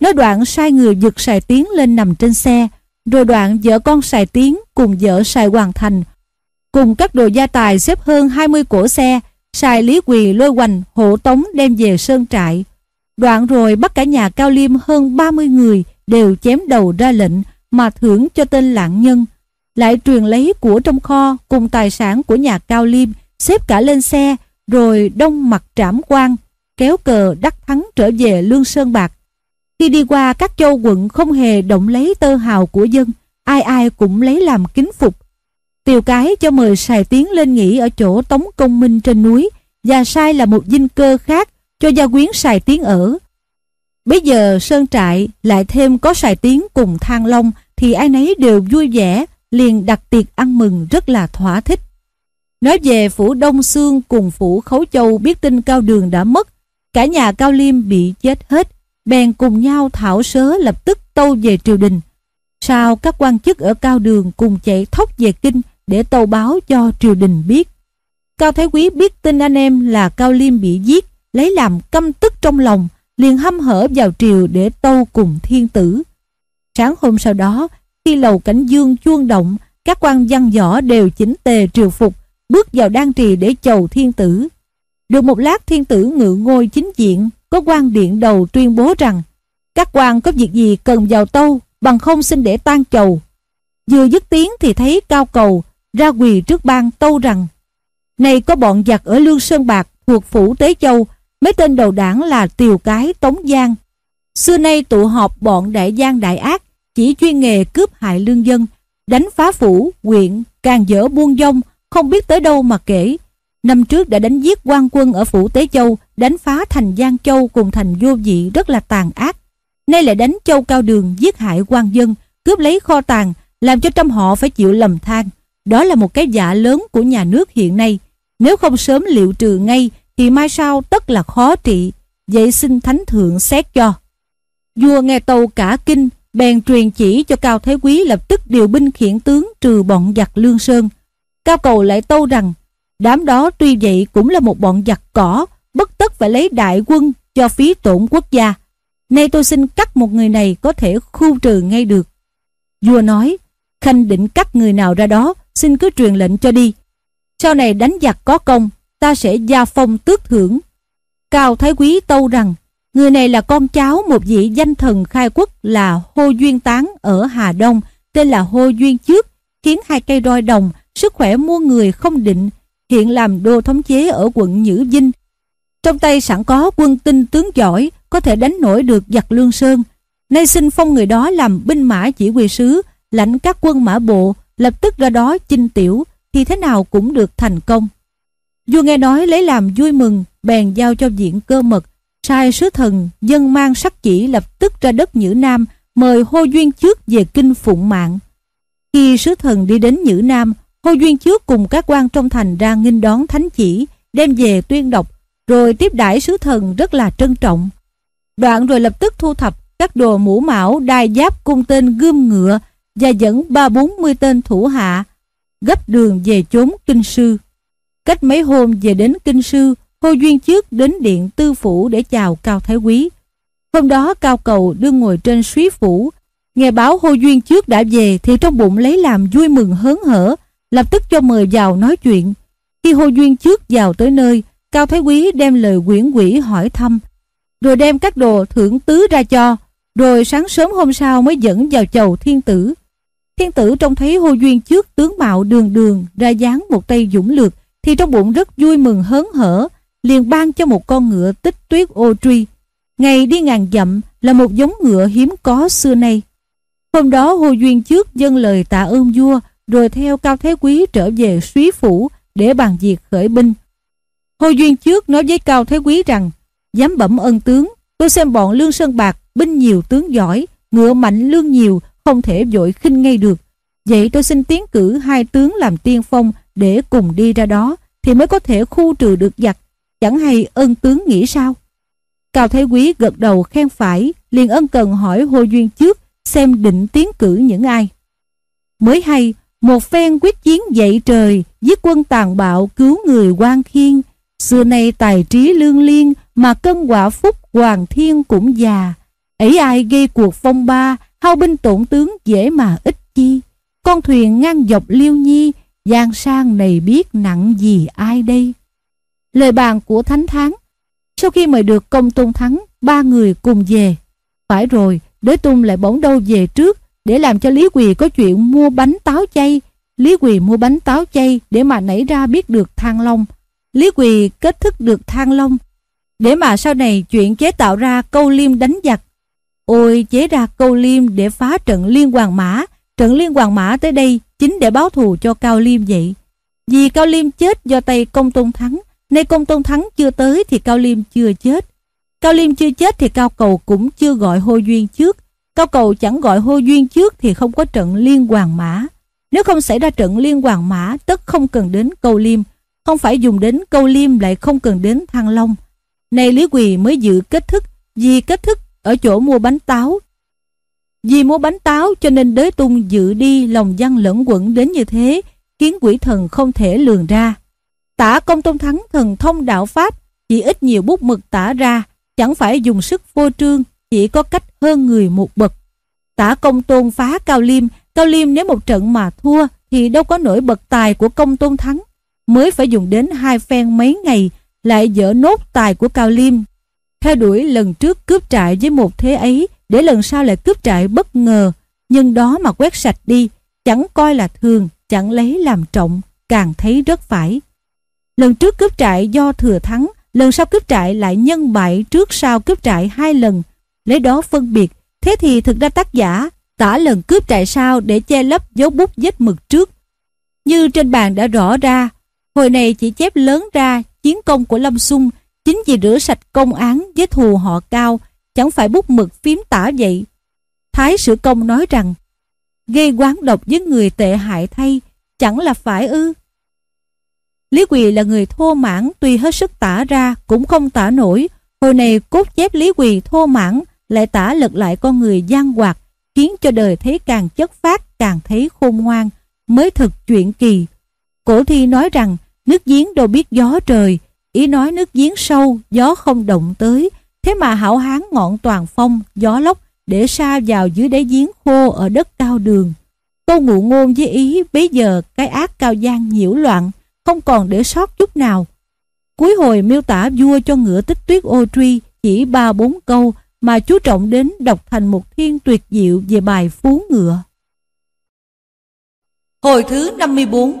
Nói đoạn sai người giật sài tiến lên nằm trên xe, rồi đoạn vợ con sài tiến cùng vợ sài hoàn thành, cùng các đồ gia tài xếp hơn 20 cổ xe, sài lý quỳ lôi hoành hộ tống đem về sơn trại. Đoạn rồi bắt cả nhà cao liêm hơn 30 người đều chém đầu ra lệnh mà thưởng cho tên lạng nhân. Lại truyền lấy của trong kho cùng tài sản của nhà cao liêm xếp cả lên xe rồi đông mặt trảm quan kéo cờ đắc thắng trở về Lương Sơn Bạc. Khi đi qua các châu quận không hề động lấy tơ hào của dân, ai ai cũng lấy làm kính phục. Tiều cái cho mời Sài Tiến lên nghỉ ở chỗ Tống Công Minh trên núi và sai là một dinh cơ khác cho gia quyến Sài Tiến ở. Bây giờ Sơn Trại lại thêm có Sài Tiến cùng Thang Long thì ai nấy đều vui vẻ, liền đặt tiệc ăn mừng rất là thỏa thích. Nói về phủ Đông Sương cùng phủ Khấu Châu biết tin Cao Đường đã mất Cả nhà Cao Liêm bị chết hết, bèn cùng nhau thảo sớ lập tức tâu về triều đình. Sau các quan chức ở Cao Đường cùng chạy thốc về kinh để tâu báo cho triều đình biết. Cao Thái Quý biết tin anh em là Cao Liêm bị giết, lấy làm căm tức trong lòng, liền hăm hở vào triều để tâu cùng thiên tử. Sáng hôm sau đó, khi lầu cảnh dương chuông động, các quan văn võ đều chỉnh tề triều phục, bước vào đan trì để chầu thiên tử. Được một lát thiên tử ngự ngôi chính diện, có quan điện đầu tuyên bố rằng các quan có việc gì cần vào tâu, bằng không xin để tan chầu. Vừa dứt tiếng thì thấy cao cầu ra quỳ trước ban tâu rằng Này có bọn giặc ở Lương Sơn Bạc thuộc phủ Tế Châu, mấy tên đầu đảng là Tiều Cái, Tống Giang. Xưa nay tụ họp bọn đại giang đại ác, chỉ chuyên nghề cướp hại lương dân, đánh phá phủ, huyện càng dở buôn dông, không biết tới đâu mà kể. Năm trước đã đánh giết quan quân ở phủ Tế Châu, đánh phá thành Giang Châu cùng thành vô dị rất là tàn ác. Nay lại đánh Châu Cao Đường giết hại quan dân, cướp lấy kho tàng, làm cho trăm họ phải chịu lầm than. Đó là một cái giả lớn của nhà nước hiện nay. Nếu không sớm liệu trừ ngay thì mai sau tất là khó trị. Vậy xin thánh thượng xét cho. Vua nghe tâu cả kinh, bèn truyền chỉ cho Cao Thế Quý lập tức điều binh khiển tướng trừ bọn giặc Lương Sơn. Cao Cầu lại tâu rằng Đám đó tuy vậy cũng là một bọn giặc cỏ, bất tất phải lấy đại quân cho phí tổn quốc gia. Nay tôi xin cắt một người này có thể khu trừ ngay được. Vua nói, Khanh định cắt người nào ra đó, xin cứ truyền lệnh cho đi. Sau này đánh giặc có công, ta sẽ gia phong tước thưởng. Cao Thái Quý tâu rằng, người này là con cháu một vị danh thần khai quốc là Hô Duyên Tán ở Hà Đông, tên là Hô Duyên Trước, khiến hai cây roi đồng, sức khỏe mua người không định, hiện làm đô thống chế ở quận Nhữ Vinh. Trong tay sẵn có quân tinh tướng giỏi, có thể đánh nổi được giặc Lương Sơn. Nay xin phong người đó làm binh mã chỉ huy sứ, lãnh các quân mã bộ, lập tức ra đó chinh tiểu, thì thế nào cũng được thành công. Vua nghe nói lấy làm vui mừng, bèn giao cho diện cơ mật, sai sứ thần dân mang sắc chỉ lập tức ra đất Nhữ Nam, mời Hô Duyên trước về kinh Phụng Mạng. Khi sứ thần đi đến Nhữ Nam, Ngô Duyên trước cùng các quan trong thành ra nghinh đón thánh chỉ, đem về tuyên đọc, rồi tiếp đãi sứ thần rất là trân trọng. Đoạn rồi lập tức thu thập các đồ mũ mão, đai giáp cung tên gươm ngựa và dẫn ba bốn mươi tên thủ hạ, gấp đường về chốn kinh sư. Cách mấy hôm về đến kinh sư, Ngô Duyên trước đến điện tư phủ để chào Cao Thái Quý. Hôm đó Cao Cầu đương ngồi trên suý phủ, nghe báo hô Duyên trước đã về thì trong bụng lấy làm vui mừng hớn hở, lập tức cho mời vào nói chuyện. Khi Hồ Duyên trước vào tới nơi, Cao Thái Quý đem lời quyển quỷ hỏi thăm, rồi đem các đồ thưởng tứ ra cho, rồi sáng sớm hôm sau mới dẫn vào chầu thiên tử. Thiên tử trông thấy Hồ Duyên trước tướng mạo đường đường ra dáng một tay dũng lược, thì trong bụng rất vui mừng hớn hở, liền ban cho một con ngựa tích tuyết ô truy. Ngày đi ngàn dặm là một giống ngựa hiếm có xưa nay. Hôm đó Hồ Duyên trước dâng lời tạ ơn vua rồi theo Cao Thế Quý trở về suý phủ để bàn việc khởi binh. Hồ Duyên trước nói với Cao Thế Quý rằng dám bẩm ân tướng, tôi xem bọn Lương Sơn Bạc binh nhiều tướng giỏi, ngựa mạnh lương nhiều, không thể vội khinh ngay được. Vậy tôi xin tiến cử hai tướng làm tiên phong để cùng đi ra đó, thì mới có thể khu trừ được giặc. Chẳng hay ân tướng nghĩ sao? Cao Thế Quý gật đầu khen phải, liền ân cần hỏi Hồ Duyên trước xem định tiến cử những ai. Mới hay, một phen quyết chiến dậy trời, giết quân tàn bạo cứu người quan khiên. Xưa nay tài trí lương liên mà cân quả phúc hoàng thiên cũng già. Ấy ai gây cuộc phong ba, hao binh tổn tướng dễ mà ít chi. Con thuyền ngang dọc liêu nhi, giang sang này biết nặng gì ai đây. Lời bàn của Thánh thắng Sau khi mời được công tôn thắng, ba người cùng về. Phải rồi, đế tung lại bỗng đâu về trước để làm cho Lý Quỳ có chuyện mua bánh táo chay. Lý Quỳ mua bánh táo chay để mà nảy ra biết được thang long. Lý Quỳ kết thức được thang long để mà sau này chuyện chế tạo ra câu liêm đánh giặc. Ôi, chế ra câu liêm để phá trận liên hoàng mã. Trận liên hoàng mã tới đây chính để báo thù cho Cao Liêm vậy. Vì Cao Liêm chết do tay công tôn thắng. Nay công tôn thắng chưa tới thì Cao Liêm chưa chết. Cao Liêm chưa chết thì Cao Cầu cũng chưa gọi hô duyên trước. Cao Cầu chẳng gọi hô duyên trước thì không có trận liên hoàng mã. Nếu không xảy ra trận liên hoàng mã, tất không cần đến câu liêm. Không phải dùng đến câu liêm lại không cần đến thăng long. Này Lý Quỳ mới dự kết thức, vì kết thức ở chỗ mua bánh táo. Vì mua bánh táo cho nên đới tung dự đi lòng văn lẫn quẩn đến như thế khiến quỷ thần không thể lường ra. Tả công tôn thắng thần thông đạo pháp, chỉ ít nhiều bút mực tả ra, chẳng phải dùng sức vô trương chỉ có cách hơn người một bậc. Tả công tôn phá Cao Liêm, Cao Liêm nếu một trận mà thua thì đâu có nổi bậc tài của công tôn thắng. Mới phải dùng đến hai phen mấy ngày lại dỡ nốt tài của Cao Liêm. Theo đuổi lần trước cướp trại với một thế ấy để lần sau lại cướp trại bất ngờ. Nhưng đó mà quét sạch đi, chẳng coi là thường, chẳng lấy làm trọng, càng thấy rất phải. Lần trước cướp trại do thừa thắng, lần sau cướp trại lại nhân bại trước sau cướp trại hai lần, lấy đó phân biệt. Thế thì thực ra tác giả tả lần cướp trại sao để che lấp dấu bút vết mực trước. Như trên bàn đã rõ ra, hồi này chỉ chép lớn ra chiến công của Lâm Xung chính vì rửa sạch công án với thù họ cao, chẳng phải bút mực phím tả vậy. Thái Sử Công nói rằng, gây quán độc với người tệ hại thay, chẳng là phải ư. Lý Quỳ là người thô mãn tuy hết sức tả ra cũng không tả nổi. Hồi này cốt chép Lý Quỳ thô mãn lại tả lật lại con người gian hoạt, khiến cho đời thấy càng chất phát, càng thấy khôn ngoan, mới thật chuyện kỳ. Cổ thi nói rằng, nước giếng đâu biết gió trời, ý nói nước giếng sâu, gió không động tới thế mà hảo hán ngọn toàn phong, gió lốc, để sa vào dưới đáy giếng khô ở đất cao đường. Câu ngụ ngôn với ý, bấy giờ cái ác cao gian nhiễu loạn, không còn để sót chút nào. Cuối hồi miêu tả vua cho ngựa tích tuyết ô truy, chỉ ba bốn câu mà chú trọng đến đọc thành một thiên tuyệt diệu về bài Phú Ngựa. Hồi thứ 54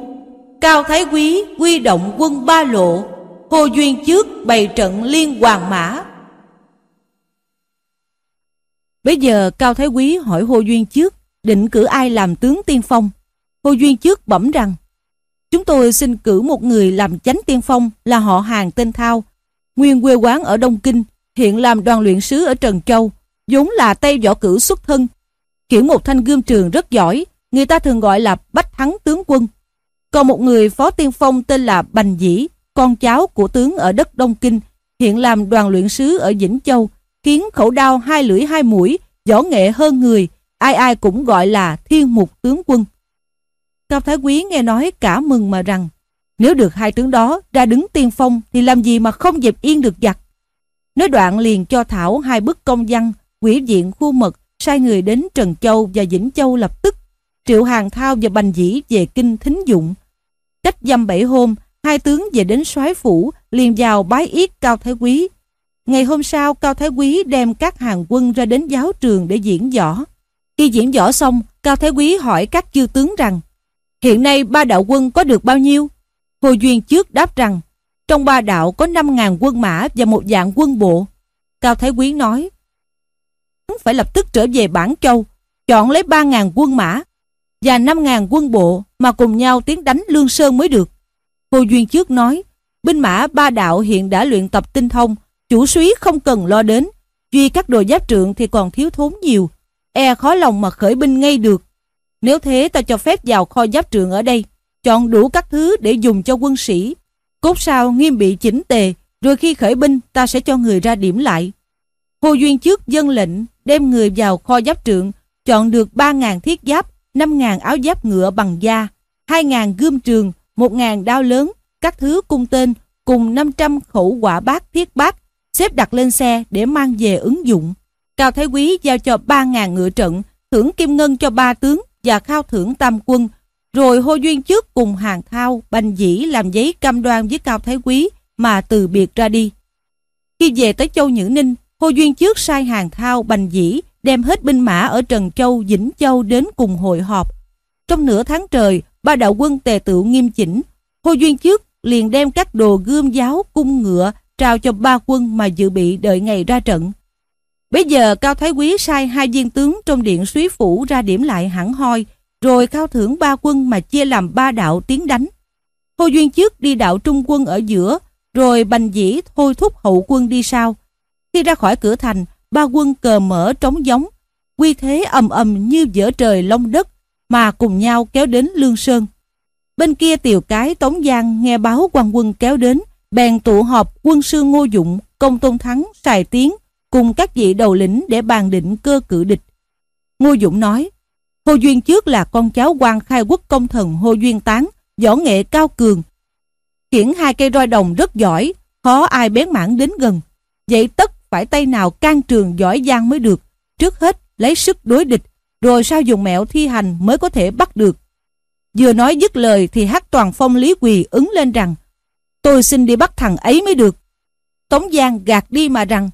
Cao Thái Quý quy động quân ba lộ Hồ Duyên trước bày trận liên hoàng mã Bây giờ Cao Thái Quý hỏi Hồ Duyên trước định cử ai làm tướng tiên phong. Hồ Duyên trước bẩm rằng Chúng tôi xin cử một người làm chánh tiên phong là họ hàng tên Thao. Nguyên quê quán ở Đông Kinh, hiện làm đoàn luyện sứ ở Trần Châu, vốn là tay võ cử xuất thân. Kiểu một thanh gươm trường rất giỏi, người ta thường gọi là Bách Thắng tướng quân. Còn một người phó tiên phong tên là Bành Dĩ, con cháu của tướng ở đất Đông Kinh, hiện làm đoàn luyện sứ ở Vĩnh Châu, khiến khẩu đao hai lưỡi hai mũi, võ nghệ hơn người, ai ai cũng gọi là thiên mục tướng quân. Cao Thái Quý nghe nói cả mừng mà rằng nếu được hai tướng đó ra đứng tiên phong thì làm gì mà không dẹp yên được giặc. Nói đoạn liền cho Thảo hai bức công văn quỷ diện khu mật sai người đến Trần Châu và Vĩnh Châu lập tức triệu hàng thao và bành dĩ về kinh thính dụng. Cách dăm bảy hôm hai tướng về đến soái phủ liền vào bái yết Cao Thái Quý. Ngày hôm sau Cao Thái Quý đem các hàng quân ra đến giáo trường để diễn võ. Khi diễn võ xong, Cao Thái Quý hỏi các chư tướng rằng Hiện nay ba đạo quân có được bao nhiêu? Hồ Duyên trước đáp rằng trong ba đạo có 5.000 quân mã và một dạng quân bộ. Cao Thái Quý nói, hắn phải lập tức trở về Bản Châu, chọn lấy 3.000 quân mã và 5.000 quân bộ mà cùng nhau tiến đánh Lương Sơn mới được. Hồ Duyên trước nói, binh mã ba đạo hiện đã luyện tập tinh thông, chủ suý không cần lo đến, duy các đồ giáp trượng thì còn thiếu thốn nhiều, e khó lòng mà khởi binh ngay được. Nếu thế ta cho phép vào kho giáp trượng ở đây, chọn đủ các thứ để dùng cho quân sĩ. Cốt sao nghiêm bị chỉnh tề, rồi khi khởi binh ta sẽ cho người ra điểm lại. Hồ Duyên trước dân lệnh đem người vào kho giáp trượng, chọn được 3.000 thiết giáp, 5.000 áo giáp ngựa bằng da, 2.000 gươm trường, 1.000 đao lớn, các thứ cung tên, cùng 500 khẩu quả bát thiết bát, xếp đặt lên xe để mang về ứng dụng. Cao Thái Quý giao cho 3.000 ngựa trận, thưởng kim ngân cho ba tướng và khao thưởng tam quân. Rồi Hô Duyên trước cùng hàng thao, bành dĩ làm giấy cam đoan với Cao Thái Quý mà từ biệt ra đi. Khi về tới Châu Nhữ Ninh, Hô Duyên trước sai hàng thao, bành dĩ đem hết binh mã ở Trần Châu, Vĩnh Châu đến cùng hội họp. Trong nửa tháng trời, ba đạo quân tề tựu nghiêm chỉnh. Hô Duyên trước liền đem các đồ gươm giáo, cung ngựa trao cho ba quân mà dự bị đợi ngày ra trận. Bây giờ Cao Thái Quý sai hai viên tướng trong điện suý phủ ra điểm lại hẳn hoi, rồi khao thưởng ba quân mà chia làm ba đạo tiến đánh. Hồ Duyên trước đi đạo trung quân ở giữa, rồi bành dĩ thôi thúc hậu quân đi sau. Khi ra khỏi cửa thành, ba quân cờ mở trống giống, quy thế ầm ầm như giữa trời long đất, mà cùng nhau kéo đến Lương Sơn. Bên kia tiểu cái Tống Giang nghe báo quan quân kéo đến, bèn tụ họp quân sư Ngô Dụng, Công Tôn Thắng, Sài Tiến cùng các vị đầu lĩnh để bàn định cơ cử địch. Ngô Dụng nói, Hồ Duyên trước là con cháu quan khai quốc công thần Hồ Duyên Tán, võ nghệ cao cường. Khiển hai cây roi đồng rất giỏi, khó ai bén mảng đến gần. Vậy tất phải tay nào can trường giỏi giang mới được. Trước hết lấy sức đối địch, rồi sao dùng mẹo thi hành mới có thể bắt được. Vừa nói dứt lời thì hát toàn phong lý quỳ ứng lên rằng Tôi xin đi bắt thằng ấy mới được. Tống Giang gạt đi mà rằng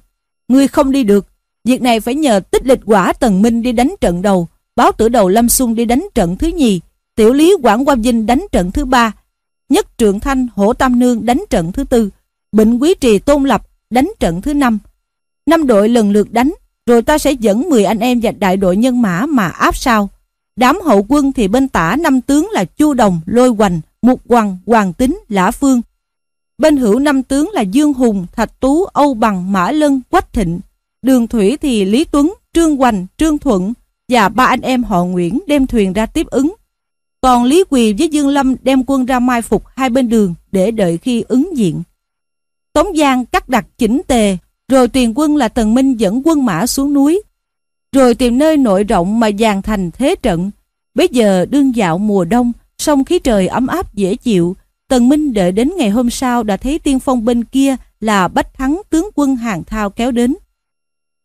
Ngươi không đi được. Việc này phải nhờ tích lịch quả Tần Minh đi đánh trận đầu, báo tử đầu Lâm Xung đi đánh trận thứ nhì, tiểu lý Quảng Quang Vinh đánh trận thứ ba, nhất trượng thanh Hổ Tam Nương đánh trận thứ tư, bệnh quý trì Tôn Lập đánh trận thứ năm. Năm đội lần lượt đánh, rồi ta sẽ dẫn 10 anh em và đại đội nhân mã mà áp sau. Đám hậu quân thì bên tả năm tướng là Chu Đồng, Lôi Hoành, Mục Hoàng, Hoàng Tính, Lã Phương. Bên hữu năm tướng là Dương Hùng, Thạch Tú, Âu Bằng, Mã Lân, Quách Thịnh. Đường thủy thì Lý Tuấn, Trương Hoành, Trương Thuận và ba anh em họ Nguyễn đem thuyền ra tiếp ứng. Còn Lý Quỳ với Dương Lâm đem quân ra mai phục hai bên đường để đợi khi ứng diện. Tống Giang cắt đặt chỉnh tề, rồi tiền quân là Tần Minh dẫn quân mã xuống núi. Rồi tìm nơi nội rộng mà dàn thành thế trận. Bây giờ đương dạo mùa đông, sông khí trời ấm áp dễ chịu. Tần Minh đợi đến ngày hôm sau đã thấy tiên phong bên kia là Bách Thắng tướng quân hàng thao kéo đến.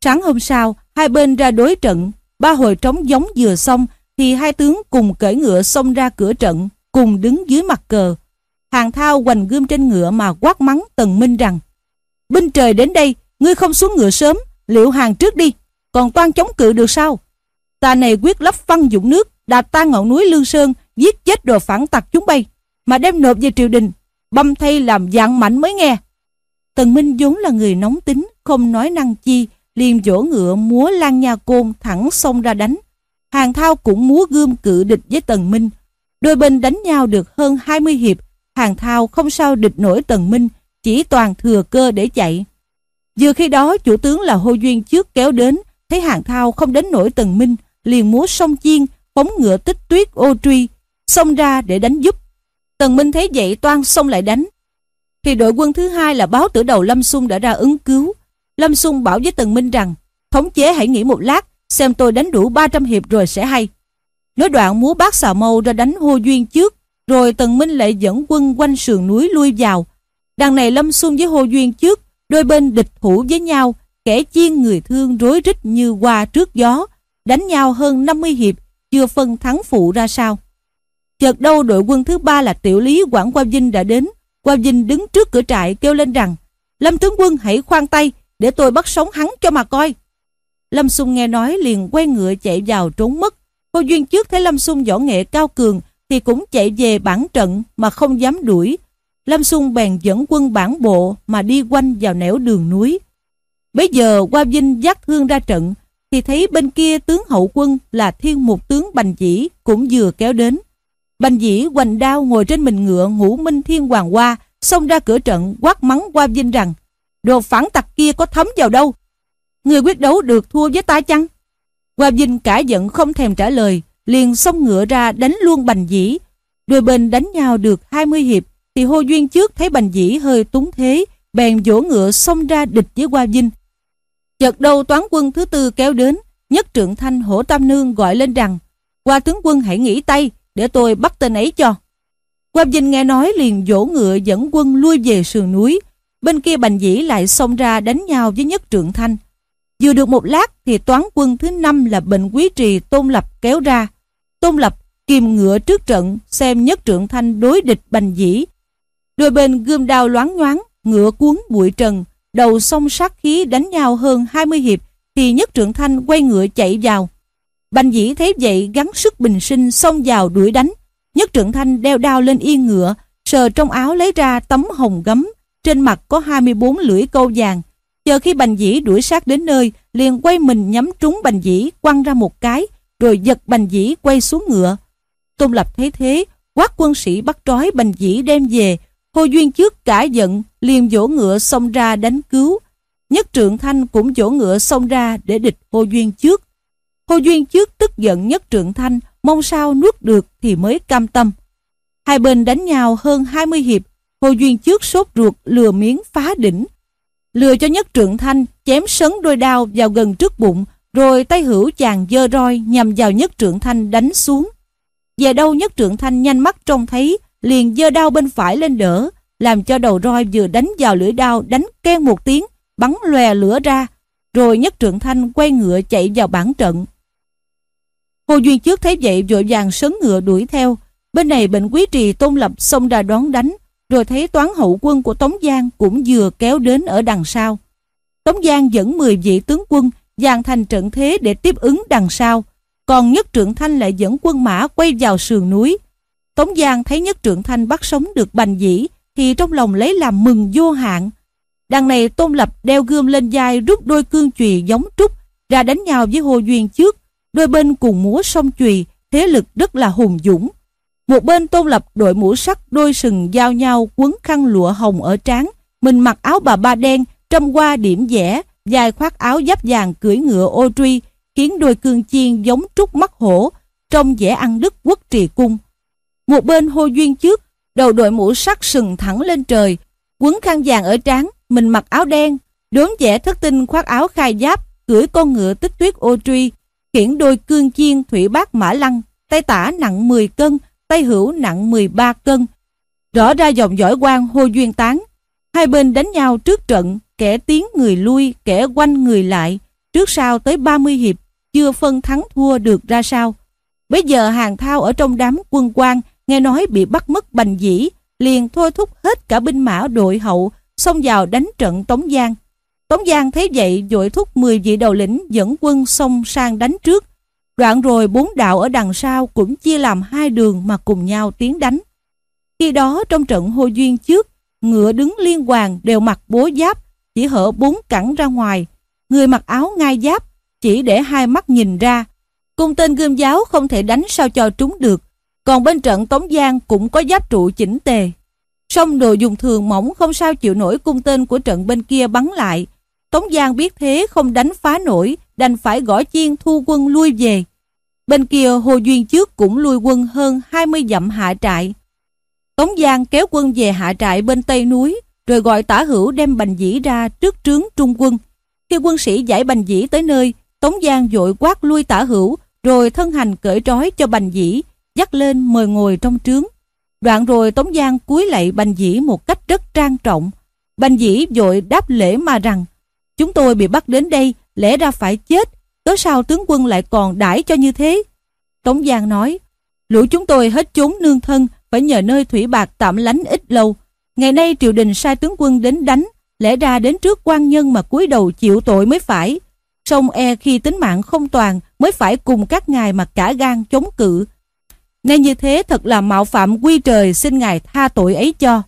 Sáng hôm sau, hai bên ra đối trận, ba hồi trống giống vừa xong thì hai tướng cùng cởi ngựa xông ra cửa trận, cùng đứng dưới mặt cờ. Hàng thao hoành gươm trên ngựa mà quát mắng Tần Minh rằng Binh trời đến đây, ngươi không xuống ngựa sớm, liệu hàng trước đi, còn toan chống cự được sao? Ta này quyết lấp văn dũng nước, đạp tan ngọn núi Lương Sơn, giết chết đồ phản tặc chúng bay, mà đem nộp về triều đình, băm thay làm dạng mạnh mới nghe. Tần Minh vốn là người nóng tính, không nói năng chi, liền vỗ ngựa múa lan nha côn thẳng xông ra đánh. Hàng thao cũng múa gươm cự địch với Tần Minh. Đôi bên đánh nhau được hơn 20 hiệp, hàng thao không sao địch nổi Tần Minh, chỉ toàn thừa cơ để chạy. Vừa khi đó chủ tướng là Hô Duyên trước kéo đến, thấy hàng thao không đánh nổi Tần Minh, liền múa sông chiên, phóng ngựa tích tuyết ô truy, xông ra để đánh giúp. Tần Minh thấy vậy toan xông lại đánh. Thì đội quân thứ hai là báo tử đầu Lâm Xung đã ra ứng cứu. Lâm Sung bảo với Tần Minh rằng, thống chế hãy nghỉ một lát, xem tôi đánh đủ 300 hiệp rồi sẽ hay. Nói đoạn múa bác xà mâu ra đánh hô duyên trước, rồi Tần Minh lại dẫn quân quanh sườn núi lui vào. Đằng này Lâm Xung với hô duyên trước, đôi bên địch thủ với nhau, kẻ chiên người thương rối rít như qua trước gió, đánh nhau hơn 50 hiệp, chưa phân thắng phụ ra sao. Chợt đâu đội quân thứ ba là tiểu lý, Quảng Qua Vinh đã đến. Qua Vinh đứng trước cửa trại kêu lên rằng, Lâm tướng quân hãy khoan tay để tôi bắt sống hắn cho mà coi. Lâm Xung nghe nói liền quay ngựa chạy vào trốn mất. Cô Duyên trước thấy Lâm Xung võ nghệ cao cường thì cũng chạy về bản trận mà không dám đuổi. Lâm Xung bèn dẫn quân bản bộ mà đi quanh vào nẻo đường núi. Bây giờ qua Vinh dắt thương ra trận thì thấy bên kia tướng hậu quân là thiên mục tướng Bành Dĩ cũng vừa kéo đến. Bành Dĩ hoành đao ngồi trên mình ngựa ngũ minh thiên hoàng hoa, xông ra cửa trận quát mắng qua Vinh rằng đồ phản tặc kia có thấm vào đâu. Người quyết đấu được thua với ta chăng? Qua Vinh cả giận không thèm trả lời liền xông ngựa ra đánh luôn Bành Dĩ. Đôi bên đánh nhau được 20 hiệp thì Hô Duyên trước thấy Bành Dĩ hơi túng thế bèn vỗ ngựa xông ra địch với Qua Vinh. Chợt đầu toán quân thứ tư kéo đến, nhất trượng thanh hổ tam nương gọi lên rằng qua tướng quân hãy nghỉ tay để tôi bắt tên ấy cho. Qua Vinh nghe nói liền vỗ ngựa dẫn quân lui về sườn núi. Bên kia Bành Dĩ lại xông ra đánh nhau với nhất trượng thanh. Vừa được một lát thì toán quân thứ năm là bệnh quý trì Tôn Lập kéo ra. Tôn Lập kìm ngựa trước trận xem nhất trượng thanh đối địch Bành Dĩ. Đôi bên gươm đao loáng nhoáng, ngựa cuốn bụi trần, đầu sông sát khí đánh nhau hơn 20 hiệp thì nhất trượng thanh quay ngựa chạy vào. Bành dĩ thấy vậy gắn sức bình sinh xông vào đuổi đánh. Nhất trượng thanh đeo đao lên yên ngựa, sờ trong áo lấy ra tấm hồng gấm, trên mặt có 24 lưỡi câu vàng. Chờ khi bành dĩ đuổi sát đến nơi, liền quay mình nhắm trúng bành dĩ, quăng ra một cái, rồi giật bành dĩ quay xuống ngựa. Tôn Lập thấy thế, quát quân sĩ bắt trói bành dĩ đem về, Hồ Duyên trước cả giận, liền vỗ ngựa xông ra đánh cứu. Nhất Trượng Thanh cũng vỗ ngựa xông ra để địch Hồ Duyên trước. Hồ Duyên trước tức giận Nhất Trượng Thanh, mong sao nuốt được thì mới cam tâm. Hai bên đánh nhau hơn 20 hiệp, Hồ Duyên trước sốt ruột lừa miếng phá đỉnh. Lừa cho Nhất Trượng Thanh chém sấn đôi đao vào gần trước bụng, rồi tay hữu chàng dơ roi nhằm vào Nhất Trượng Thanh đánh xuống. Về đâu Nhất Trượng Thanh nhanh mắt trông thấy, liền dơ đao bên phải lên đỡ, làm cho đầu roi vừa đánh vào lưỡi đao đánh ken một tiếng, bắn lòe lửa ra, rồi nhất trượng thanh quay ngựa chạy vào bản trận. Hồ Duyên trước thấy vậy vội vàng sấn ngựa đuổi theo, bên này bệnh quý trì tôn lập xông ra đón đánh, rồi thấy toán hậu quân của Tống Giang cũng vừa kéo đến ở đằng sau. Tống Giang dẫn 10 vị tướng quân dàn thành trận thế để tiếp ứng đằng sau, còn Nhất Trượng Thanh lại dẫn quân mã quay vào sườn núi, Tống Giang thấy nhất trượng thanh bắt sống được bành dĩ thì trong lòng lấy làm mừng vô hạn. Đằng này Tôn Lập đeo gươm lên vai rút đôi cương chùy giống trúc ra đánh nhau với Hồ Duyên trước. Đôi bên cùng múa song chùy, thế lực rất là hùng dũng. Một bên Tôn Lập đội mũ sắt đôi sừng giao nhau quấn khăn lụa hồng ở trán, mình mặc áo bà ba đen, trâm qua điểm vẽ, dài khoác áo giáp vàng cưỡi ngựa ô truy, khiến đôi cương chiên giống trúc mắt hổ, trông vẻ ăn đức quốc trì cung. Một bên hô duyên trước, đầu đội mũ sắt sừng thẳng lên trời, quấn khăn vàng ở trán, mình mặc áo đen, đốn vẻ thất tinh khoác áo khai giáp, cưỡi con ngựa tích tuyết ô truy, khiển đôi cương chiên thủy bát mã lăng, tay tả nặng 10 cân, tay hữu nặng 13 cân. Rõ ra dòng dõi quan hô duyên tán. Hai bên đánh nhau trước trận, kẻ tiến người lui, kẻ quanh người lại, trước sau tới 30 hiệp, chưa phân thắng thua được ra sao. Bây giờ hàng thao ở trong đám quân quan nghe nói bị bắt mất bành dĩ, liền thôi thúc hết cả binh mã đội hậu, xông vào đánh trận Tống Giang. Tống Giang thấy vậy dội thúc 10 vị đầu lĩnh dẫn quân xông sang đánh trước. Đoạn rồi bốn đạo ở đằng sau cũng chia làm hai đường mà cùng nhau tiến đánh. Khi đó trong trận hô duyên trước, ngựa đứng liên hoàng đều mặc bố giáp, chỉ hở bốn cẳng ra ngoài. Người mặc áo ngai giáp, chỉ để hai mắt nhìn ra. Cung tên gươm giáo không thể đánh sao cho trúng được, còn bên trận Tống Giang cũng có giáp trụ chỉnh tề. Song đồ dùng thường mỏng không sao chịu nổi cung tên của trận bên kia bắn lại. Tống Giang biết thế không đánh phá nổi, đành phải gõ chiên thu quân lui về. Bên kia Hồ Duyên trước cũng lui quân hơn 20 dặm hạ trại. Tống Giang kéo quân về hạ trại bên tây núi, rồi gọi tả hữu đem bành dĩ ra trước trướng trung quân. Khi quân sĩ giải bành dĩ tới nơi, Tống Giang dội quát lui tả hữu, rồi thân hành cởi trói cho bành dĩ, dắt lên mời ngồi trong trướng. Đoạn rồi Tống Giang cúi lạy Bành Dĩ một cách rất trang trọng. Bành Dĩ dội đáp lễ mà rằng Chúng tôi bị bắt đến đây lẽ ra phải chết Cớ sao tướng quân lại còn đãi cho như thế Tống Giang nói Lũ chúng tôi hết chốn nương thân Phải nhờ nơi thủy bạc tạm lánh ít lâu Ngày nay triều đình sai tướng quân đến đánh Lẽ ra đến trước quan nhân mà cúi đầu chịu tội mới phải Song e khi tính mạng không toàn Mới phải cùng các ngài mà cả gan chống cự nên như thế thật là mạo phạm quy trời xin ngài tha tội ấy cho.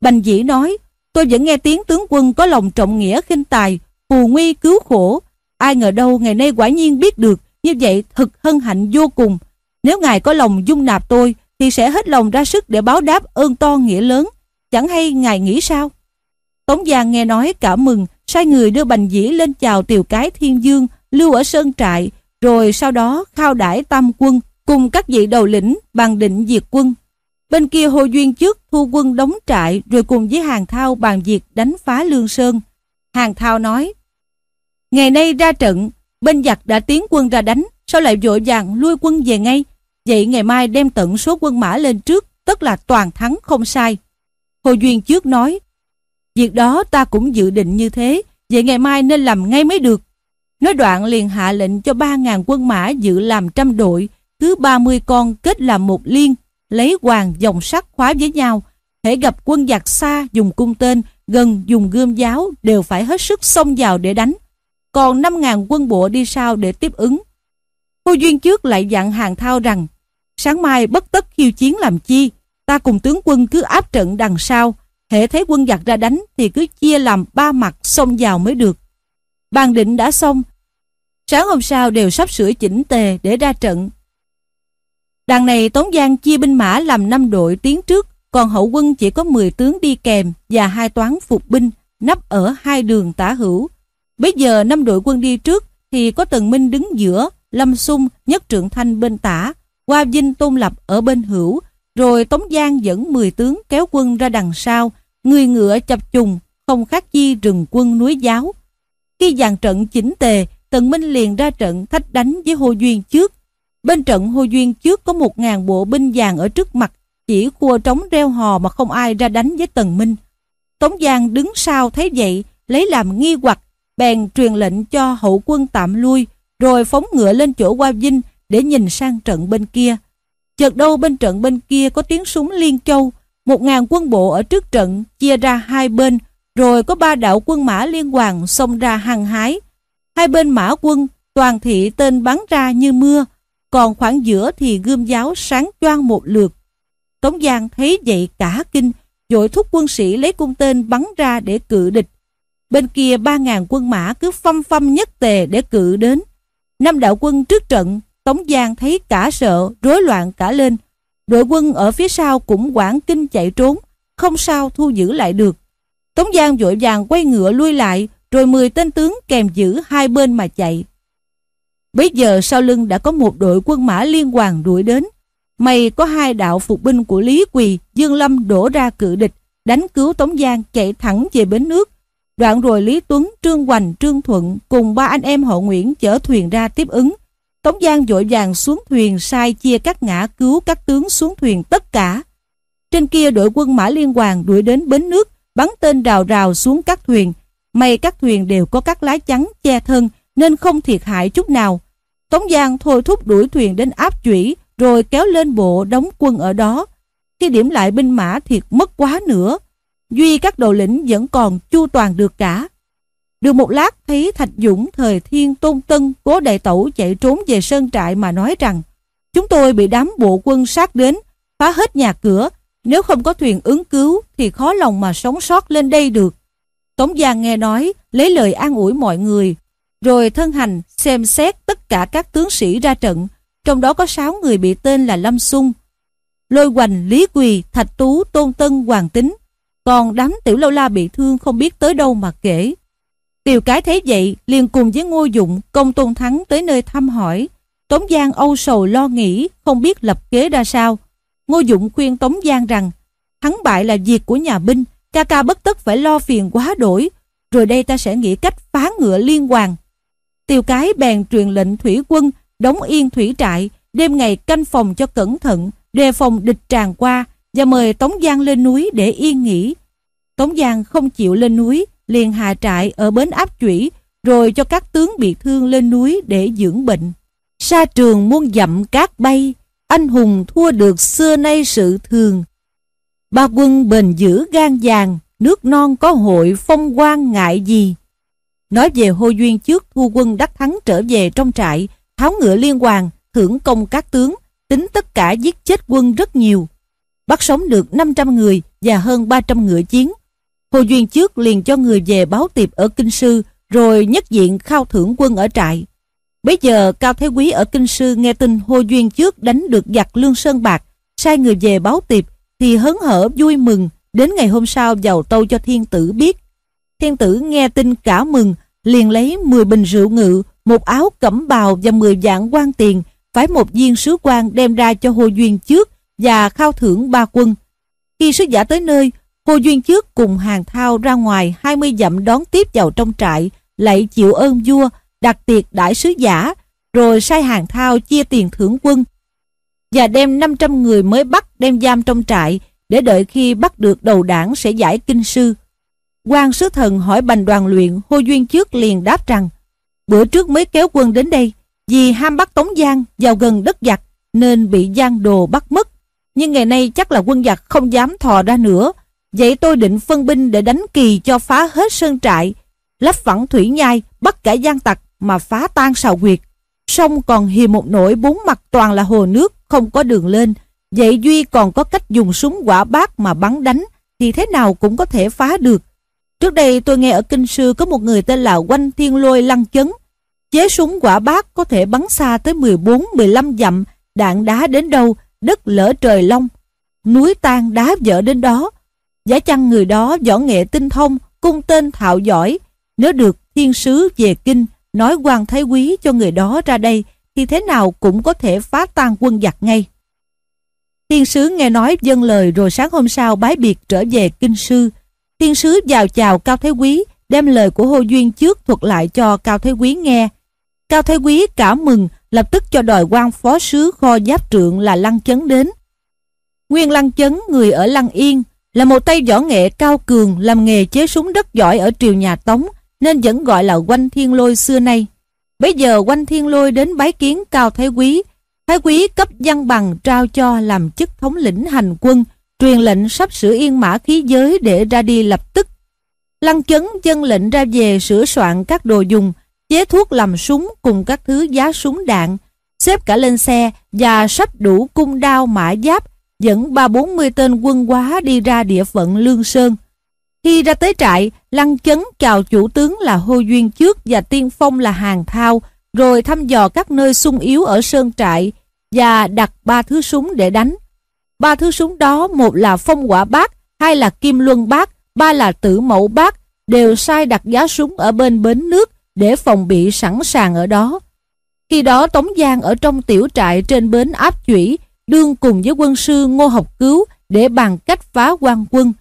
Bành dĩ nói, tôi vẫn nghe tiếng tướng quân có lòng trọng nghĩa khinh tài, phù nguy cứu khổ. Ai ngờ đâu ngày nay quả nhiên biết được, như vậy thật hân hạnh vô cùng. Nếu ngài có lòng dung nạp tôi, thì sẽ hết lòng ra sức để báo đáp ơn to nghĩa lớn. Chẳng hay ngài nghĩ sao? Tống Giang nghe nói cảm mừng, sai người đưa bành dĩ lên chào tiều cái thiên dương, lưu ở sơn trại, rồi sau đó khao đãi tam quân cùng các vị đầu lĩnh bàn định diệt quân. Bên kia Hồ Duyên trước thu quân đóng trại rồi cùng với Hàng Thao bàn việc đánh phá Lương Sơn. Hàng Thao nói, Ngày nay ra trận, bên giặc đã tiến quân ra đánh, sao lại vội vàng lui quân về ngay? Vậy ngày mai đem tận số quân mã lên trước, tức là toàn thắng không sai. Hồ Duyên trước nói, Việc đó ta cũng dự định như thế, vậy ngày mai nên làm ngay mới được. Nói đoạn liền hạ lệnh cho 3.000 quân mã dự làm trăm đội, cứ 30 con kết làm một liên, lấy hoàng dòng sắt khóa với nhau. Hễ gặp quân giặc xa dùng cung tên, gần dùng gươm giáo đều phải hết sức xông vào để đánh. Còn 5.000 quân bộ đi sau để tiếp ứng. Hồ Duyên trước lại dặn hàng thao rằng sáng mai bất tất khiêu chiến làm chi, ta cùng tướng quân cứ áp trận đằng sau, hệ thấy quân giặc ra đánh thì cứ chia làm ba mặt xông vào mới được. Bàn định đã xong, sáng hôm sau đều sắp sửa chỉnh tề để ra trận. Đằng này Tống Giang chia binh mã làm năm đội tiến trước, còn hậu quân chỉ có 10 tướng đi kèm và hai toán phục binh nấp ở hai đường tả hữu. Bây giờ năm đội quân đi trước thì có Tần Minh đứng giữa, Lâm Sung, Nhất Trượng Thanh bên tả, Hoa Vinh Tôn Lập ở bên hữu, rồi Tống Giang dẫn 10 tướng kéo quân ra đằng sau, người ngựa chập trùng, không khác chi rừng quân núi giáo. Khi dàn trận chỉnh tề, Tần Minh liền ra trận thách đánh với Hồ Duyên trước. Bên trận Hồ Duyên trước có một ngàn bộ binh dàn ở trước mặt, chỉ khua trống reo hò mà không ai ra đánh với Tần Minh. Tống Giang đứng sau thấy vậy, lấy làm nghi hoặc, bèn truyền lệnh cho hậu quân tạm lui, rồi phóng ngựa lên chỗ qua Vinh để nhìn sang trận bên kia. Chợt đâu bên trận bên kia có tiếng súng liên châu, một ngàn quân bộ ở trước trận chia ra hai bên, rồi có ba đạo quân mã liên hoàng xông ra hăng hái. Hai bên mã quân, toàn thị tên bắn ra như mưa, còn khoảng giữa thì gươm giáo sáng choang một lượt. Tống Giang thấy vậy cả kinh, dội thúc quân sĩ lấy cung tên bắn ra để cự địch. Bên kia ba ngàn quân mã cứ phong phong nhất tề để cự đến. Năm đạo quân trước trận, Tống Giang thấy cả sợ, rối loạn cả lên. Đội quân ở phía sau cũng quảng kinh chạy trốn, không sao thu giữ lại được. Tống Giang vội vàng quay ngựa lui lại, rồi 10 tên tướng kèm giữ hai bên mà chạy. Bây giờ sau lưng đã có một đội quân mã liên hoàng đuổi đến. May có hai đạo phục binh của Lý Quỳ, Dương Lâm đổ ra cự địch, đánh cứu Tống Giang chạy thẳng về bến nước. Đoạn rồi Lý Tuấn, Trương Hoành, Trương Thuận cùng ba anh em họ Nguyễn chở thuyền ra tiếp ứng. Tống Giang vội vàng xuống thuyền sai chia các ngã cứu các tướng xuống thuyền tất cả. Trên kia đội quân Mã Liên Hoàng đuổi đến bến nước, bắn tên rào rào xuống các thuyền. May các thuyền đều có các lá chắn che thân nên không thiệt hại chút nào. Tống Giang thôi thúc đuổi thuyền đến áp chủy rồi kéo lên bộ đóng quân ở đó. Khi điểm lại binh mã thiệt mất quá nữa. Duy các đầu lĩnh vẫn còn chu toàn được cả. Được một lát thấy Thạch Dũng thời thiên tôn tân cố đại tẩu chạy trốn về sơn trại mà nói rằng chúng tôi bị đám bộ quân sát đến, phá hết nhà cửa. Nếu không có thuyền ứng cứu thì khó lòng mà sống sót lên đây được. Tống Giang nghe nói, lấy lời an ủi mọi người, rồi thân hành xem xét tất cả các tướng sĩ ra trận, trong đó có 6 người bị tên là Lâm Sung, Lôi Hoành, Lý Quỳ, Thạch Tú, Tôn Tân, Hoàng Tính. Còn đám tiểu lâu la bị thương không biết tới đâu mà kể. Tiều cái thấy vậy, liền cùng với Ngô Dụng, công tôn thắng tới nơi thăm hỏi. Tống Giang âu sầu lo nghĩ, không biết lập kế ra sao. Ngô Dụng khuyên Tống Giang rằng, thắng bại là việc của nhà binh, ca ca bất tất phải lo phiền quá đổi, rồi đây ta sẽ nghĩ cách phá ngựa liên hoàng. Tiều cái bèn truyền lệnh thủy quân, đóng yên thủy trại, đêm ngày canh phòng cho cẩn thận, đề phòng địch tràn qua và mời Tống Giang lên núi để yên nghỉ. Tống Giang không chịu lên núi, liền hạ trại ở bến áp chủy, rồi cho các tướng bị thương lên núi để dưỡng bệnh. Sa trường muôn dặm cát bay, anh hùng thua được xưa nay sự thường. Ba quân bền giữ gan vàng, nước non có hội phong quan ngại gì. Nói về Hồ Duyên trước thu quân đắc thắng trở về trong trại, tháo ngựa liên hoàng, thưởng công các tướng, tính tất cả giết chết quân rất nhiều. Bắt sống được 500 người và hơn 300 ngựa chiến. Hồ Duyên trước liền cho người về báo tiệp ở Kinh Sư rồi nhất diện khao thưởng quân ở trại. Bây giờ Cao Thế Quý ở Kinh Sư nghe tin Hồ Duyên trước đánh được giặc Lương Sơn Bạc, sai người về báo tiệp, thì hớn hở vui mừng, đến ngày hôm sau vào tâu cho thiên tử biết. Thiên tử nghe tin cả mừng, liền lấy 10 bình rượu ngự, một áo cẩm bào và 10 vạn quan tiền, phải một viên sứ quan đem ra cho Hồ Duyên trước và khao thưởng ba quân. Khi sứ giả tới nơi, Hồ Duyên trước cùng hàng thao ra ngoài 20 dặm đón tiếp vào trong trại, lại chịu ơn vua, đặt tiệc đãi sứ giả, rồi sai hàng thao chia tiền thưởng quân và đem 500 người mới bắt đem giam trong trại để đợi khi bắt được đầu đảng sẽ giải kinh sư. quan sứ thần hỏi bành đoàn luyện Hô Duyên trước liền đáp rằng bữa trước mới kéo quân đến đây vì ham bắt Tống Giang vào gần đất giặc nên bị Giang Đồ bắt mất. Nhưng ngày nay chắc là quân giặc không dám thò ra nữa. Vậy tôi định phân binh để đánh kỳ cho phá hết sơn trại, lấp phẳng thủy nhai, bắt cả gian tặc mà phá tan sào quyệt. Sông còn hiềm một nỗi bốn mặt toàn là hồ nước, không có đường lên. Vậy Duy còn có cách dùng súng quả bát mà bắn đánh, thì thế nào cũng có thể phá được. Trước đây tôi nghe ở Kinh Sư có một người tên là Quanh Thiên Lôi Lăng Chấn. Chế súng quả bát có thể bắn xa tới 14-15 dặm, đạn đá đến đâu, đất lỡ trời long. Núi tan đá vỡ đến đó. Giả chăng người đó võ nghệ tinh thông, cung tên thạo giỏi. Nếu được thiên sứ về kinh, nói quan thái quý cho người đó ra đây, thì thế nào cũng có thể phá tan quân giặc ngay. Thiên sứ nghe nói dân lời rồi sáng hôm sau bái biệt trở về kinh sư. Thiên sứ vào chào Cao thái Quý, đem lời của hô Duyên trước thuật lại cho Cao thái Quý nghe. Cao thái Quý cả mừng, lập tức cho đòi quan phó sứ kho giáp trượng là Lăng Chấn đến. Nguyên Lăng Chấn, người ở Lăng Yên, là một tay võ nghệ cao cường làm nghề chế súng đất giỏi ở triều nhà Tống, nên vẫn gọi là quanh thiên lôi xưa nay. Bây giờ quanh thiên lôi đến bái kiến Cao Thái Quý, Thái Quý cấp văn bằng trao cho làm chức thống lĩnh hành quân, truyền lệnh sắp sửa yên mã khí giới để ra đi lập tức. Lăng chấn dân lệnh ra về sửa soạn các đồ dùng, chế thuốc làm súng cùng các thứ giá súng đạn, xếp cả lên xe và sắp đủ cung đao mã giáp, dẫn ba bốn mươi tên quân quá đi ra địa phận Lương Sơn. Khi ra tới trại, Lăng Chấn chào chủ tướng là Hô Duyên trước và tiên phong là Hàng Thao, rồi thăm dò các nơi sung yếu ở sơn trại và đặt ba thứ súng để đánh. Ba thứ súng đó một là phong quả bát, hai là kim luân bát, ba là tử mẫu bát, đều sai đặt giá súng ở bên bến nước để phòng bị sẵn sàng ở đó. Khi đó Tống Giang ở trong tiểu trại trên bến áp chủy, đương cùng với quân sư Ngô Học Cứu để bàn cách phá quan quân.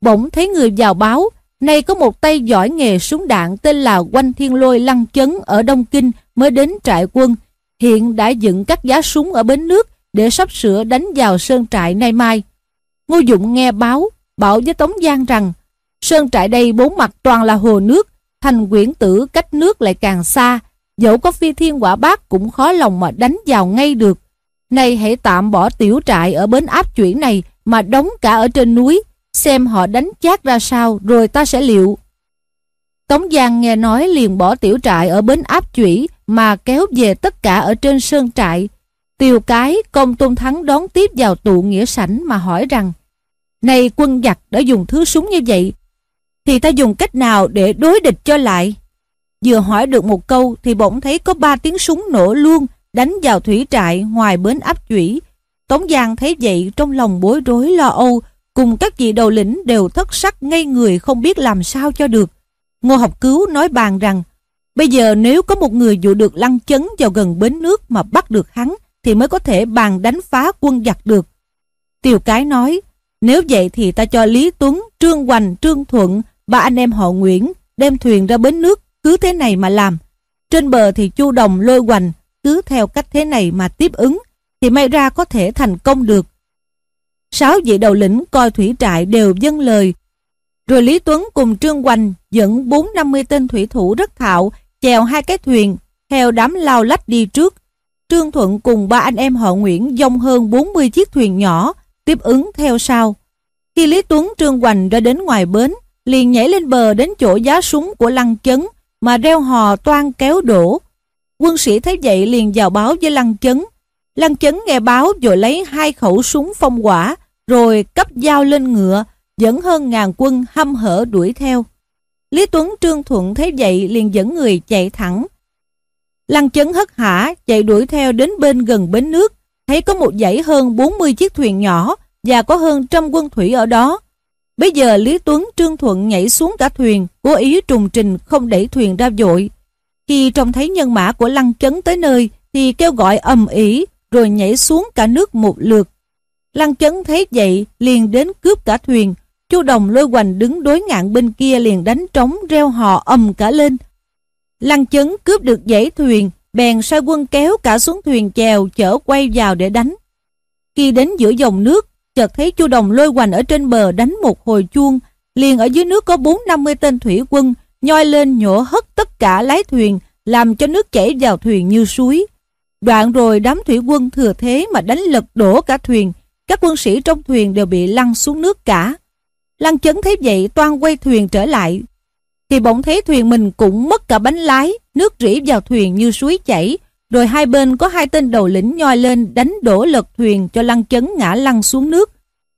Bỗng thấy người vào báo, nay có một tay giỏi nghề súng đạn tên là Quanh Thiên Lôi Lăng Chấn ở Đông Kinh mới đến trại quân. Hiện đã dựng các giá súng ở bến nước để sắp sửa đánh vào sơn trại nay mai. Ngô Dụng nghe báo, bảo với Tống Giang rằng sơn trại đây bốn mặt toàn là hồ nước, thành quyển tử cách nước lại càng xa, dẫu có phi thiên quả bát cũng khó lòng mà đánh vào ngay được. Này hãy tạm bỏ tiểu trại ở bến áp chuyển này mà đóng cả ở trên núi, xem họ đánh chát ra sao rồi ta sẽ liệu. Tống Giang nghe nói liền bỏ tiểu trại ở bến áp chủy mà kéo về tất cả ở trên sơn trại. Tiều cái công tôn thắng đón tiếp vào tụ nghĩa sảnh mà hỏi rằng Này quân giặc đã dùng thứ súng như vậy thì ta dùng cách nào để đối địch cho lại? Vừa hỏi được một câu thì bỗng thấy có ba tiếng súng nổ luôn đánh vào thủy trại ngoài bến áp chủy. Tống Giang thấy vậy trong lòng bối rối lo âu cùng các vị đầu lĩnh đều thất sắc ngây người không biết làm sao cho được. Ngô học cứu nói bàn rằng bây giờ nếu có một người dụ được lăng chấn vào gần bến nước mà bắt được hắn thì mới có thể bàn đánh phá quân giặc được. Tiều Cái nói nếu vậy thì ta cho Lý Tuấn, Trương Hoành, Trương Thuận ba anh em họ Nguyễn đem thuyền ra bến nước cứ thế này mà làm. Trên bờ thì Chu Đồng lôi Hoành cứ theo cách thế này mà tiếp ứng thì may ra có thể thành công được. Sáu vị đầu lĩnh coi thủy trại đều dâng lời. Rồi Lý Tuấn cùng Trương Hoành dẫn bốn năm mươi tên thủy thủ rất thạo chèo hai cái thuyền theo đám lao lách đi trước. Trương Thuận cùng ba anh em họ Nguyễn dông hơn 40 chiếc thuyền nhỏ tiếp ứng theo sau. Khi Lý Tuấn Trương Hoành ra đến ngoài bến, liền nhảy lên bờ đến chỗ giá súng của Lăng Chấn mà reo hò toan kéo đổ. Quân sĩ thấy vậy liền vào báo với Lăng Chấn. Lăng Chấn nghe báo rồi lấy hai khẩu súng phong quả rồi cấp dao lên ngựa, dẫn hơn ngàn quân hăm hở đuổi theo. Lý Tuấn Trương Thuận thấy vậy liền dẫn người chạy thẳng. Lăng chấn hất hả chạy đuổi theo đến bên gần bến nước, thấy có một dãy hơn 40 chiếc thuyền nhỏ và có hơn trăm quân thủy ở đó. Bây giờ Lý Tuấn Trương Thuận nhảy xuống cả thuyền, cố ý trùng trình không đẩy thuyền ra dội Khi trông thấy nhân mã của Lăng Chấn tới nơi thì kêu gọi ầm ĩ rồi nhảy xuống cả nước một lượt. Lăng Chấn thấy vậy liền đến cướp cả thuyền. Chu Đồng lôi hoành đứng đối ngạn bên kia liền đánh trống reo hò ầm cả lên. Lăng Chấn cướp được dãy thuyền, bèn sai quân kéo cả xuống thuyền chèo chở quay vào để đánh. Khi đến giữa dòng nước, chợt thấy Chu Đồng lôi hoành ở trên bờ đánh một hồi chuông, liền ở dưới nước có bốn năm mươi tên thủy quân, nhoi lên nhổ hất tất cả lái thuyền, làm cho nước chảy vào thuyền như suối. Đoạn rồi đám thủy quân thừa thế mà đánh lật đổ cả thuyền, các quân sĩ trong thuyền đều bị lăn xuống nước cả. Lăng chấn thấy vậy toan quay thuyền trở lại, thì bỗng thấy thuyền mình cũng mất cả bánh lái, nước rỉ vào thuyền như suối chảy, rồi hai bên có hai tên đầu lĩnh nhoi lên đánh đổ lật thuyền cho lăng chấn ngã lăn xuống nước.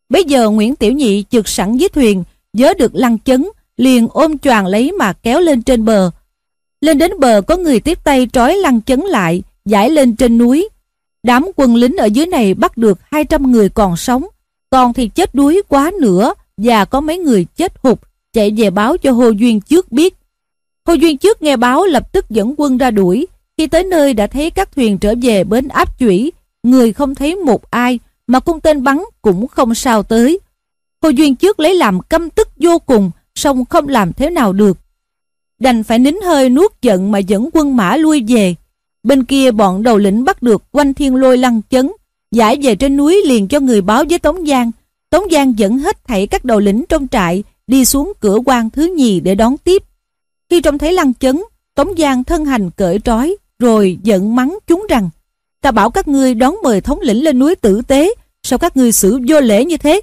Bây giờ Nguyễn Tiểu Nhị trượt sẵn dưới thuyền, nhớ được lăng chấn, liền ôm choàng lấy mà kéo lên trên bờ. Lên đến bờ có người tiếp tay trói lăng chấn lại, giải lên trên núi. Đám quân lính ở dưới này bắt được 200 người còn sống, còn thì chết đuối quá nữa và có mấy người chết hụt, chạy về báo cho Hồ Duyên trước biết. Hồ Duyên trước nghe báo lập tức dẫn quân ra đuổi, khi tới nơi đã thấy các thuyền trở về bến áp chủy, người không thấy một ai, mà cung tên bắn cũng không sao tới. Hồ Duyên trước lấy làm căm tức vô cùng, song không làm thế nào được. Đành phải nín hơi nuốt giận mà dẫn quân mã lui về. Bên kia bọn đầu lĩnh bắt được quanh thiên lôi lăng chấn, giải về trên núi liền cho người báo với Tống Giang. Tống Giang dẫn hết thảy các đầu lĩnh trong trại đi xuống cửa quan thứ nhì để đón tiếp. Khi trông thấy lăng chấn, Tống Giang thân hành cởi trói, rồi giận mắng chúng rằng Ta bảo các ngươi đón mời thống lĩnh lên núi tử tế, sao các ngươi xử vô lễ như thế?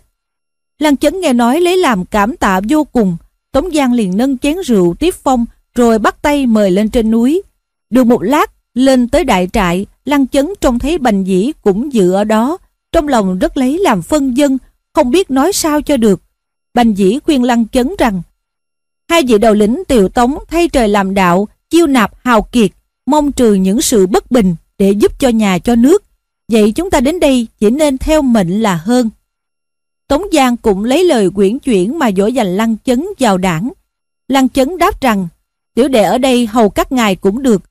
Lăng chấn nghe nói lấy làm cảm tạ vô cùng, Tống Giang liền nâng chén rượu tiếp phong, rồi bắt tay mời lên trên núi. Được một lát, lên tới đại trại, Lăng chấn trông thấy bành dĩ cũng dự ở đó, trong lòng rất lấy làm phân dân, không biết nói sao cho được. Bành dĩ khuyên Lăng chấn rằng, hai vị đầu lĩnh tiểu tống thay trời làm đạo, chiêu nạp hào kiệt, mong trừ những sự bất bình để giúp cho nhà cho nước. Vậy chúng ta đến đây chỉ nên theo mệnh là hơn. Tống Giang cũng lấy lời quyển chuyển mà dỗ dành Lăng Chấn vào đảng. Lăng Chấn đáp rằng, tiểu đệ ở đây hầu các ngài cũng được.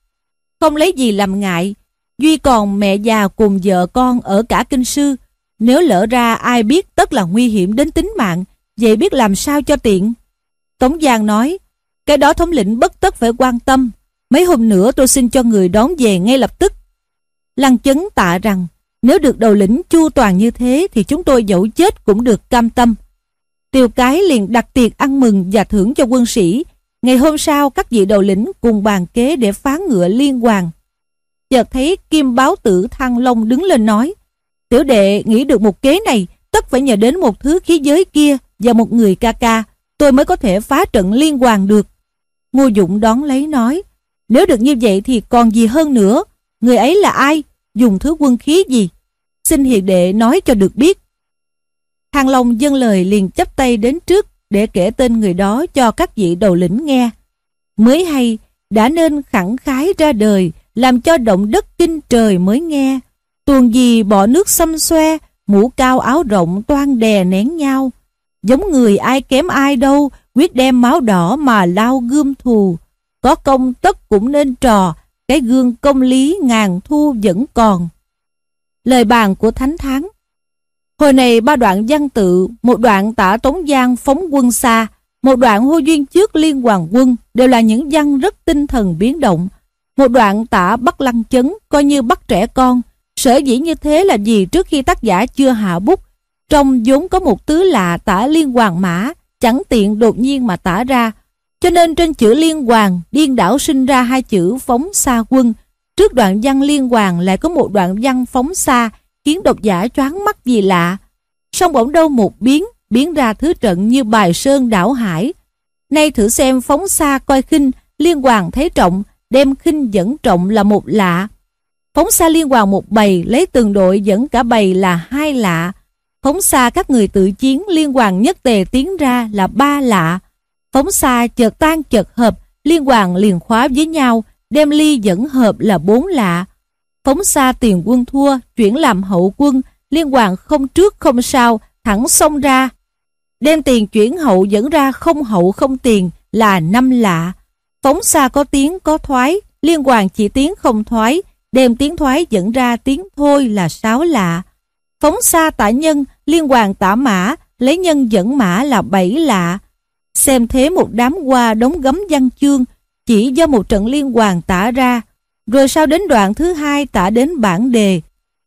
Không lấy gì làm ngại, Duy còn mẹ già cùng vợ con ở cả kinh sư. Nếu lỡ ra ai biết tất là nguy hiểm đến tính mạng, vậy biết làm sao cho tiện. Tống Giang nói, cái đó thống lĩnh bất tất phải quan tâm. Mấy hôm nữa tôi xin cho người đón về ngay lập tức. Lăng chấn tạ rằng, nếu được đầu lĩnh chu toàn như thế thì chúng tôi dẫu chết cũng được cam tâm. Tiêu cái liền đặt tiệc ăn mừng và thưởng cho quân sĩ. Ngày hôm sau các vị đầu lĩnh cùng bàn kế để phá ngựa liên hoàng. Chợt thấy Kim Báo Tử Thăng Long đứng lên nói Tiểu đệ nghĩ được một kế này tất phải nhờ đến một thứ khí giới kia và một người ca ca tôi mới có thể phá trận liên hoàng được. Ngô Dụng đón lấy nói nếu được như vậy thì còn gì hơn nữa người ấy là ai dùng thứ quân khí gì? Xin hiền đệ nói cho được biết. Thang Long dâng lời liền chấp tay đến trước để kể tên người đó cho các vị đầu lĩnh nghe. Mới hay, đã nên khẳng khái ra đời, làm cho động đất kinh trời mới nghe. Tuồng gì bỏ nước xăm xoe, mũ cao áo rộng toan đè nén nhau. Giống người ai kém ai đâu, quyết đem máu đỏ mà lao gươm thù. Có công tất cũng nên trò, cái gương công lý ngàn thu vẫn còn. Lời bàn của Thánh Thắng Hồi này ba đoạn văn tự, một đoạn tả Tống Giang phóng quân xa, một đoạn hô duyên trước liên hoàng quân đều là những văn rất tinh thần biến động. Một đoạn tả bắt lăng chấn, coi như bắt trẻ con. Sở dĩ như thế là vì trước khi tác giả chưa hạ bút, trong vốn có một tứ lạ tả liên hoàng mã, chẳng tiện đột nhiên mà tả ra, cho nên trên chữ liên hoàng, điên đảo sinh ra hai chữ phóng xa quân. Trước đoạn văn liên hoàng lại có một đoạn văn phóng xa, khiến độc giả choáng mắt gì lạ. Xong bỗng đâu một biến, biến ra thứ trận như bài sơn đảo hải. Nay thử xem phóng xa coi khinh, liên hoàng thấy trọng, đem khinh dẫn trọng là một lạ. Phóng xa liên hoàng một bầy, lấy từng đội dẫn cả bầy là hai lạ. Phóng xa các người tự chiến liên hoàng nhất tề tiến ra là ba lạ. Phóng xa chợt tan chợt hợp, liên hoàng liền khóa với nhau, đem ly dẫn hợp là bốn lạ. Phóng xa tiền quân thua, chuyển làm hậu quân, liên hoàng không trước không sau, thẳng xông ra. Đem tiền chuyển hậu dẫn ra không hậu không tiền là năm lạ. Phóng xa có tiếng có thoái, liên hoàng chỉ tiếng không thoái, đem tiếng thoái dẫn ra tiếng thôi là sáu lạ. Phóng xa tả nhân, liên hoàng tả mã, lấy nhân dẫn mã là bảy lạ. Xem thế một đám hoa đống gấm văn chương, chỉ do một trận liên hoàn tả ra, rồi sau đến đoạn thứ hai tả đến bản đề.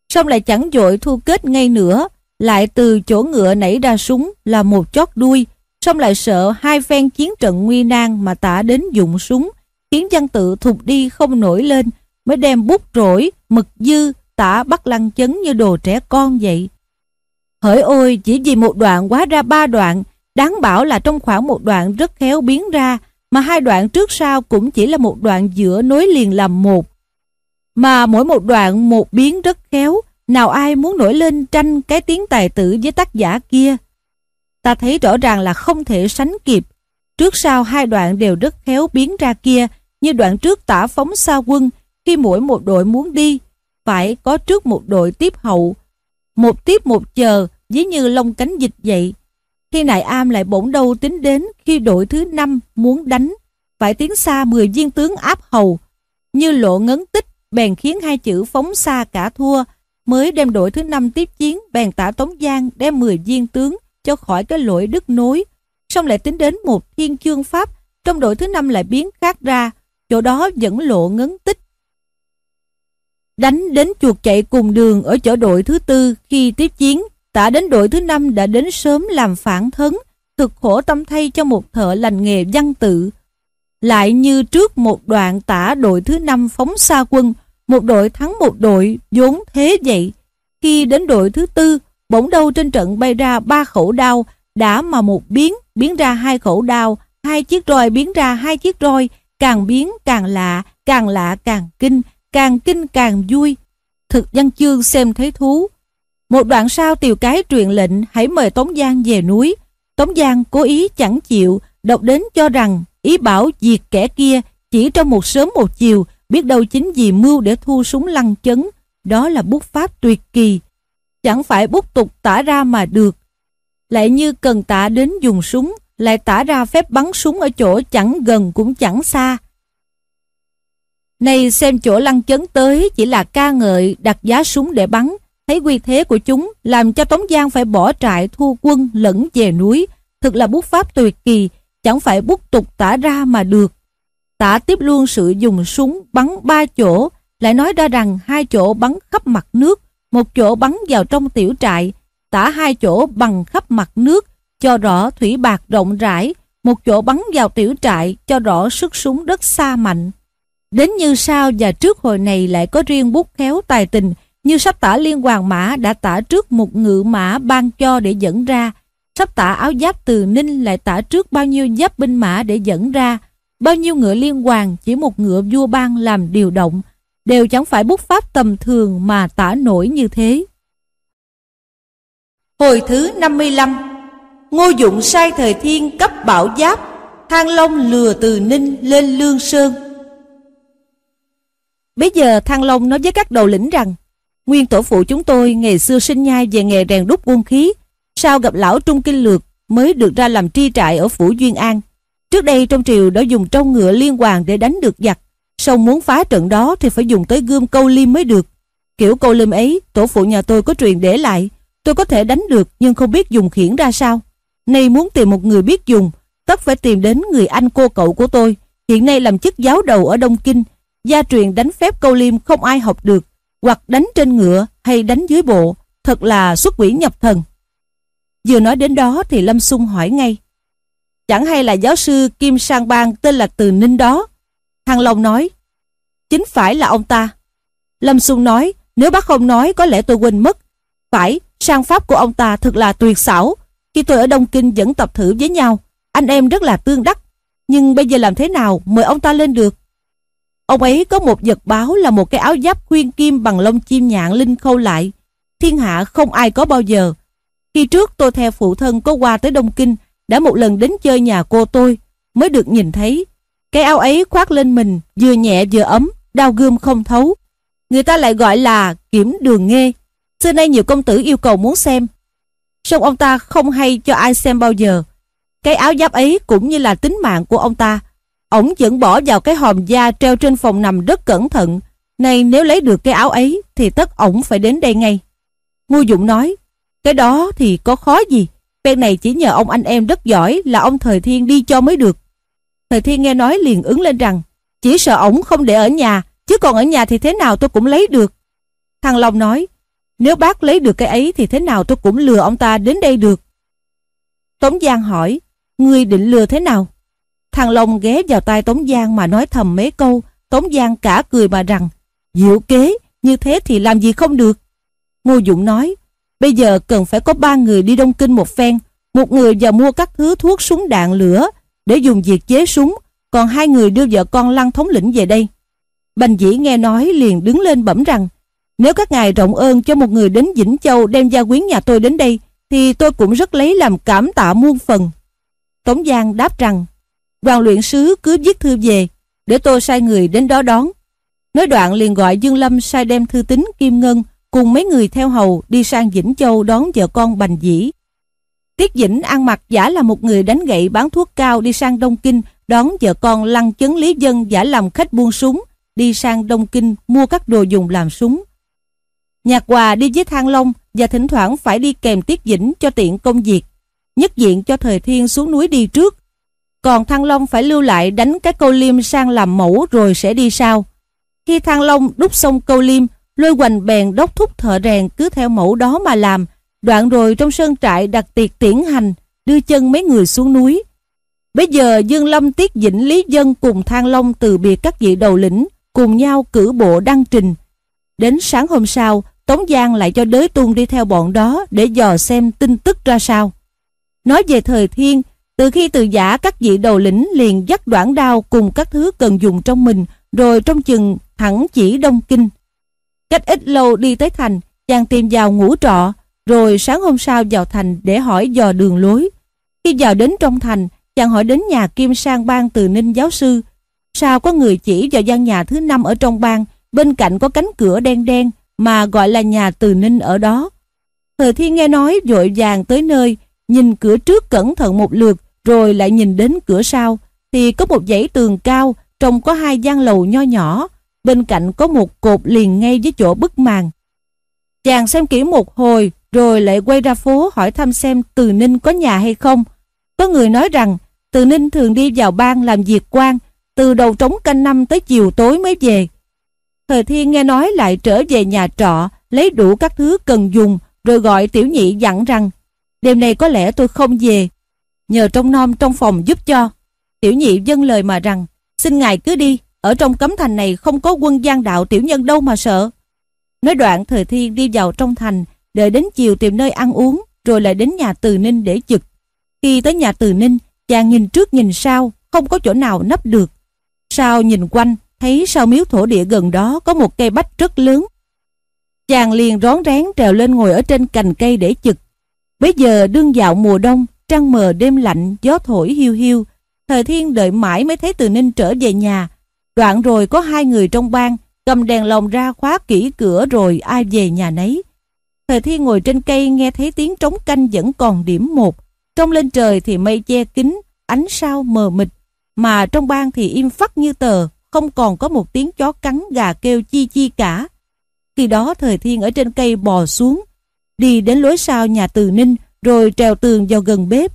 Xong lại chẳng dội thu kết ngay nữa, lại từ chỗ ngựa nảy ra súng là một chót đuôi, xong lại sợ hai phen chiến trận nguy nan mà tả đến dụng súng, khiến văn tự thụt đi không nổi lên, mới đem bút rỗi, mực dư, tả bắt lăng chấn như đồ trẻ con vậy. Hỡi ôi, chỉ vì một đoạn quá ra ba đoạn, đáng bảo là trong khoảng một đoạn rất khéo biến ra, mà hai đoạn trước sau cũng chỉ là một đoạn giữa nối liền làm một. Mà mỗi một đoạn một biến rất khéo, nào ai muốn nổi lên tranh cái tiếng tài tử với tác giả kia. Ta thấy rõ ràng là không thể sánh kịp. Trước sau hai đoạn đều rất khéo biến ra kia, như đoạn trước tả phóng xa quân, khi mỗi một đội muốn đi, phải có trước một đội tiếp hậu. Một tiếp một chờ, dí như lông cánh dịch vậy. Khi nại am lại bỗng đâu tính đến khi đội thứ năm muốn đánh, phải tiến xa 10 viên tướng áp hầu. Như lộ ngấn tích, bèn khiến hai chữ phóng xa cả thua, mới đem đội thứ năm tiếp chiến, bèn tả Tống Giang đem 10 viên tướng cho khỏi cái lỗi đứt nối. Xong lại tính đến một thiên chương pháp, trong đội thứ năm lại biến khác ra, chỗ đó vẫn lộ ngấn tích. Đánh đến chuột chạy cùng đường ở chỗ đội thứ tư khi tiếp chiến, tả đến đội thứ năm đã đến sớm làm phản thấn, thực khổ tâm thay cho một thợ lành nghề văn tự. Lại như trước một đoạn tả đội thứ năm phóng xa quân, một đội thắng một đội vốn thế vậy. Khi đến đội thứ tư, bỗng đâu trên trận bay ra ba khẩu đao, đã mà một biến, biến ra hai khẩu đao, hai chiếc roi biến ra hai chiếc roi, càng biến càng lạ, càng lạ càng kinh, càng kinh càng vui. Thực văn chương xem thấy thú. Một đoạn sau tiều cái truyền lệnh hãy mời Tống Giang về núi. Tống Giang cố ý chẳng chịu, đọc đến cho rằng ý bảo diệt kẻ kia chỉ trong một sớm một chiều, biết đâu chính vì mưu để thu súng lăng chấn. Đó là bút pháp tuyệt kỳ. Chẳng phải bút tục tả ra mà được. Lại như cần tả đến dùng súng, lại tả ra phép bắn súng ở chỗ chẳng gần cũng chẳng xa. Này xem chỗ lăng chấn tới chỉ là ca ngợi đặt giá súng để bắn, thấy quy thế của chúng làm cho Tống Giang phải bỏ trại thu quân lẫn về núi, thực là bút pháp tuyệt kỳ, chẳng phải bút tục tả ra mà được. Tả tiếp luôn sự dùng súng bắn ba chỗ, lại nói ra rằng hai chỗ bắn khắp mặt nước, một chỗ bắn vào trong tiểu trại, tả hai chỗ bằng khắp mặt nước, cho rõ thủy bạc rộng rãi, một chỗ bắn vào tiểu trại cho rõ sức súng rất xa mạnh. Đến như sau và trước hồi này lại có riêng bút khéo tài tình, như sắp tả liên hoàng mã đã tả trước một ngự mã ban cho để dẫn ra, sắp tả áo giáp từ ninh lại tả trước bao nhiêu giáp binh mã để dẫn ra, bao nhiêu ngựa liên hoàng chỉ một ngựa vua ban làm điều động, đều chẳng phải bút pháp tầm thường mà tả nổi như thế. Hồi thứ 55 Ngô Dụng sai thời thiên cấp bảo giáp, Thang Long lừa từ Ninh lên Lương Sơn. Bây giờ Thang Long nói với các đầu lĩnh rằng Nguyên tổ phụ chúng tôi ngày xưa sinh nhai về nghề rèn đúc quân khí. Sau gặp lão Trung Kinh Lược mới được ra làm tri trại ở Phủ Duyên An. Trước đây trong triều đã dùng trâu ngựa liên hoàng để đánh được giặc. Sau muốn phá trận đó thì phải dùng tới gươm câu liêm mới được. Kiểu câu liêm ấy tổ phụ nhà tôi có truyền để lại. Tôi có thể đánh được nhưng không biết dùng khiển ra sao. Nay muốn tìm một người biết dùng Tất phải tìm đến người anh cô cậu của tôi. Hiện nay làm chức giáo đầu ở Đông Kinh Gia truyền đánh phép câu liêm không ai học được, hoặc đánh trên ngựa hay đánh dưới bộ, thật là xuất quỷ nhập thần. Vừa nói đến đó thì Lâm Xung hỏi ngay. Chẳng hay là giáo sư Kim Sang Bang tên là Từ Ninh đó? Thăng Long nói, chính phải là ông ta. Lâm Xung nói, nếu bác không nói có lẽ tôi quên mất. Phải, sang pháp của ông ta thật là tuyệt xảo. Khi tôi ở Đông Kinh vẫn tập thử với nhau, anh em rất là tương đắc. Nhưng bây giờ làm thế nào mời ông ta lên được? Ông ấy có một vật báo là một cái áo giáp khuyên kim bằng lông chim nhạn linh khâu lại. Thiên hạ không ai có bao giờ. Khi trước tôi theo phụ thân có qua tới Đông Kinh, đã một lần đến chơi nhà cô tôi. mới được nhìn thấy. Cái áo ấy khoác lên mình vừa nhẹ vừa ấm, đau gươm không thấu. Người ta lại gọi là kiểm đường nghe Xưa nay nhiều công tử yêu cầu muốn xem. Song ông ta không hay cho ai xem bao giờ. Cái áo giáp ấy cũng như là tính mạng của ông ta ổng vẫn bỏ vào cái hòm da treo trên phòng nằm rất cẩn thận. Này nếu lấy được cái áo ấy thì tất ổng phải đến đây ngay. Ngô Dũng nói, cái đó thì có khó gì. Bên này chỉ nhờ ông anh em rất giỏi là ông Thời Thiên đi cho mới được. Thời Thiên nghe nói liền ứng lên rằng, chỉ sợ ổng không để ở nhà, chứ còn ở nhà thì thế nào tôi cũng lấy được. Thằng Long nói, nếu bác lấy được cái ấy thì thế nào tôi cũng lừa ông ta đến đây được. Tống Giang hỏi, ngươi định lừa thế nào? Thằng Long ghé vào tai Tống Giang mà nói thầm mấy câu, Tống Giang cả cười mà rằng, diệu kế, như thế thì làm gì không được. Ngô Dũng nói, bây giờ cần phải có ba người đi Đông Kinh một phen, một người vào mua các thứ thuốc súng đạn lửa để dùng diệt chế súng, còn hai người đưa vợ con lăng thống lĩnh về đây. Bành dĩ nghe nói liền đứng lên bẩm rằng, nếu các ngài rộng ơn cho một người đến Vĩnh Châu đem gia quyến nhà tôi đến đây, thì tôi cũng rất lấy làm cảm tạ muôn phần. Tống Giang đáp rằng, đoàn luyện sứ cứ viết thư về, để tôi sai người đến đó đón. Nói đoạn liền gọi Dương Lâm sai đem thư tín Kim Ngân cùng mấy người theo hầu đi sang Vĩnh Châu đón vợ con Bành Dĩ. Tiết Dĩnh ăn mặc giả là một người đánh gậy bán thuốc cao đi sang Đông Kinh đón vợ con Lăng Chấn Lý Dân giả làm khách buôn súng đi sang Đông Kinh mua các đồ dùng làm súng. Nhạc Hòa đi với Thang Long và thỉnh thoảng phải đi kèm Tiết Dĩnh cho tiện công việc. Nhất diện cho Thời Thiên xuống núi đi trước. Còn Thăng Long phải lưu lại đánh cái câu liêm sang làm mẫu rồi sẽ đi sau. Khi Thăng Long đúc xong câu liêm, lôi hoành bèn đốc thúc thợ rèn cứ theo mẫu đó mà làm. Đoạn rồi trong sơn trại đặt tiệc tiễn hành, đưa chân mấy người xuống núi. Bây giờ Dương Lâm Tiết Dĩnh Lý Dân cùng Thang Long từ biệt các vị đầu lĩnh, cùng nhau cử bộ đăng trình. Đến sáng hôm sau, Tống Giang lại cho đới tung đi theo bọn đó để dò xem tin tức ra sao. Nói về thời thiên, từ khi từ giả các vị đầu lĩnh liền dắt đoạn đao cùng các thứ cần dùng trong mình, rồi trong chừng thẳng chỉ Đông Kinh. Cách ít lâu đi tới thành, chàng tìm vào ngủ trọ, rồi sáng hôm sau vào thành để hỏi dò đường lối. Khi vào đến trong thành, chàng hỏi đến nhà Kim Sang Bang từ Ninh giáo sư. Sao có người chỉ vào gian nhà thứ năm ở trong bang, bên cạnh có cánh cửa đen đen mà gọi là nhà từ Ninh ở đó. Thời Thiên nghe nói vội vàng tới nơi, nhìn cửa trước cẩn thận một lượt, rồi lại nhìn đến cửa sau, thì có một dãy tường cao, trông có hai gian lầu nho nhỏ, bên cạnh có một cột liền ngay với chỗ bức màn. Chàng xem kỹ một hồi, rồi lại quay ra phố hỏi thăm xem Từ Ninh có nhà hay không. Có người nói rằng Từ Ninh thường đi vào bang làm việc quan, từ đầu trống canh năm tới chiều tối mới về. Thời Thiên nghe nói lại trở về nhà trọ, lấy đủ các thứ cần dùng, rồi gọi tiểu nhị dặn rằng đêm nay có lẽ tôi không về, nhờ trong nom trong phòng giúp cho. Tiểu nhị dâng lời mà rằng xin ngài cứ đi, ở trong cấm thành này không có quân gian đạo tiểu nhân đâu mà sợ. Nói đoạn Thời Thiên đi vào trong thành, đợi đến chiều tìm nơi ăn uống, rồi lại đến nhà Từ Ninh để trực. Khi tới nhà Từ Ninh, chàng nhìn trước nhìn sau, không có chỗ nào nấp được. Sau nhìn quanh, thấy sau miếu thổ địa gần đó có một cây bách rất lớn. Chàng liền rón rén trèo lên ngồi ở trên cành cây để chực. Bây giờ đương dạo mùa đông, trăng mờ đêm lạnh, gió thổi hiu hiu. Thời thiên đợi mãi mới thấy từ ninh trở về nhà. Đoạn rồi có hai người trong bang cầm đèn lồng ra khóa kỹ cửa rồi ai về nhà nấy. Thời thiên ngồi trên cây nghe thấy tiếng trống canh vẫn còn điểm một. Trong lên trời thì mây che kín, ánh sao mờ mịt. Mà trong bang thì im phắt như tờ, không còn có một tiếng chó cắn gà kêu chi chi cả. Khi đó thời thiên ở trên cây bò xuống, đi đến lối sau nhà từ ninh, rồi trèo tường vào gần bếp.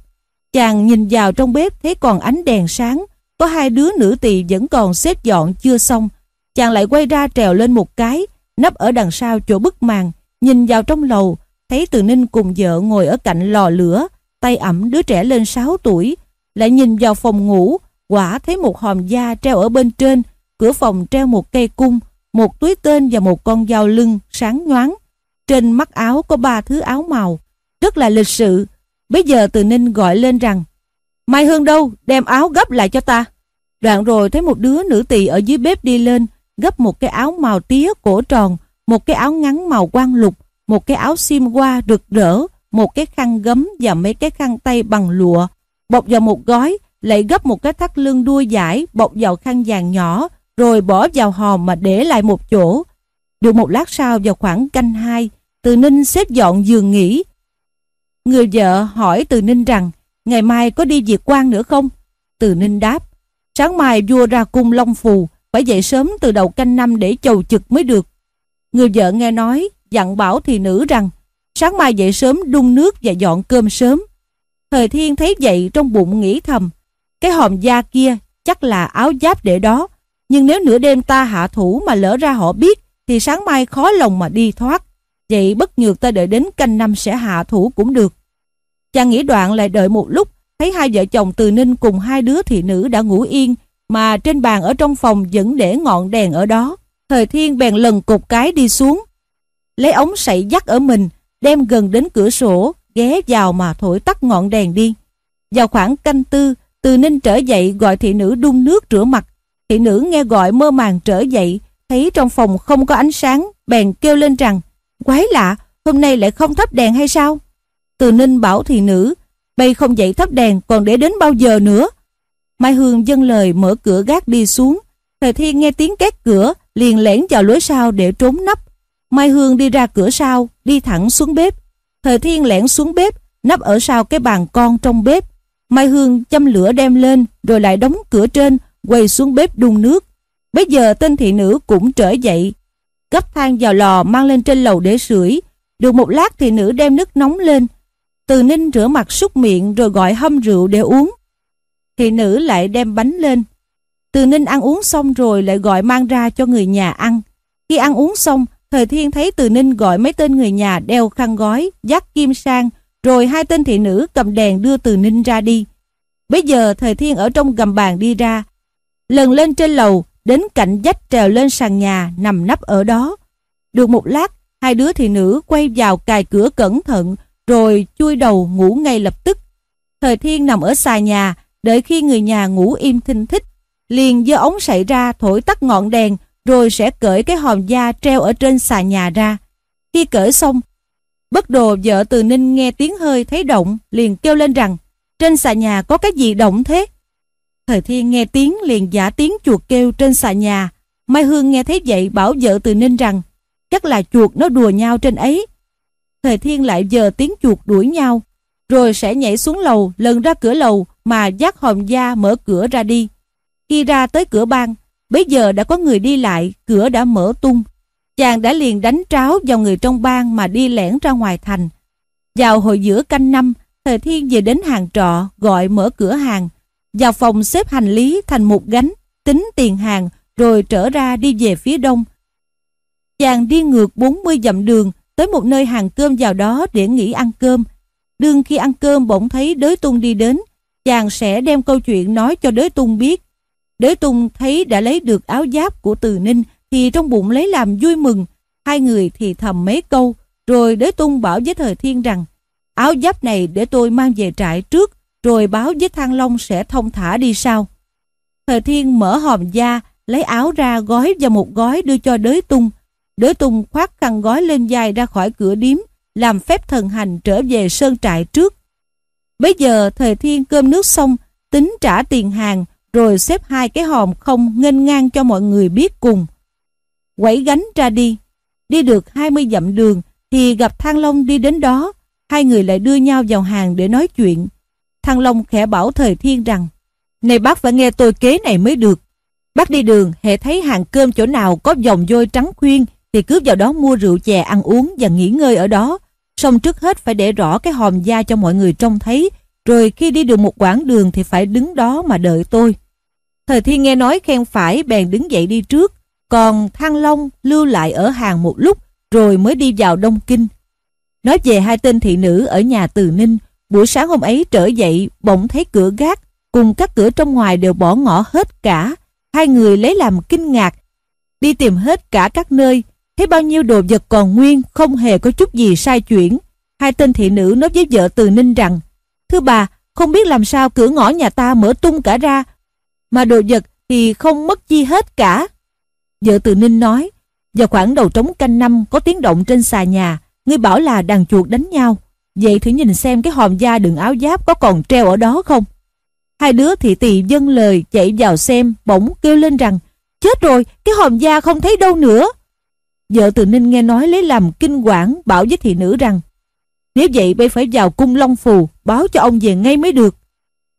Chàng nhìn vào trong bếp thấy còn ánh đèn sáng, có hai đứa nữ tỳ vẫn còn xếp dọn chưa xong. Chàng lại quay ra trèo lên một cái, nấp ở đằng sau chỗ bức màn, nhìn vào trong lầu, thấy từ ninh cùng vợ ngồi ở cạnh lò lửa, tay ẩm đứa trẻ lên 6 tuổi, lại nhìn vào phòng ngủ, quả thấy một hòm da treo ở bên trên, cửa phòng treo một cây cung, một túi tên và một con dao lưng sáng nhoáng. Trên mắt áo có ba thứ áo màu, rất là lịch sự. Bây giờ từ Ninh gọi lên rằng, Mai Hương đâu, đem áo gấp lại cho ta. Đoạn rồi thấy một đứa nữ tỳ ở dưới bếp đi lên, gấp một cái áo màu tía cổ tròn, một cái áo ngắn màu quang lục, một cái áo xiêm qua rực rỡ, một cái khăn gấm và mấy cái khăn tay bằng lụa, bọc vào một gói, lại gấp một cái thắt lưng đuôi giải bọc vào khăn vàng nhỏ rồi bỏ vào hòm mà để lại một chỗ. Được một lát sau vào khoảng canh hai, Từ Ninh xếp dọn giường nghỉ. Người vợ hỏi Từ Ninh rằng, ngày mai có đi diệt quan nữa không? Từ Ninh đáp, sáng mai vua ra cung Long Phù, phải dậy sớm từ đầu canh năm để chầu trực mới được. Người vợ nghe nói, dặn bảo thì nữ rằng, sáng mai dậy sớm đun nước và dọn cơm sớm. Thời Thiên thấy vậy trong bụng nghĩ thầm, cái hòm da kia chắc là áo giáp để đó, nhưng nếu nửa đêm ta hạ thủ mà lỡ ra họ biết thì sáng mai khó lòng mà đi thoát. Vậy bất nhược ta đợi đến canh năm sẽ hạ thủ cũng được. Chàng nghĩ đoạn lại đợi một lúc thấy hai vợ chồng Từ Ninh cùng hai đứa thị nữ đã ngủ yên mà trên bàn ở trong phòng vẫn để ngọn đèn ở đó. Thời Thiên bèn lần cục cái đi xuống lấy ống sậy dắt ở mình đem gần đến cửa sổ ghé vào mà thổi tắt ngọn đèn đi. Vào khoảng canh tư Từ Ninh trở dậy gọi thị nữ đun nước rửa mặt Thị nữ nghe gọi mơ màng trở dậy, thấy trong phòng không có ánh sáng, bèn kêu lên rằng, quái lạ, hôm nay lại không thắp đèn hay sao? Từ Ninh bảo thị nữ, bây không dậy thắp đèn còn để đến bao giờ nữa? Mai Hương dâng lời mở cửa gác đi xuống, Thời Thiên nghe tiếng két cửa, liền lẻn vào lối sau để trốn nấp. Mai Hương đi ra cửa sau, đi thẳng xuống bếp. Thời Thiên lẻn xuống bếp, nấp ở sau cái bàn con trong bếp. Mai Hương châm lửa đem lên, rồi lại đóng cửa trên, quay xuống bếp đun nước. Bây giờ tên thị nữ cũng trở dậy, gấp than vào lò mang lên trên lầu để sưởi. Được một lát thì nữ đem nước nóng lên. Từ Ninh rửa mặt súc miệng rồi gọi hâm rượu để uống. Thị nữ lại đem bánh lên. Từ Ninh ăn uống xong rồi lại gọi mang ra cho người nhà ăn. Khi ăn uống xong, Thời Thiên thấy Từ Ninh gọi mấy tên người nhà đeo khăn gói, dắt kim sang, rồi hai tên thị nữ cầm đèn đưa Từ Ninh ra đi. Bây giờ Thời Thiên ở trong gầm bàn đi ra, lần lên trên lầu, đến cạnh dách trèo lên sàn nhà, nằm nấp ở đó. Được một lát, hai đứa thị nữ quay vào cài cửa cẩn thận, rồi chui đầu ngủ ngay lập tức. Thời Thiên nằm ở xà nhà, đợi khi người nhà ngủ im thinh thích, liền giơ ống sậy ra thổi tắt ngọn đèn, rồi sẽ cởi cái hòm da treo ở trên xà nhà ra. Khi cởi xong, bất đồ vợ từ Ninh nghe tiếng hơi thấy động, liền kêu lên rằng, trên xà nhà có cái gì động thế? Thời Thiên nghe tiếng liền giả tiếng chuột kêu trên xà nhà. Mai Hương nghe thấy vậy bảo vợ từ Ninh rằng chắc là chuột nó đùa nhau trên ấy. Thời Thiên lại giờ tiếng chuột đuổi nhau, rồi sẽ nhảy xuống lầu lần ra cửa lầu mà dắt hồng gia mở cửa ra đi. Khi ra tới cửa bang, bây giờ đã có người đi lại, cửa đã mở tung. Chàng đã liền đánh tráo vào người trong bang mà đi lẻn ra ngoài thành. Vào hồi giữa canh năm, Thời Thiên về đến hàng trọ gọi mở cửa hàng vào phòng xếp hành lý thành một gánh, tính tiền hàng, rồi trở ra đi về phía đông. Chàng đi ngược 40 dặm đường tới một nơi hàng cơm vào đó để nghỉ ăn cơm. Đương khi ăn cơm bỗng thấy đới tung đi đến, chàng sẽ đem câu chuyện nói cho đới tung biết. Đới tung thấy đã lấy được áo giáp của từ ninh thì trong bụng lấy làm vui mừng. Hai người thì thầm mấy câu, rồi đới tung bảo với thời thiên rằng áo giáp này để tôi mang về trại trước rồi báo với Thăng Long sẽ thông thả đi sau. Thời Thiên mở hòm da, lấy áo ra gói vào một gói đưa cho đới tung. Đới tung khoác khăn gói lên dài ra khỏi cửa điếm, làm phép thần hành trở về sơn trại trước. Bây giờ thời Thiên cơm nước xong, tính trả tiền hàng, rồi xếp hai cái hòm không nghênh ngang cho mọi người biết cùng. Quẩy gánh ra đi. Đi được 20 dặm đường, thì gặp Thang Long đi đến đó. Hai người lại đưa nhau vào hàng để nói chuyện. Thăng Long khẽ bảo thời thiên rằng, Này bác phải nghe tôi kế này mới được. Bác đi đường hệ thấy hàng cơm chỗ nào có dòng dôi trắng khuyên, Thì cứ vào đó mua rượu chè ăn uống và nghỉ ngơi ở đó. Xong trước hết phải để rõ cái hòm da cho mọi người trông thấy, Rồi khi đi được một quãng đường thì phải đứng đó mà đợi tôi. Thời thiên nghe nói khen phải, bèn đứng dậy đi trước. Còn Thăng Long lưu lại ở hàng một lúc, Rồi mới đi vào Đông Kinh. Nói về hai tên thị nữ ở nhà Từ Ninh Buổi sáng hôm ấy trở dậy bỗng thấy cửa gác cùng các cửa trong ngoài đều bỏ ngỏ hết cả. Hai người lấy làm kinh ngạc. Đi tìm hết cả các nơi. Thấy bao nhiêu đồ vật còn nguyên không hề có chút gì sai chuyển. Hai tên thị nữ nói với vợ từ Ninh rằng Thưa bà, không biết làm sao cửa ngõ nhà ta mở tung cả ra. Mà đồ vật thì không mất chi hết cả. Vợ từ Ninh nói Vào khoảng đầu trống canh năm có tiếng động trên xà nhà Ngươi bảo là đàn chuột đánh nhau Vậy thử nhìn xem cái hòm da đựng áo giáp có còn treo ở đó không? Hai đứa thị tỳ dân vâng lời chạy vào xem bỗng kêu lên rằng Chết rồi, cái hòm da không thấy đâu nữa. Vợ từ Ninh nghe nói lấy làm kinh quản bảo với thị nữ rằng Nếu vậy bây phải vào cung Long Phù báo cho ông về ngay mới được.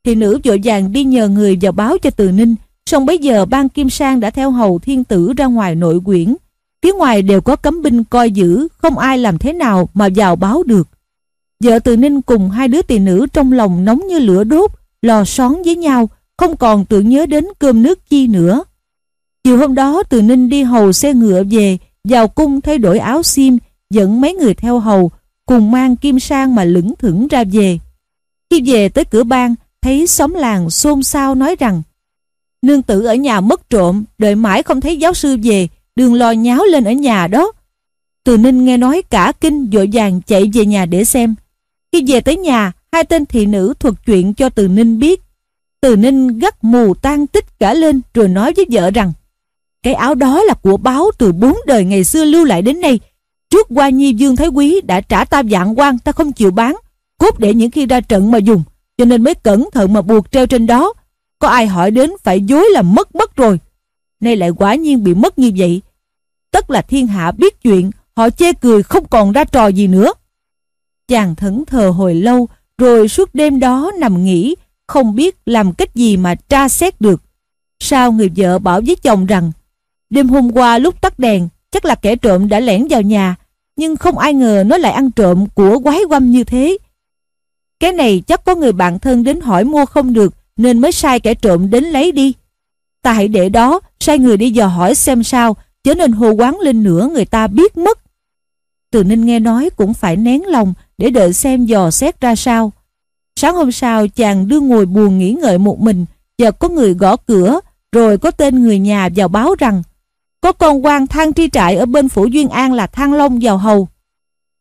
Thị nữ vội vàng đi nhờ người vào báo cho từ Ninh Xong bấy giờ ban Kim Sang đã theo hầu thiên tử ra ngoài nội quyển Phía ngoài đều có cấm binh coi giữ Không ai làm thế nào mà vào báo được Vợ từ Ninh cùng hai đứa tỳ nữ trong lòng nóng như lửa đốt Lò xón với nhau, Không còn tưởng nhớ đến cơm nước chi nữa. Chiều hôm đó, từ Ninh đi hầu xe ngựa về, Vào cung thay đổi áo xiêm, Dẫn mấy người theo hầu, Cùng mang kim sang mà lững thững ra về. Khi về tới cửa bang, Thấy xóm làng xôn xao nói rằng, Nương tử ở nhà mất trộm, Đợi mãi không thấy giáo sư về Đường lo nháo lên ở nhà đó. Từ Ninh nghe nói cả kinh Vội vàng chạy về nhà để xem. Khi về tới nhà, Hai tên thị nữ thuật chuyện cho Từ Ninh biết Từ Ninh gắt mù tan tích cả lên Rồi nói với vợ rằng, cái áo đó là của báo từ bốn đời ngày xưa lưu lại đến nay. Trước qua nhi Dương Thái Quý đã trả ta dạng quan, ta không chịu bán. Cốt để những khi ra trận mà dùng. Cho nên mới cẩn thận mà buộc treo trên đó. Có ai hỏi đến phải dối là mất mất rồi. Nay lại quả nhiên bị mất như vậy. Tất là thiên hạ biết chuyện. Họ chê cười không còn ra trò gì nữa. Chàng thẫn thờ hồi lâu. Rồi suốt đêm đó nằm nghỉ. Không biết làm cách gì mà tra xét được. Sao người vợ bảo với chồng rằng Đêm hôm qua lúc tắt đèn, chắc là kẻ trộm đã lẻn vào nhà, nhưng không ai ngờ nó lại ăn trộm của quái quăm như thế. Cái này chắc có người bạn thân đến hỏi mua không được nên mới sai kẻ trộm đến lấy đi. Ta hãy để đó, sai người đi dò hỏi xem sao, chớ nên hô quán lên nữa người ta biết mất. Từ Ninh nghe nói cũng phải nén lòng để đợi xem dò xét ra sao. Sáng hôm sau chàng đưa ngồi buồn nghỉ ngợi một mình, và có người gõ cửa, rồi có tên người nhà vào báo rằng có con quan thang tri trại ở bên phủ Duyên An là Thăng Long vào hầu.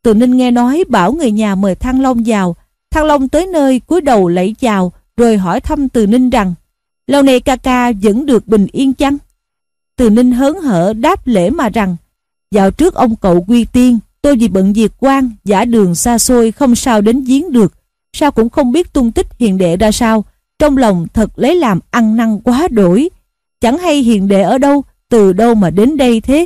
Từ Ninh nghe nói bảo người nhà mời Thăng Long vào. Thăng Long tới nơi cúi đầu lạy chào rồi hỏi thăm Từ Ninh rằng lâu nay ca ca vẫn được bình yên chăng? Từ Ninh hớn hở đáp lễ mà rằng dạo trước ông cậu quy tiên tôi vì bận việc quan giả đường xa xôi không sao đến giếng được sao cũng không biết tung tích hiền đệ ra sao trong lòng thật lấy làm ăn năn quá đổi chẳng hay hiền đệ ở đâu từ đâu mà đến đây thế?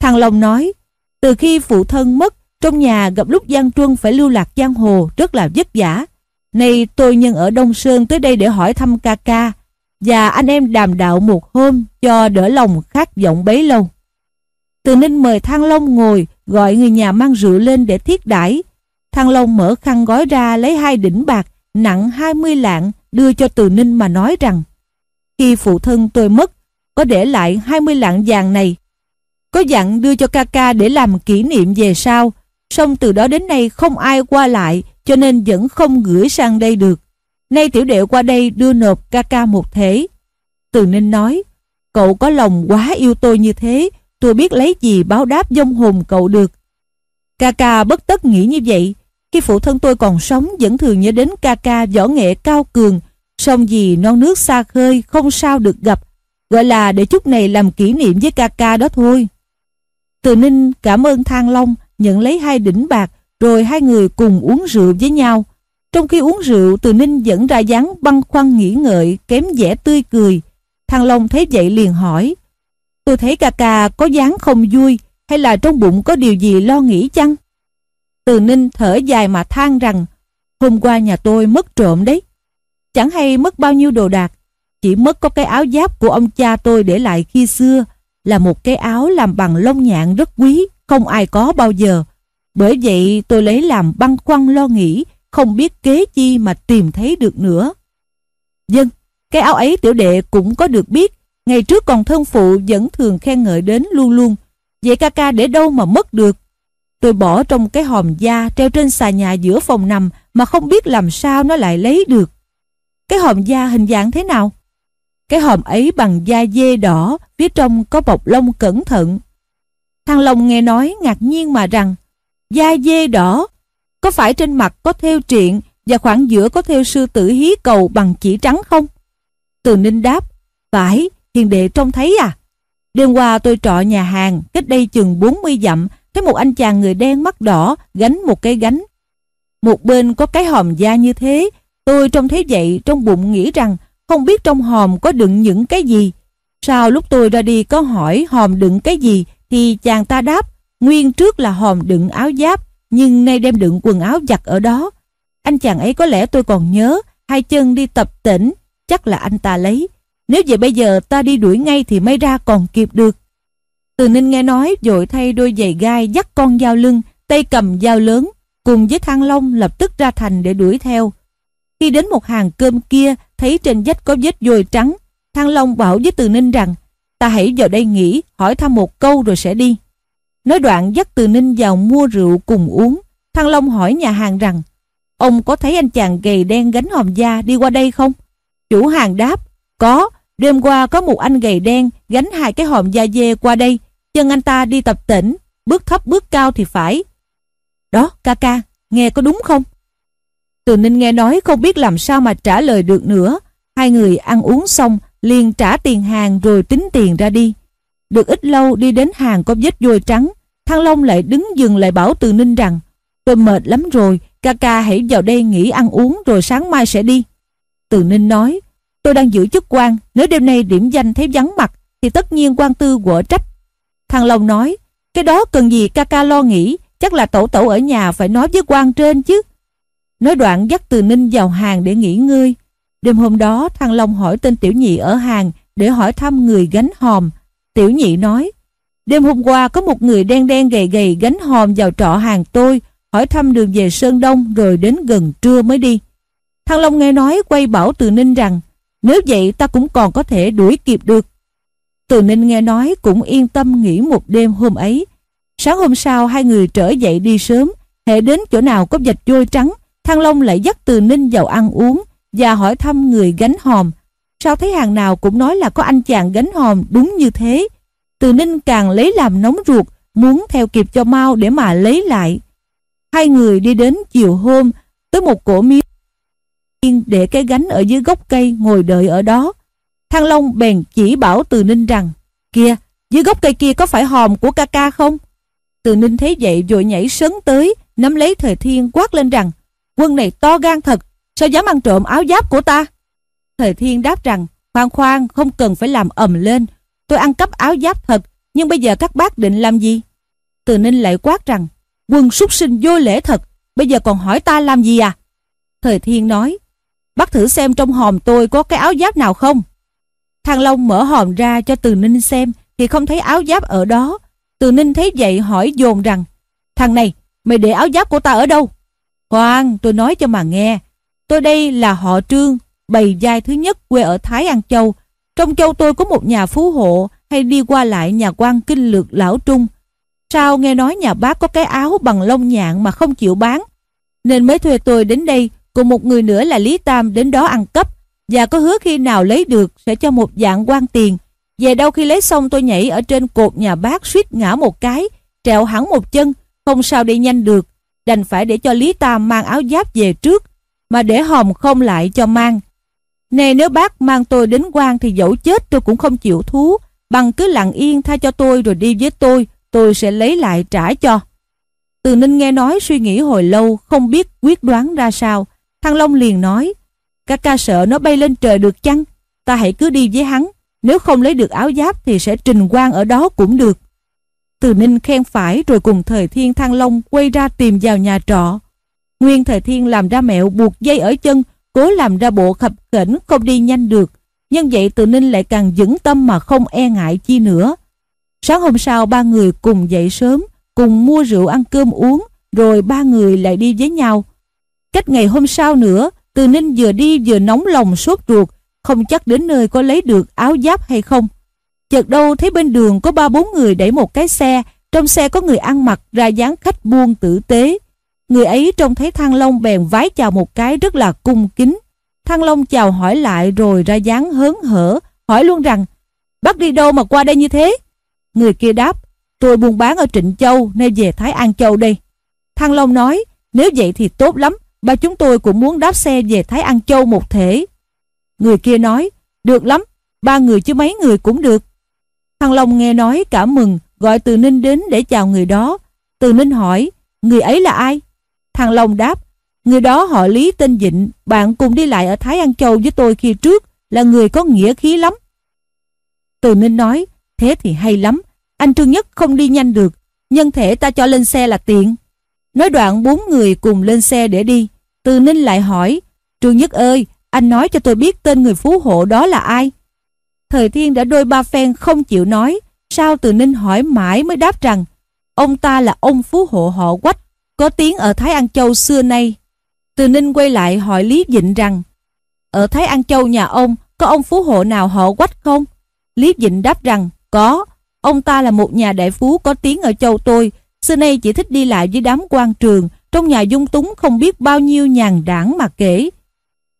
Thằng Long nói, từ khi phụ thân mất, trong nhà gặp lúc Giang Truân phải lưu lạc giang hồ rất là vất vả. Nay tôi nhân ở Đông Sơn tới đây để hỏi thăm ca ca, và anh em đàm đạo một hôm cho đỡ lòng khát vọng bấy lâu. Từ Ninh mời Thăng Long ngồi, gọi người nhà mang rượu lên để thiết đãi. Thăng Long mở khăn gói ra lấy hai đỉnh bạc nặng 20 lạng đưa cho Từ Ninh mà nói rằng khi phụ thân tôi mất có để lại 20 lạng vàng này. Có dặn đưa cho ca ca để làm kỷ niệm về sau, song từ đó đến nay không ai qua lại cho nên vẫn không gửi sang đây được. Nay tiểu đệ qua đây đưa nộp ca ca một thế. Từ Ninh nói, cậu có lòng quá yêu tôi như thế, tôi biết lấy gì báo đáp dông hồn cậu được. Ca ca bất tất nghĩ như vậy, khi phụ thân tôi còn sống vẫn thường nhớ đến ca ca võ nghệ cao cường, song vì non nước xa khơi không sao được gặp, Gọi là để chút này làm kỷ niệm với ca ca đó thôi. Từ Ninh cảm ơn Thang Long nhận lấy hai đỉnh bạc rồi hai người cùng uống rượu với nhau. Trong khi uống rượu Từ Ninh vẫn ra dáng băn khoăn nghĩ ngợi kém vẻ tươi cười. Thang Long thấy vậy liền hỏi Tôi thấy ca ca có dáng không vui hay là trong bụng có điều gì lo nghĩ chăng? Từ Ninh thở dài mà than rằng hôm qua nhà tôi mất trộm đấy. Chẳng hay mất bao nhiêu đồ đạc chỉ mất có cái áo giáp của ông cha tôi để lại khi xưa là một cái áo làm bằng lông nhạn rất quý, không ai có bao giờ. Bởi vậy tôi lấy làm băn khoăn lo nghĩ, không biết kế chi mà tìm thấy được nữa. Dân, cái áo ấy tiểu đệ cũng có được biết, ngày trước còn thân phụ vẫn thường khen ngợi đến luôn luôn. Vậy ca ca để đâu mà mất được? Tôi bỏ trong cái hòm da treo trên xà nhà giữa phòng nằm mà không biết làm sao nó lại lấy được. Cái hòm da hình dạng thế nào? Cái hòm ấy bằng da dê đỏ, phía trong có bọc lông cẩn thận. Thằng Long nghe nói ngạc nhiên mà rằng, da dê đỏ, có phải trên mặt có theo triện và khoảng giữa có theo sư tử hí cầu bằng chỉ trắng không? Từ Ninh đáp, phải, hiền đệ trông thấy à? Đêm qua tôi trọ nhà hàng, cách đây chừng 40 dặm, thấy một anh chàng người đen mắt đỏ gánh một cái gánh. Một bên có cái hòm da như thế, Tôi trông thấy vậy trong bụng nghĩ rằng không biết trong hòm có đựng những cái gì. Sau lúc tôi ra đi có hỏi hòm đựng cái gì thì chàng ta đáp nguyên trước là hòm đựng áo giáp nhưng nay đem đựng quần áo giặt ở đó. Anh chàng ấy có lẽ tôi còn nhớ hai chân đi tập tỉnh chắc là anh ta lấy. Nếu vậy bây giờ ta đi đuổi ngay thì may ra còn kịp được. Từ Ninh nghe nói vội thay đôi giày gai dắt con dao lưng, tay cầm dao lớn, cùng với Thăng Long lập tức ra thành để đuổi theo. Khi đến một hàng cơm kia, thấy trên vách có vết dồi trắng, Thăng Long bảo với Từ Ninh rằng ta hãy vào đây nghỉ, hỏi thăm một câu rồi sẽ đi. Nói đoạn dắt Từ Ninh vào mua rượu cùng uống. Thăng Long hỏi nhà hàng rằng ông có thấy anh chàng gầy đen gánh hòm da đi qua đây không? Chủ hàng đáp có, đêm qua có một anh gầy đen gánh hai cái hòm da dê qua đây, chân anh ta đi tập tỉnh, bước thấp bước cao thì phải. Đó, ca ca, nghe có đúng không? Từ Ninh nghe nói không biết làm sao mà trả lời được nữa. Hai người ăn uống xong, liền trả tiền hàng rồi tính tiền ra đi. Được ít lâu đi đến hàng có vết vôi trắng, Thăng Long lại đứng dừng lại bảo Từ Ninh rằng Tôi mệt lắm rồi, ca ca hãy vào đây nghỉ ăn uống rồi sáng mai sẽ đi. Từ Ninh nói, tôi đang giữ chức quan, nếu đêm nay điểm danh thấy vắng mặt thì tất nhiên quan tư quở trách. Thằng Long nói, cái đó cần gì ca ca lo nghĩ, chắc là tổ tổ ở nhà phải nói với quan trên chứ. Nói đoạn dắt Từ Ninh vào hàng để nghỉ ngơi. Đêm hôm đó thằng Long hỏi tên tiểu nhị ở hàng để hỏi thăm người gánh hòm. Tiểu nhị nói, đêm hôm qua có một người đen đen gầy gầy gánh hòm vào trọ hàng tôi, hỏi thăm đường về Sơn Đông rồi đến gần trưa mới đi. Thằng Long nghe nói quay bảo Từ Ninh rằng nếu vậy ta cũng còn có thể đuổi kịp được. Từ Ninh nghe nói cũng yên tâm nghỉ một đêm hôm ấy. Sáng hôm sau hai người trở dậy đi sớm, hệ đến chỗ nào có vạch vôi trắng, Thăng Long lại dắt Từ Ninh vào ăn uống và hỏi thăm người gánh hòm. Sao thấy hàng nào cũng nói là có anh chàng gánh hòm đúng như thế. Từ Ninh càng lấy làm nóng ruột, muốn theo kịp cho mau để mà lấy lại. Hai người đi đến chiều hôm, tới một cổ miếu yên để cái gánh ở dưới gốc cây ngồi đợi ở đó. Thăng Long bèn chỉ bảo Từ Ninh rằng kia dưới gốc cây kia có phải hòm của ca ca không? Từ Ninh thấy vậy vội nhảy sấn tới nắm lấy thời thiên quát lên rằng quân này to gan thật, sao dám ăn trộm áo giáp của ta? Thời thiên đáp rằng khoan khoan không cần phải làm ầm lên, tôi ăn cắp áo giáp thật, nhưng bây giờ các bác định làm gì? Từ Ninh lại quát rằng quân súc sinh vô lễ thật, bây giờ còn hỏi ta làm gì à? Thời thiên nói Bác thử xem trong hòm tôi có cái áo giáp nào không? Thằng Long mở hòm ra cho Từ Ninh xem thì không thấy áo giáp ở đó. Từ Ninh thấy vậy hỏi dồn rằng Thằng này, mày để áo giáp của ta ở đâu? Khoan, tôi nói cho mà nghe. Tôi đây là họ Trương, bầy giai thứ nhất quê ở Thái An Châu. Trong châu tôi có một nhà phú hộ hay đi qua lại nhà quan kinh lược lão Trung. Sao nghe nói nhà bác có cái áo bằng lông nhạn mà không chịu bán? Nên mới thuê tôi đến đây cùng một người nữa là Lý Tam đến đó ăn cắp và có hứa khi nào lấy được sẽ cho một dạng quan tiền. Về đâu khi lấy xong tôi nhảy ở trên cột nhà bác suýt ngã một cái, trèo hẳn một chân, không sao đi nhanh được. Đành phải để cho Lý Tam mang áo giáp về trước, mà để hòm không lại cho mang. Này nếu bác mang tôi đến quan thì dẫu chết tôi cũng không chịu thú, bằng cứ lặng yên tha cho tôi rồi đi với tôi, tôi sẽ lấy lại trả cho. Từ Ninh nghe nói suy nghĩ hồi lâu, không biết quyết đoán ra sao. Thăng Long liền nói, các ca sợ nó bay lên trời được chăng? Ta hãy cứ đi với hắn, nếu không lấy được áo giáp thì sẽ trình quan ở đó cũng được. Từ Ninh khen phải rồi cùng Thời Thiên Thăng Long quay ra tìm vào nhà trọ. Nguyên Thời Thiên làm ra mẹo buộc dây ở chân, cố làm ra bộ khập khỉnh không đi nhanh được. Nhân vậy Từ Ninh lại càng vững tâm mà không e ngại chi nữa. Sáng hôm sau ba người cùng dậy sớm, cùng mua rượu ăn cơm uống, rồi ba người lại đi với nhau. Cách ngày hôm sau nữa, Từ Ninh vừa đi vừa nóng lòng sốt ruột, không chắc đến nơi có lấy được áo giáp hay không. Chợt đâu thấy bên đường có ba bốn người đẩy một cái xe, trong xe có người ăn mặc ra dáng khách buôn tử tế. Người ấy trông thấy Thăng Long bèn vái chào một cái rất là cung kính. Thăng Long chào hỏi lại rồi ra dáng hớn hở, hỏi luôn rằng Bác đi đâu mà qua đây như thế? Người kia đáp Tôi buôn bán ở Trịnh Châu nên về Thái An Châu đây. Thăng Long nói Nếu vậy thì tốt lắm Ba chúng tôi cũng muốn đáp xe về Thái An Châu một thể. Người kia nói, được lắm, ba người chứ mấy người cũng được. Thằng Long nghe nói cảm mừng, gọi Từ Ninh đến để chào người đó. Từ Ninh hỏi, người ấy là ai? Thằng Long đáp, Người đó họ Lý tên Dịnh, bạn cùng đi lại ở Thái An Châu với tôi khi trước, là người có nghĩa khí lắm. Từ Ninh nói, thế thì hay lắm, anh Trương Nhất không đi nhanh được, nhân thể ta cho lên xe là tiện. Nói đoạn bốn người cùng lên xe để đi. Từ Ninh lại hỏi, Trương Nhất ơi, anh nói cho tôi biết tên người phú hộ đó là ai? Thời Thiên đã đôi ba phen không chịu nói, sao Từ Ninh hỏi mãi mới đáp rằng, ông ta là ông phú hộ họ Quách, có tiếng ở Thái An Châu xưa nay. Từ Ninh quay lại hỏi Lý Dịnh rằng, ở Thái An Châu nhà ông có ông phú hộ nào họ Quách không? Lý Dịnh đáp rằng, có, ông ta là một nhà đại phú có tiếng ở châu tôi, xưa nay chỉ thích đi lại với đám quan trường, trong nhà dung túng không biết bao nhiêu nhàn đảng mà kể.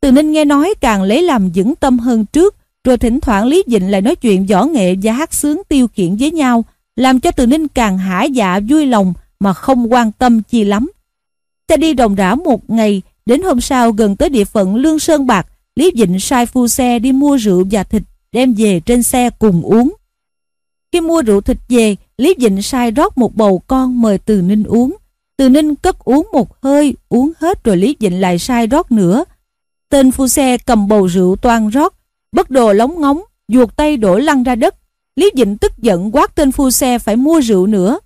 Từ Ninh nghe nói càng lấy làm vững tâm hơn trước, rồi thỉnh thoảng Lý Dịnh lại nói chuyện võ nghệ và hát sướng tiêu khiển với nhau, làm cho Từ Ninh càng hả dạ vui lòng mà không quan tâm chi lắm. ta đi đồng rã một ngày, đến hôm sau gần tới địa phận Lương Sơn Bạc, Lý Dịnh sai phu xe đi mua rượu và thịt đem về trên xe cùng uống. Khi mua rượu thịt về, Lý Dịnh sai rót một bầu con mời Từ Ninh uống. Từ Ninh cất uống một hơi, uống hết rồi Lý Dịnh lại sai rót nữa. Tên phu xe cầm bầu rượu toan rót, bất đồ lóng ngóng, ruột tay đổ lăn ra đất. Lý Dịnh tức giận quát tên phu xe phải mua rượu nữa.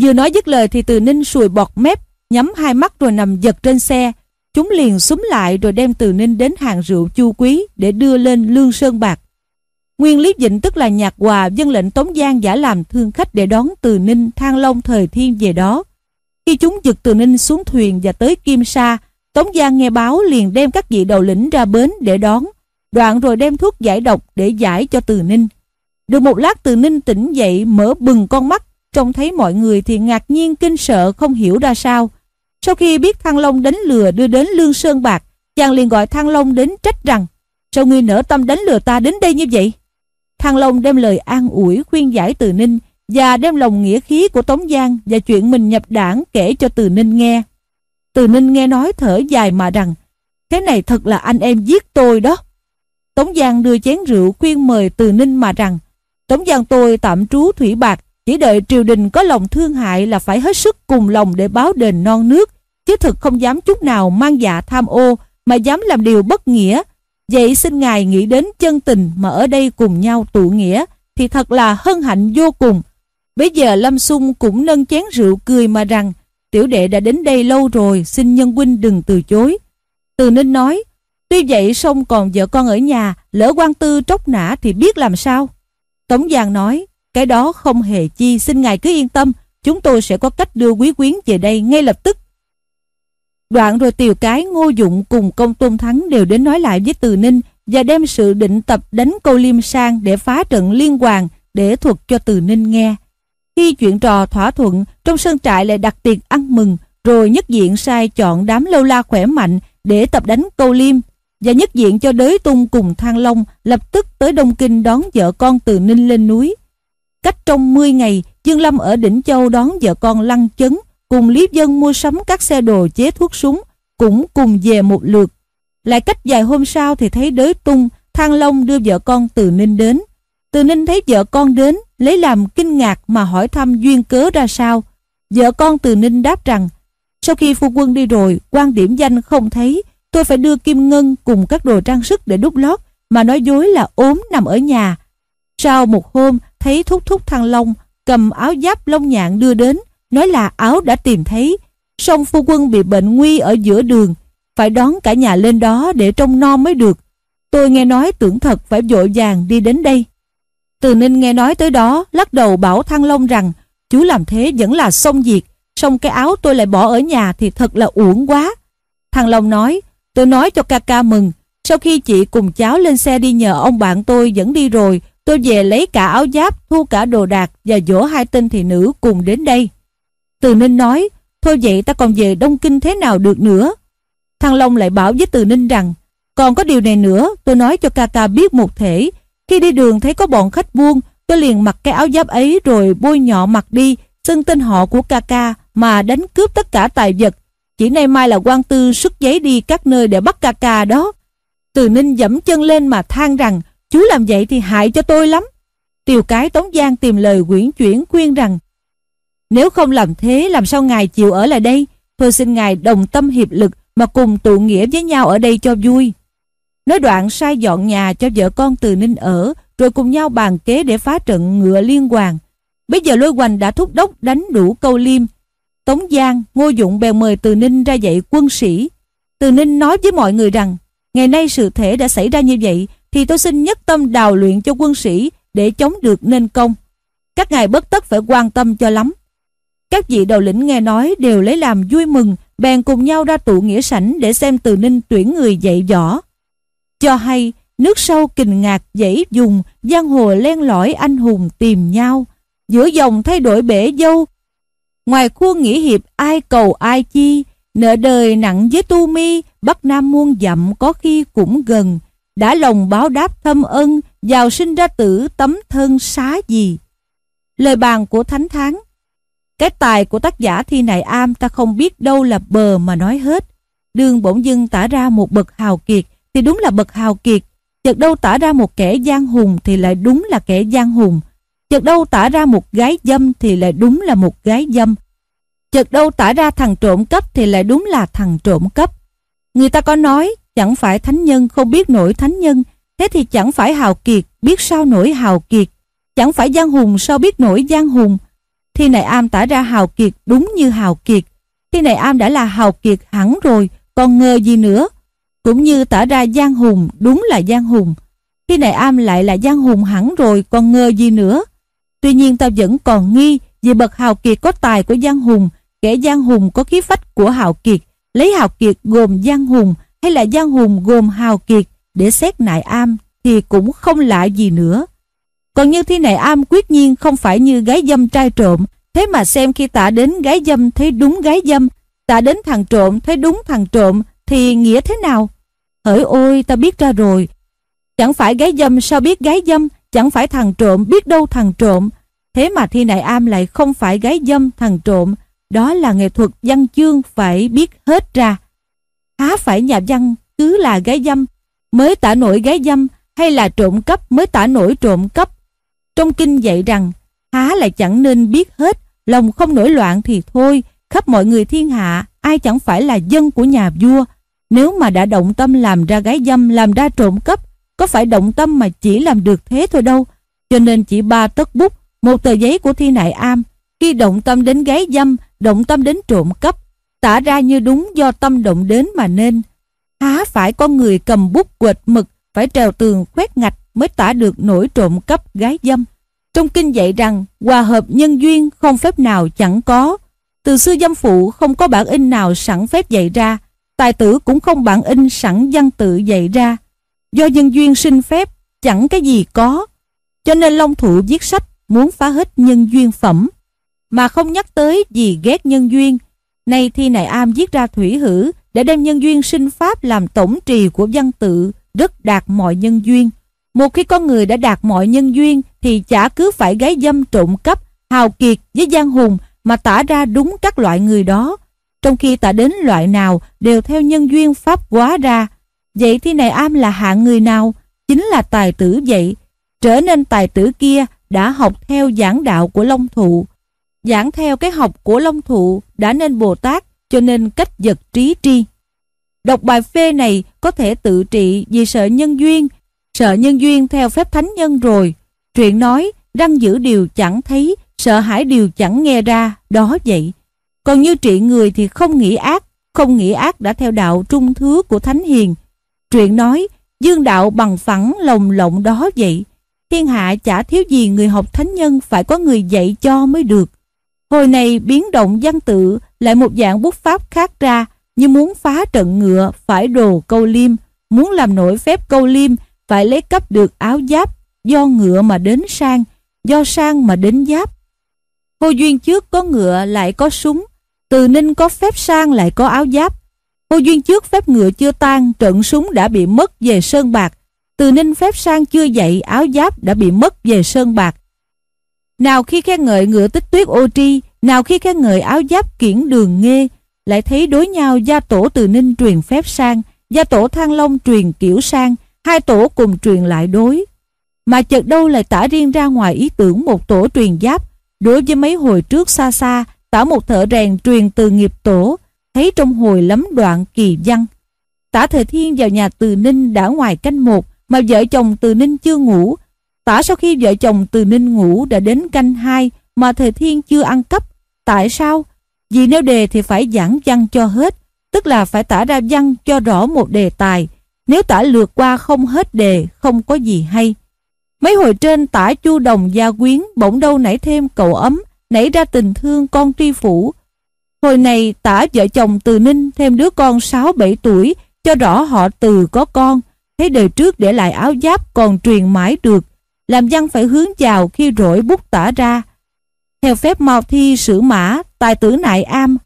Vừa nói dứt lời thì Từ Ninh sùi bọt mép, nhắm hai mắt rồi nằm giật trên xe. Chúng liền súng lại rồi đem Từ Ninh đến hàng rượu chu quý để đưa lên lương sơn bạc. Nguyên Lý Dịnh tức là nhạc hòa dân lệnh Tống Giang giả làm thương khách để đón Từ Ninh Thang Long thời thiên về đó. Khi chúng giật Từ Ninh xuống thuyền và tới Kim Sa, Tống Giang nghe báo liền đem các vị đầu lĩnh ra bến để đón, đoạn rồi đem thuốc giải độc để giải cho Từ Ninh. Được một lát Từ Ninh tỉnh dậy mở bừng con mắt, trông thấy mọi người thì ngạc nhiên kinh sợ không hiểu ra sao. Sau khi biết Thăng Long đánh lừa đưa đến Lương Sơn Bạc, chàng liền gọi Thăng Long đến trách rằng Sao ngươi nỡ tâm đánh lừa ta đến đây như vậy? Thăng Long đem lời an ủi khuyên giải Từ Ninh và đem lòng nghĩa khí của Tống Giang và chuyện mình nhập đảng kể cho Từ Ninh nghe. Từ Ninh nghe nói thở dài mà rằng Thế này thật là anh em giết tôi đó. Tống Giang đưa chén rượu khuyên mời Từ Ninh mà rằng, Tống Giang tôi tạm trú thủy bạc, chỉ đợi triều đình có lòng thương hại là phải hết sức cùng lòng để báo đền non nước, chứ thực không dám chút nào mang dạ tham ô, mà dám làm điều bất nghĩa vậy xin ngài nghĩ đến chân tình mà ở đây cùng nhau tụ nghĩa, thì thật là hân hạnh vô cùng bây giờ Lâm Xung cũng nâng chén rượu cười mà rằng, tiểu đệ đã đến đây lâu rồi, xin nhân huynh đừng từ chối. Từ ninh nói, tuy vậy song còn vợ con ở nhà, lỡ quan tư tróc nã thì biết làm sao? Tống giang nói, cái đó không hề chi, xin ngài cứ yên tâm, chúng tôi sẽ có cách đưa quý quyến về đây ngay lập tức. Đoạn rồi tiều cái, ngô dụng cùng công tôn thắng đều đến nói lại với từ ninh và đem sự định tập đánh câu liêm sang để phá trận liên hoàng để thuật cho từ ninh nghe khi chuyện trò thỏa thuận, trong sân trại lại đặt tiệc ăn mừng, rồi nhất diện sai chọn đám lâu la khỏe mạnh để tập đánh câu liêm, và nhất diện cho đới tung cùng Thang Long lập tức tới Đông Kinh đón vợ con từ Ninh lên núi. Cách trong 10 ngày, Dương Lâm ở Đỉnh Châu đón vợ con Lăng Chấn, cùng Lý Dân mua sắm các xe đồ chế thuốc súng, cũng cùng về một lượt. Lại cách vài hôm sau thì thấy đới tung, Thang Long đưa vợ con từ Ninh đến. Từ Ninh thấy vợ con đến, lấy làm kinh ngạc mà hỏi thăm duyên cớ ra sao. Vợ con từ Ninh đáp rằng, sau khi phu quân đi rồi, quan điểm danh không thấy, tôi phải đưa kim ngân cùng các đồ trang sức để đúc lót, mà nói dối là ốm nằm ở nhà. Sau một hôm, thấy thúc thúc thăng long, cầm áo giáp lông nhạn đưa đến, nói là áo đã tìm thấy. Song phu quân bị bệnh nguy ở giữa đường, phải đón cả nhà lên đó để trông non mới được. Tôi nghe nói tưởng thật phải vội vàng đi đến đây. Từ Ninh nghe nói tới đó, lắc đầu bảo Thăng Long rằng chú làm thế vẫn là xong việc, xong cái áo tôi lại bỏ ở nhà thì thật là uổng quá. Thăng Long nói, tôi nói cho ca ca mừng, sau khi chị cùng cháu lên xe đi nhờ ông bạn tôi dẫn đi rồi, tôi về lấy cả áo giáp, thu cả đồ đạc và dỗ hai tên thị nữ cùng đến đây. Từ Ninh nói, thôi vậy ta còn về Đông Kinh thế nào được nữa. Thăng Long lại bảo với Từ Ninh rằng, còn có điều này nữa, tôi nói cho ca ca biết một thể, khi đi đường thấy có bọn khách buôn, tôi liền mặc cái áo giáp ấy rồi bôi nhọ mặt đi, xưng tên họ của ca ca mà đánh cướp tất cả tài vật. Chỉ nay mai là quan tư xuất giấy đi các nơi để bắt ca ca đó. Từ Ninh dẫm chân lên mà than rằng chú làm vậy thì hại cho tôi lắm. Tiều cái Tống Giang tìm lời quyển chuyển khuyên rằng nếu không làm thế làm sao ngài chịu ở lại đây? Tôi xin ngài đồng tâm hiệp lực mà cùng tụ nghĩa với nhau ở đây cho vui. Nói đoạn sai dọn nhà cho vợ con từ Ninh ở, rồi cùng nhau bàn kế để phá trận ngựa liên hoàng. Bây giờ lôi hoành đã thúc đốc đánh đủ câu liêm. Tống Giang, Ngô Dụng bèn mời Từ Ninh ra dạy quân sĩ. Từ Ninh nói với mọi người rằng, ngày nay sự thể đã xảy ra như vậy, thì tôi xin nhất tâm đào luyện cho quân sĩ để chống được nên công. Các ngài bất tất phải quan tâm cho lắm. Các vị đầu lĩnh nghe nói đều lấy làm vui mừng, bèn cùng nhau ra tụ nghĩa sảnh để xem Từ Ninh tuyển người dạy võ. Cho hay, nước sâu kình ngạc dãy dùng, giang hồ len lỏi anh hùng tìm nhau. Giữa dòng thay đổi bể dâu, ngoài khuôn nghĩa hiệp ai cầu ai chi, nợ đời nặng với tu mi, Bắc Nam muôn dặm có khi cũng gần. Đã lòng báo đáp thâm ân, giàu sinh ra tử tấm thân xá gì. Lời bàn của Thánh Tháng Cái tài của tác giả thi này am ta không biết đâu là bờ mà nói hết. Đường bỗng dưng tả ra một bậc hào kiệt thì đúng là bậc hào kiệt. Chợt đâu tả ra một kẻ gian hùng thì lại đúng là kẻ gian hùng. Chợt đâu tả ra một gái dâm thì lại đúng là một gái dâm. Chợt đâu tả ra thằng trộm cấp thì lại đúng là thằng trộm cấp. Người ta có nói chẳng phải thánh nhân không biết nổi thánh nhân, thế thì chẳng phải hào kiệt biết sao nổi hào kiệt, chẳng phải giang hùng sao biết nổi giang hùng. Thi này am tả ra hào kiệt đúng như hào kiệt. Thi này am đã là hào kiệt hẳn rồi, còn ngờ gì nữa. Cũng như tả ra giang hùng đúng là giang hùng. Thi này am lại là giang hùng hẳn rồi, còn ngờ gì nữa. Tuy nhiên ta vẫn còn nghi vì bậc hào kiệt có tài của giang hùng, kẻ giang hùng có khí phách của hào kiệt, lấy hào kiệt gồm giang hùng hay là giang hùng gồm hào kiệt để xét nại am thì cũng không lạ gì nữa. Còn như thi này am quyết nhiên không phải như gái dâm trai trộm, thế mà xem khi tả đến gái dâm thấy đúng gái dâm, tả đến thằng trộm thấy đúng thằng trộm thì nghĩa thế nào? Hỡi ôi ta biết ra rồi. Chẳng phải gái dâm sao biết gái dâm, chẳng phải thằng trộm biết đâu thằng trộm. Thế mà thi này am lại không phải gái dâm thằng trộm, đó là nghệ thuật văn chương phải biết hết ra. Há phải nhà văn cứ là gái dâm mới tả nổi gái dâm hay là trộm cắp mới tả nổi trộm cắp? Trong kinh dạy rằng há lại chẳng nên biết hết, lòng không nổi loạn thì thôi, khắp mọi người thiên hạ ai chẳng phải là dân của nhà vua. Nếu mà đã động tâm làm ra gái dâm, làm ra trộm cấp, có phải động tâm mà chỉ làm được thế thôi đâu. Cho nên chỉ ba tấc bút, một tờ giấy của thi nại am, khi động tâm đến gái dâm, động tâm đến trộm cấp, tả ra như đúng do tâm động đến mà nên. Há phải con người cầm bút quệt mực, phải trèo tường khoét ngạch mới tả được nổi trộm cấp gái dâm. Trong kinh dạy rằng hòa hợp nhân duyên không phép nào chẳng có. Từ xưa dâm phụ không có bản in nào sẵn phép dạy ra, tài tử cũng không bản in sẵn văn tự dạy ra. Do nhân duyên sinh phép, chẳng cái gì có. Cho nên Long Thụ viết sách muốn phá hết nhân duyên phẩm, mà không nhắc tới gì ghét nhân duyên. Nay thi này am viết ra thủy hử để đem nhân duyên sinh pháp làm tổng trì của văn tự, rất đạt mọi nhân duyên. Một khi con người đã đạt mọi nhân duyên thì chả cứ phải gái dâm trộm cắp, hào kiệt với giang hùng mà tả ra đúng các loại người đó. Trong khi tả đến loại nào đều theo nhân duyên pháp quá ra. Vậy thì này am là hạng người nào? Chính là tài tử vậy. Trở nên tài tử kia đã học theo giảng đạo của Long Thụ. Giảng theo cái học của Long Thụ đã nên Bồ Tát cho nên cách vật trí tri. Đọc bài phê này có thể tự trị vì sợ nhân duyên, sợ nhân duyên theo phép thánh nhân rồi. Truyện nói, răng giữ điều chẳng thấy, sợ hãi điều chẳng nghe ra, đó vậy. Còn như trị người thì không nghĩ ác, không nghĩ ác đã theo đạo trung thứ của Thánh Hiền. Truyện nói, dương đạo bằng phẳng lồng lộng đó vậy. Thiên hạ chả thiếu gì người học thánh nhân phải có người dạy cho mới được. Hồi này biến động văn tự lại một dạng bút pháp khác ra, như muốn phá trận ngựa phải đồ câu liêm, muốn làm nổi phép câu liêm phải lấy cấp được áo giáp, do ngựa mà đến sang, do sang mà đến giáp. Hồ Duyên trước có ngựa lại có súng, từ Ninh có phép sang lại có áo giáp. Hồ Duyên trước phép ngựa chưa tan, trận súng đã bị mất về Sơn Bạc. Từ Ninh phép sang chưa dậy, áo giáp đã bị mất về Sơn Bạc. Nào khi khen ngợi ngựa tích tuyết ô tri, nào khi khen ngợi áo giáp kiển đường nghê, lại thấy đối nhau gia tổ từ Ninh truyền phép sang, gia tổ Thăng Long truyền kiểu sang, hai tổ cùng truyền lại đối. Mà chợt đâu lại tả riêng ra ngoài ý tưởng một tổ truyền giáp, đối với mấy hồi trước xa xa, tả một thợ rèn truyền từ nghiệp tổ, thấy trong hồi lắm đoạn kỳ văn. Tả Thời Thiên vào nhà Từ Ninh đã ngoài canh một mà vợ chồng Từ Ninh chưa ngủ. Tả sau khi vợ chồng Từ Ninh ngủ đã đến canh hai mà Thời Thiên chưa ăn cắp. Tại sao? Vì nếu đề thì phải giảng văn cho hết, tức là phải tả ra văn cho rõ một đề tài. Nếu tả lượt qua không hết đề, không có gì hay. Mấy hồi trên tả chu đồng gia quyến bỗng đâu nảy thêm cậu ấm, nảy ra tình thương con tri phủ. Hồi này tả vợ chồng từ Ninh thêm đứa con 6-7 tuổi, cho rõ họ từ có con. Thấy đời trước để lại áo giáp còn truyền mãi được, làm văn phải hướng chào khi rỗi bút tả ra. Theo phép mau thi sử mã, tài tử nại am,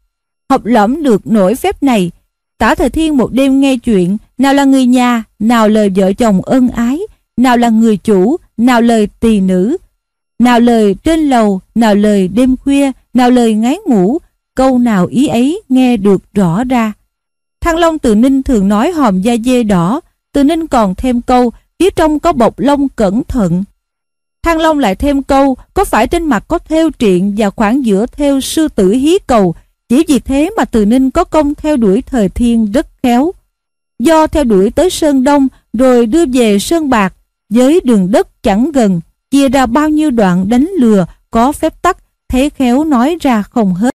học lẫm được nổi phép này. Tả thời thiên một đêm nghe chuyện, nào là người nhà, nào lời vợ chồng ân ái, nào là người chủ, nào lời tỳ nữ, nào lời trên lầu, nào lời đêm khuya, nào lời ngái ngủ, câu nào ý ấy nghe được rõ ra. Thăng Long từ Ninh thường nói hòm da dê đỏ, từ Ninh còn thêm câu, phía trong có bọc lông cẩn thận. Thăng Long lại thêm câu, có phải trên mặt có theo triện và khoảng giữa theo sư tử hí cầu, chỉ vì thế mà từ Ninh có công theo đuổi thời thiên rất khéo. Do theo đuổi tới Sơn Đông rồi đưa về Sơn Bạc, với đường đất chẳng gần, chia ra bao nhiêu đoạn đánh lừa, có phép tắc, thế khéo nói ra không hết.